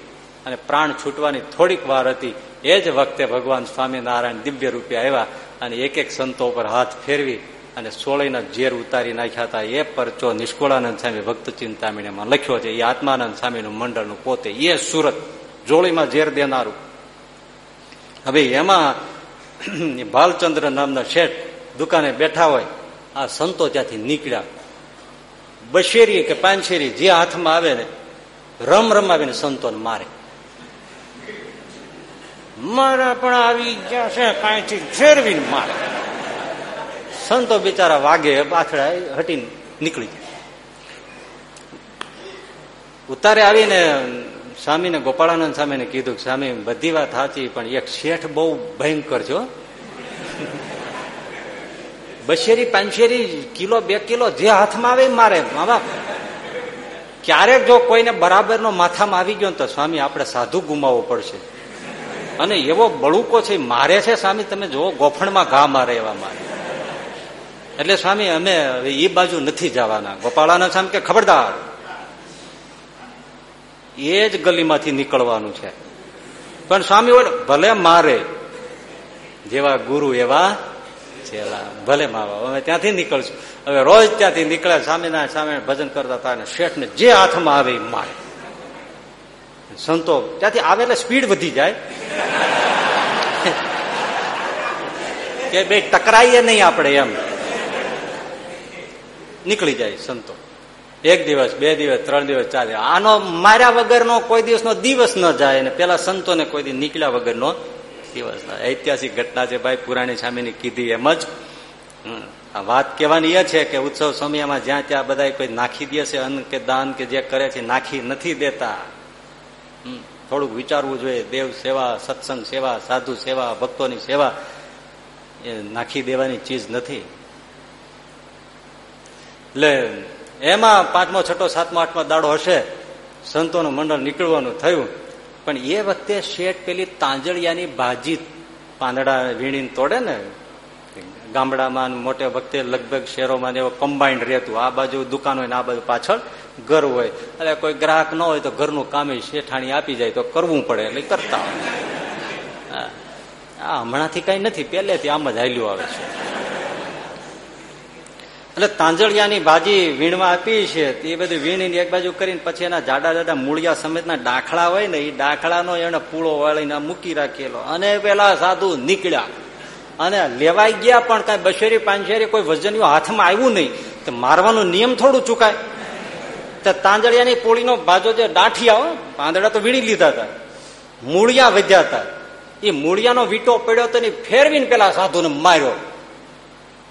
Speaker 1: અને પ્રાણ છૂટવાની થોડીક વાર હતી. એ જ વખતે ભગવાન સ્વામિનારાયણ દિવ્ય રૂપે આવ્યા અને એક એક સંતો પર હાથ ફેરવી અને સોળેના ઝેર ઉતારી નાખ્યા હતા. એ પરચો નિષ્કુળાનંદ સ્વામી ભક્ત ચિંતામણીમાં લખ્યો છે એ આત્માનંદ સ્વામીનું મંડળનું પોતે એ સુરત જોળીમાં ઝેર દેનારું. હવે એમાં ભાલચંદ્ર નામના શેઠ દુકાને બેઠા હોય, આ સંતો ત્યાંથી નીકળ્યા. બશેરી કે પાંચેરી જે હાથમાં આવે ને, રમ રમાવીને સંતોને મારે. મારા પણ આવી ગયા છે, કાંઈથી ફેરવીને મારે. સંતો બિચારા વાગે પાછળ હટીને નીકળી ગયા. ઉતારે આવીને સ્વામીને ગોપાળાનંદ સ્વામીને કીધું સ્વામી, બધી વાત સાચી, પણ એક શેઠ બહુ ભયંકર છો બશેરી પાંચેરી કિલો, બે કિલો જે હાથમાં આવે મારે. મા બાપ, ક્યારેક જો કોઈને બરાબરનો માથામાં આવી ગયો તો, સ્વામી, આપણે સાધુ ગુમાવવો પડશે. અને એવો બળુકો છે, મારે છે, સ્વામી, તમે જુઓ, ગોફણમાં ઘા મારે એવા મારે. એટલે, સ્વામી, અમે એ બાજુ નથી જવાના. ગોપાળાના સ્વામી કે, ખબરદાર. એ જ ગલીમાંથી નીકળવાનું છે. પણ સ્વામી ભલે મારે, જેવા ગુરુ એવા ચેલા, ભલે માવા, અમે ત્યાંથી નીકળશું. હવે રોજ ત્યાંથી નીકળે સ્વામીના સામે ભજન કરતા હતા અને શેઠ ને જે હાથમાં આવે મારે. સંતો, ત્યાંથી આવે એટલે સ્પીડ વધી જાય. કે બે ટકરાઈએ નહીં આપણે એમ. નીકળી જાય સંતો. એક દિવસ, બે દિવસ, ત્રણ દિવસ ચાલે. આનો માર્યા વગરનો કોઈ દિવસનો દિવસ ન જાય અને પેલા સંતોને કોઈ દિવસ નીકળ્યા વગરનો દિવસ ઐતિહાસિક ઘટના છે ભાઈ, પુરાણી સામેની કીધી એમ જ. આ વાત કહેવાની એ છે કે ઉત્સવ સમયમાં જ્યાં ત્યાં બધા કોઈ નાખી દે છે અન્ન કે દાન કે જે કરે છે, નાખી નથી દેતા. થોડુંક વિચારવું જોઈએ. દેવ સેવા, સત્સંગ સેવા, સાધુ સેવા, ભક્તોની સેવા એ નાખી દેવાની ચીજ નથી. એટલે એમાં પાંચમો, છઠ્ઠો, સાતમો, આઠમો દાડો હશે. સંતોનું મંડળ નીકળવાનું થયું. પણ એ વખતે શેઠ પેલી તાંજળિયાની ભાજી પાંદડા વીણીને તોડે ને, ગામડામાં મોટે વખતે લગભગ શહેરોમાં એવો કમ્બાઈન્ડ રહેતું. આ બાજુ દુકાન હોય ને આ બાજુ પાછળ ઘર હોય. એટલે કોઈ ગ્રાહક ન હોય તો ઘરનું કામ શેઠાણી આપી જાય તો કરવું પડે એટલે કરતા હોય. આ હમણાંથી કઈ નથી. પહેલેથી આમ જ હાલ્યું આવે છે. એટલે તાંજળિયાની ભાજી વીણવા આપી છે એ બધું વીણીને એક બાજુ કરીને પછી એના જાડા જાડા મૂળિયા સમેતના ડાખલા હોય ને એ ડાખલાનો એને પૂળો વાળીને મૂકી રાખેલો. અને પેલા સાધુ નીકળ્યા. અને લેવાઈ ગયા પણ કઈ બશેરી પાંચેરી કોઈ વજનીઓ હાથમાં આવ્યું નહીં. તો મારવાનો નિયમ થોડું ચુકાય. તો તાંજળિયાની પોળીનો બાજો જે દાંઠિયા પાંદડા તો વીણી લીધા હતા. મૂળિયા વધ્યા હતા. એ મૂળિયાનો વીટો પડ્યો તો ફેરવીને પેલા સાધુને માર્યો.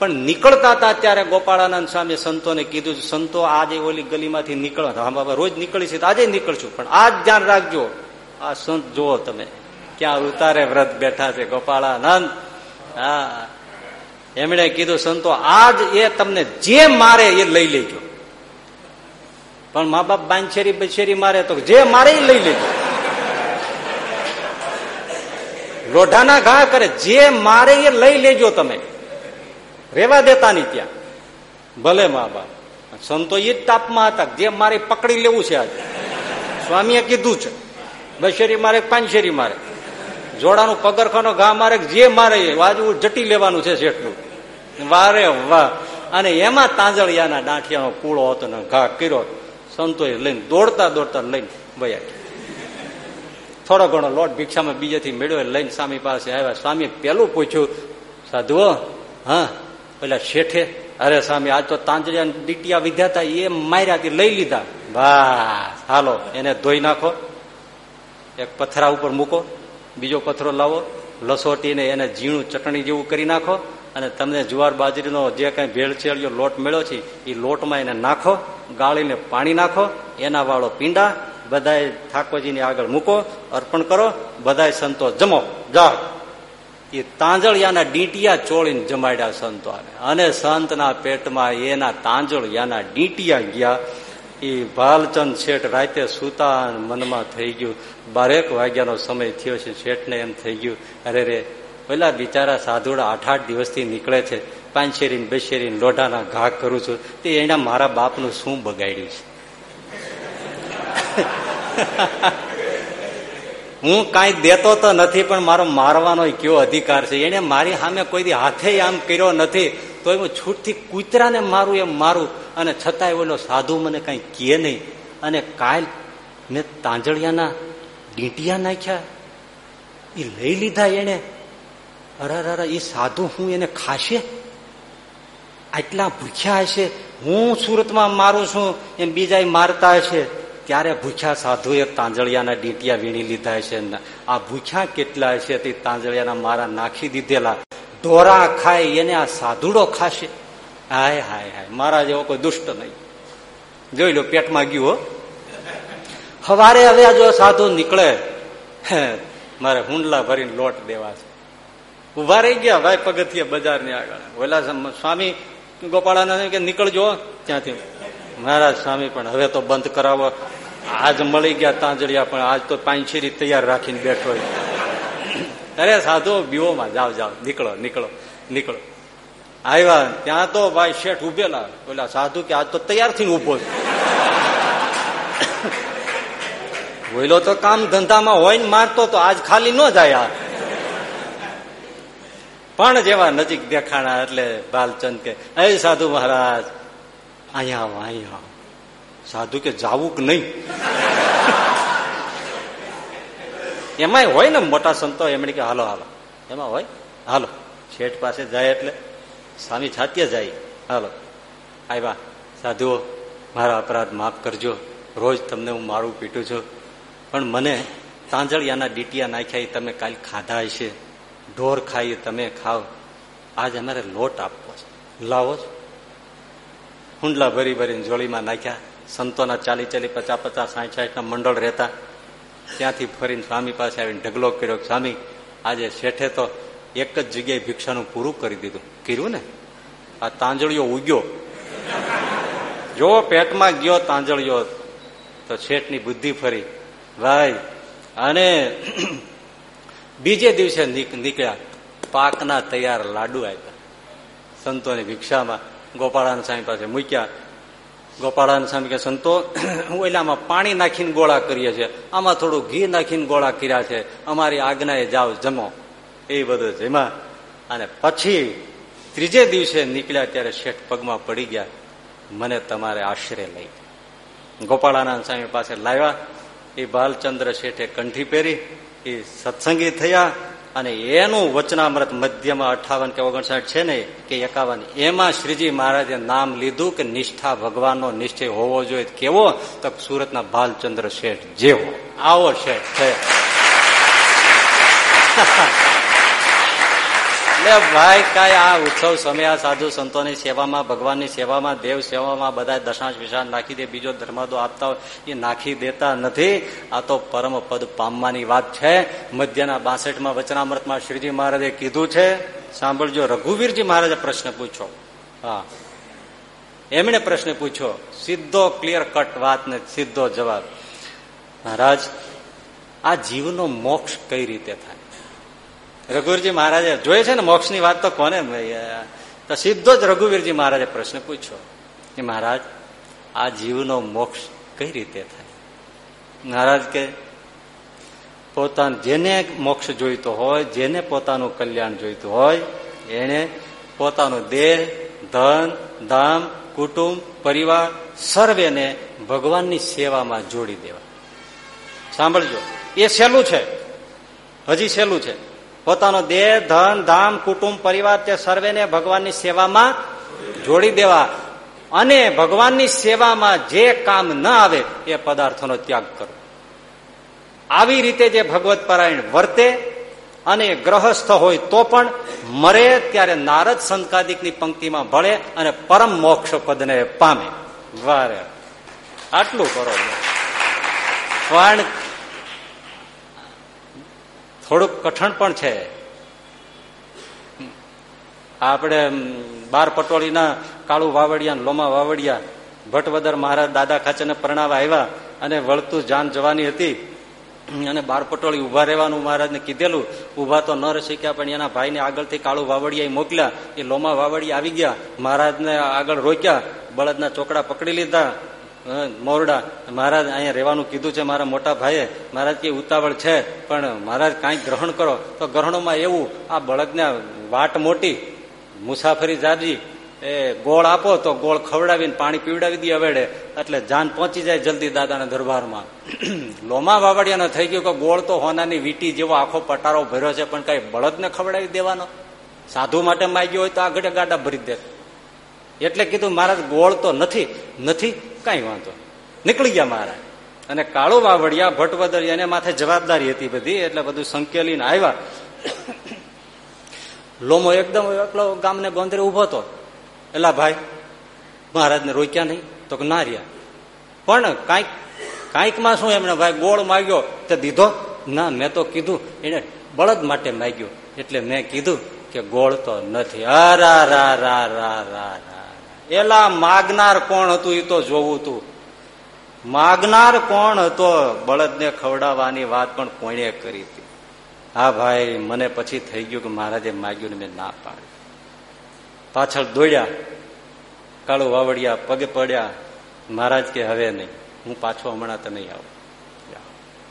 Speaker 1: પણ નીકળતા હતા ત્યારે ગોપાળાનંદ સ્વામી સંતોને કીધું સંતો આજે ઓલી ગલીમાંથી નીકળો. રોજ નીકળી છે આજે નીકળશું, પણ આજ ધ્યાન રાખજો. આ સંત, જુઓ તમે, ક્યાં ઉતારે વ્રત બેઠા છે ગોપાળાનંદ. હા. એમણે કીધું, સંતો, આજ એ તમને જે મારે એ લઈ લેજો. પણ મા બાપ બાંછેરી બછેરી મારે તો જે મારે લઈ લેજો. લોઢાના ઘા કરે, જે મારે એ લઈ લેજો તમે. રેવા દેતા નહીં ત્યાં. ભલે મા બાપ. સંતો એ જ તાપમાં હતા. જે મારે પકડી લેવું છે આજે. સ્વામીએ કીધું છે. બશેરી મારે પાંચશેરી મારે. જોડાનું પગરખાનો ઘા મારે જે મારે વાજવું જટી લેવાનું છે જેટલું વારે વાહ. અને એમાં તાંજળિયાના દાંઠિયાનો કૂળો હતો ને ઘા કર્યો સંતોએ લઈને દોડતા દોડતા લઈને વયા થોડો ઘણો લોટ ભિક્ષામાં બીજેથી મેળવ્યો લઈને સ્વામી પાસે આવ્યા. સ્વામી પેલું પૂછ્યું, સાધુઓ, હા પેલા શેઠે, અરે સ્વામી, આજ તો તાંજરિયા ડીટિયા વિધ્યા હતા એ માર્યા લઈ લીધા. બસ, હાલો, એને ધોઈ નાખો, એક પથરા ઉપર મૂકો, બીજો પથરો લાવો, લસોટીને એને ઝીણું ચટણી જેવું કરી નાખો અને તમને જુવાર બાજરીનો જે કઈ ભેળસેળિયો લોટ મળ્યો છે એ લોટમાં એને નાખો, ગાળીને પાણી નાખો, એના વાળો પીંડા બધાએ ઠાકોરજીની આગળ મૂકો, અર્પણ કરો, બધાય સંતો જમો, જાઓ. એ તાંજળિયાના ડીંટિયા ચોળીને જમાડ્યા સંતોને અને સંતના પેટમાં એના તાંજળિયાના ડીંટિયા ગયા. એ ભાલચંદ શેઠ રાતે સુતા મનમાં થઈ ગયું. બારેક વાગ્યાનો સમય થયો છે, શેઠને એમ થઈ ગયું, અરે રે પેલા બિચારા સાધુડા આઠ આઠ દિવસથી નીકળે છે. પાંચેરીને બેશેરીને લોઢાના ઘા કરું છું. તે એના મારા બાપનું શું બગાડ્યું છે? હું કાંઈ દેતો તો નથી, પણ મારો મારવાનો કયો અધિકાર છે? એને મારી સામે કોઈ હાથે આમ કર્યો નથી તો હું છૂટથી કૂતરાને મારું એમ મારું, અને છતાંય ઓલો સાધુ મને કઈ કહે નહીં. અને કાલ મેં તાંજળિયાના ડીંટિયા નાખ્યા. એ લઈ લીધા એને અરે અરે એ સાધુ હું એને ખાશે? આટલા ભૂખ્યા હશે? હું સુરતમાં મારું છું, એમ બીજા મારતા હશે? ત્યારે ભૂખ્યા સાધુએ તાંજળિયાના ડીંટિયા વીણી લીધા છે? આ ભૂખ્યા કેટલા છે તે તાંજળિયાના મારા નાખી દીધેલા. ઢોરા ખાય, એને આ સાધુડો ખાશે. હાય હાય હાય. મારા જેવો કોઈ દુષ્ટ નહીં. જોઈ લો, પેટમાં ગયું હો. હવારે હવે જો સાધુ નીકળે મારે હુંડલા ભરીને લોટ દેવા છે. ઊભા રહી ગયા, ભાઈ પગથિયે બજારની આગળ. ઓલા સ્વામી ગોપાળાનંદ કે નીકળજો ત્યાંથી. મહારાજ સ્વામી, પણ હવે તો બંધ કરાવો. આજ મળી ગયા તાંજળિયા, પણ આજ તો પાંચીરી તૈયાર રાખીને બેઠો અરે સાધુ, બીઓમાં જાઓ જાઓ. નીકળો નીકળો નીકળો. આવ્યા, ત્યાં તો ભાઈ શેઠ ઉભેલા. પેલા સાધુ કે આજ તો તૈયાર થઈને ઊભો બોલો તો કામ ધંધામાં હોય ને મારતો તો આજ ખાલી ન જાય આ. પણ જેવા નજીક દેખાણા એટલે બાલચંદ કે, એ સાધુ મહારાજ અહીંયા આવો અહીંયા સાધુ કે જાવું કે નહીં. એમાંય હોય ને મોટા સંતો, એમણે કે હાલો હાલો. એમાં હોય? હાલો. શેઠ પાસે જાય એટલે સ્વામી છાત્ય જાય. હાલો. આવ્યા સાધુઓ, મારા અપરાધ માફ કરજો. રોજ તમને હું મારું પીટું છું. પણ મને તાંજળિયાના ડીટિયા નાખ્યા એ તમે કાલ ખાધા હશે. ઢોર ખાઈ તમે ખાવ. આજ અમારે લોટ આપવો છે. લાવો છો. હુંડલા ભરી ભરીને જોળીમાં નાખ્યા. સંતોના ચાલી ચાલી પચાસ પચાસ સાઠ સાઠના મંડળ રહેતા. ત્યાંથી ફરીને સ્વામી પાસે આવીને ઢગલો કર્યો સ્વામી, આજે શેઠે તો એક જ જગ્યાએ ભિક્ષાનું પૂરું કરી દીધું. કર્યું ને? આ તાંજળીઓ ઉગ્યો. જો પેટમાં ગયો તાંજળીઓ, તો શેઠની બુદ્ધિ ફરી. ભાઈ, અને બીજે દિવસે નીકળ્યા. પાકના તૈયાર લાડુ આપ્યા. સંતોની ભિક્ષામાં ગોપાળાન સ્વામી પાસે મૂક્યા. ગોપાળાન સ્વામી કે સંતો ઓલામાં પાણી નાખીને ગોળા કરીએ છીએ. આમાં થોડું ઘી નાખીને ગોળા કર્યા છે. અમારી આજ્ઞાએ જાઓ, જમો. એ બધું જમા અને પછી ત્રીજે દિવસે નીકળ્યા ત્યારે શેઠ પગમાં પડી ગયા. મને તમારે આશરે લઈ. ગોપાળાનંદ સ્વામી પાસે લાવ્યા. એ બાલચંદ્ર શેઠે કંઠી પહેરી, એ સત્સંગી થયા. અને એનું વચનામૃત મધ્યમાં અઠાવન કે ઓગણસાઠ છે ને, કે એકાવન, એમાં શ્રીજી મહારાજે નામ લીધું કે નિષ્ઠા ભગવાનનો નિશ્ચય હોવો જોઈએ. કેવો? તો સુરતના ભાલચંદ્ર શેઠ જેવો. આવો શેઠ છે. એટલે ભાઈ, કઈ આ ઉત્સવ સમય સાધુ સંતોની સેવામાં, ભગવાનની સેવામાં, દેવ સેવામાં બધા દશાંશ વિશાંશ નાખી દે, બીજો ધર્માદો આપતા હોય, એ નાખી દેતા નથી. આ તો પરમ પદ પામવાની વાત છે. મધ્યના બાસઠમાં વચનામૃતમાં શ્રીજી મહારાજે કીધું છે. સાંભળજો, રઘુવીરજી મહારાજે પ્રશ્ન પૂછો હા. એમણે પ્રશ્ન પૂછ્યો, સીધો ક્લિયર કટ વાત ને સીધો જવાબ. મહારાજ, આ જીવનો મોક્ષ કઈ રીતે થાય? રઘુવીરજી મહારાજે જોઈએ છે ને મોક્ષની વાત તો કોને તો સીધો જ રઘુવીરજી મહારાજે પ્રશ્ન પૂછ્યો કે મહારાજ, આ જીવનો મોક્ષ કઈ રીતે થાય? મહારાજ કે, પોતાનું જેને મોક્ષ જોઈતો હોય, જેને પોતાનું કલ્યાણ જોઈતું હોય, એને પોતાનું દેહ, ધન ધામ કુટુંબ, પરિવાર સર્વેને ભગવાનની સેવામાં જોડી દેવા. સાંભળજો, એ સહેલું છે. હજી સહેલું છે. પોતાનો દેહ, ધન, ધામ, કુટુંબ, પરિવાર તે સર્વેને ભગવાનની સેવામાં જોડી દેવા. અને ભગવાનની સેવામાં જે કામ ન આવે એ પદાર્થોનો ત્યાગ કરો. આવી રીતે જે ભગવત પારાયણ વર્તે અને ગ્રહસ્થ હોય તો પણ મરે ત્યારે નારદ સંકાદિકની પંક્તિમાં ભળે અને પરમ મોક્ષ પદને પામે. વારે. આટલું કરો. પણ થોડુંક કઠણ પણ છે. આપણે બાર પટોળીના કાળુ વાવડિયા, લોમા વાવડિયા, ભટ્ટવદર મહારાજ દાદા ખાચરને પરણાવા આવ્યા અને વળતું જાન જવાની હતી. અને બાર પટોળી ઊભા રહેવાનું મહારાજને કીધેલું. ઊભા તો ન શીખ્યા પણ એના ભાઈને આગળથી કાળુ વાવડિયા મોકલ્યા. એ લોમા વાવડિયા આવી ગયા. મહારાજને આગળ રોક્યા. બળદના ચોકડા પકડી લીધા. મોરડા. મહારાજ અહીંયા રહેવાનું કીધું છે મારા મોટા ભાઈએ. મહારાજ કે ઉતાવળ છે, પણ મહારાજ કાંઈક ગ્રહણ કરો. તો ગ્રહણોમાં એવું, આ બળદને વાટ મોટી, મુસાફરી જાજી, એ ગોળ આપો તો ગોળ ખવડાવીને પાણી પીવડાવી દે અવેડે. એટલે જાન પહોંચી જાય જલ્દી દાદાના દરબારમાં. લોમા વાવડિયાનો થઈ ગયો કે ગોળ તો હોનાની વીટી જેવો આખો પટારો ભર્યો છે, પણ કઈ બળદને ખવડાવી દેવાનો? સાધુ માટે માગ્યો હોય તો આગળ ગાડા ભરી દે. એટલે કીધું, મહારાજ, ગોળ તો નથી. નથી, કઈ વાંધો નીકળી ગયા મહારાજ. અને કાળો વાવડિયા, ભટ્ટવદર એને માથે જવાબદારી હતી બધી, એટલે બધું સંકેલીને આવ્યા. લોમો એકદમ એકલો ગામને ગોંદરે ઊભો હતો. એલા ભાઈ, મહારાજને રોક્યા નહીં, તો ના રહ્યા. પણ કાંઈક, કાંઈકમાં શું એમને ભાઈ ગોળ માગ્યો? તે દીધો? ના, મેં તો કીધું, એને બળદ માટે માગ્યો. એટલે મેં કીધું કે ગોળ તો નથી. અરા રા રા રા રા એલા માગનાર કોણ હતું એ તો જોવું તું. માગનાર કોણ હતો બળદને ખવડાવવાની વાત પણ કોણે કરી હતી? હા ભાઈ, મને પછી થઈ ગયું કે મહારાજે માગ્યું ને મેં ના પાડ્યું પાછળ દોડ્યા. કાળુ વાવડિયા પગે પડ્યા. મહારાજ કે, હવે નહીં. હું પાછો હમણાં તો નહીં આવું.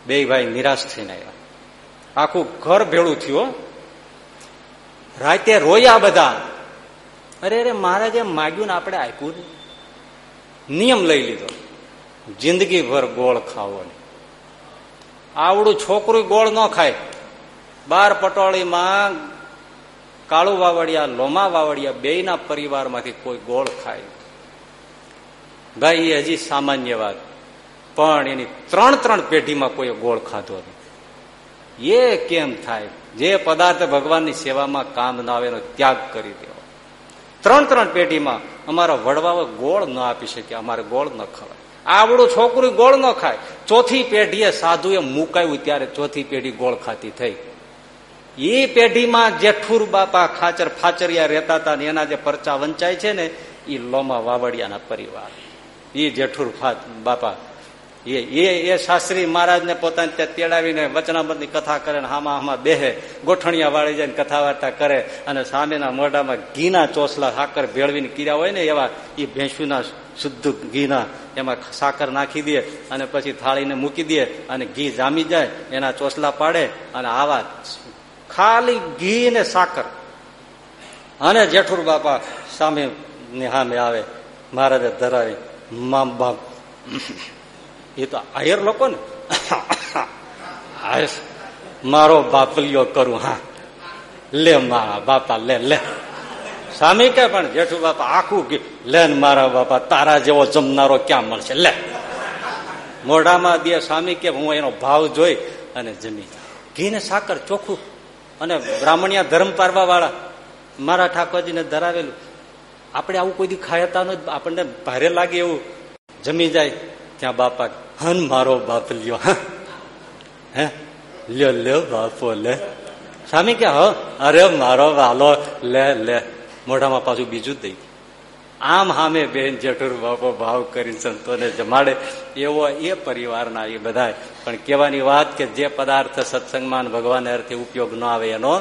Speaker 1: બે ભાઈ નિરાશ થઈને આવ્યા. આખું ઘર ભેળું થયું રાતે રોયા બધા. અરે અરે મહારાજે માગ્યું ને આપણે આપ્યું નિયમ લઈ લીધો. જિંદગી ભર ગોળ ખાવો આવડું છોકરું ગોળ ન ખાય. બાર પટોળીમાં કાળુ વાવડિયા, લોમા વાવડિયા બે ના પરિવારમાંથી કોઈ ગોળ ખાય. ભાઈ, એ હજી સામાન્ય વાત. પણ એની ત્રણ ત્રણ પેઢીમાં કોઈ ગોળ ખાધો નહીં. એ કેમ થાય? જે પદાર્થ ભગવાનની સેવામાં કામ ના આવે એનો ત્યાગ કરી દેવો ત્રણ ત્રણ પેઢીમાં અમારા વડવાઓ ગોળ ન આપી શકે અમારે ગોળ ન ખવાય. આવડું છોકરું ગોળ ન ખાય. ચોથી પેઢીએ સાધુએ મુકાયું ત્યારે ચોથી પેઢી ગોળ ખાતી થઈ. એ પેઢીમાં જેઠુર બાપા ખાચર ફાચરિયા રહેતા હતા ને એના જે પરચા વંચાય છે ને એ લોમા વાવડિયાના પરિવાર. એ જેઠુર બાપા એ એ શાસ્ત્રી મહારાજને પોતાને ત્યાં તેડાવીને વચનામતની કથા કરે ને હામાં હામાં બેહે ગોઠણિયા વાળી જાય કથા વાર્તા કરે અને સામેના મોઢામાં ઘીના ચોસલા સાકર ભેળવીને કીર્યા હોય ને એવા, એ ભેંસુના શુદ્ધ ઘીના, એમાં સાકર નાખી દે અને પછી થાળીને મૂકી દે અને ઘી જામી જાય, એના ચોસલા પાડે અને આવા ખાલી ઘી ને સાકર. અને જેઠુર બાપા સામે સામે આવે, મહારાજે ધરાવી, મામ બાપ એ તો આયર લોકો ને. મારો બાપલિયો કરું, હા. લે મારા બાપા, લે લે. સ્વામી કે પણ, જેઠુ બાપા, આખું લે મારા બાપા, તારા જેવો જમનારો ક્યાં મળશે? લે. મોઢામાં દે સ્વામી કે, હું એનો ભાવ જોઈ અને જમી ઘી ને સાકર ચોખ્ખું અને બ્રાહ્મણિયા ધર્મ પારવા વાળા મારા ઠાકોરજીને ધરાવેલું. આપણે આવું કોઈ દી ખાયતા નથી આપણને ભારે લાગે એવું. જમી જાય. ત્યાં બાપા હન, મારો બાપ લ્યો. હે. લ્યો લ્યો, બાપો, લે. સ્વામી કે હ? અરે, મારો વાલો, લે લે. મોઢામાં પાછું બીજું દઈ આમ હામે બેન જેઠુર બાપો ભાવ કરી સંતોને જમાડે. એવો એ પરિવારના એ બધા પણ કહેવાની વાત કે જે પદાર્થ સત્સંગમાં ભગવાન અર્થે ઉપયોગ ન આવે એનો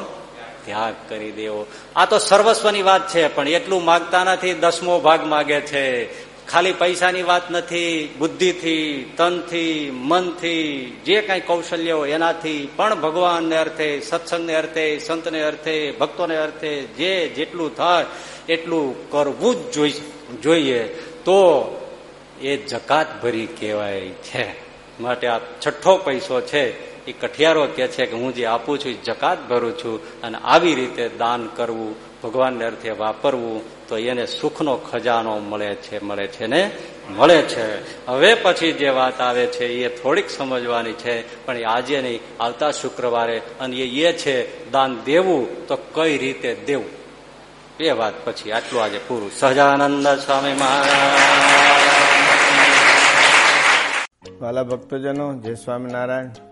Speaker 1: ત્યાગ કરી દેવો. આ તો સર્વસ્વની વાત છે, પણ એટલું માગતા નથી, દસમો ભાગ માગે છે. ખાલી પૈસાની વાત નથી, બુદ્ધિથી, તનથી, મનથી, જે કાંઈ કૌશલ્ય હોય એનાથી પણ ભગવાનને અર્થે, સત્સંગને અર્થે, સંતને અર્થે, ભક્તોને અર્થે જે જેટલું થાય એટલું કરવું જ જોઈ- જોઈએ. તો એ જકાત ભરી કહેવાય છે. માટે આ છઠ્ઠો પૈસો છે. એ કઠિયારો કે છે કે હું જે આપું છું એ જકાત ભરું છું અને આવી રીતે દાન કરવું, ભગવાનને અર્થે વાપરવું તો એને સુખનો ખજાનો મળે છે મળે છે ને મળે છે. હવે પછી જે વાત આવે છે એ થોડીક સમજવાની છે, પણ આજે નહીં, આવતા શુક્રવારે અને એ એ છે, દાન દેવું તો કઈ રીતે દેવું? એ વાત પછી, આટલું આજે પૂરું. સહજાનંદ સ્વામી મહારાજ.
Speaker 2: વાલા ભક્તજનો, જય સ્વામિનારાયણ.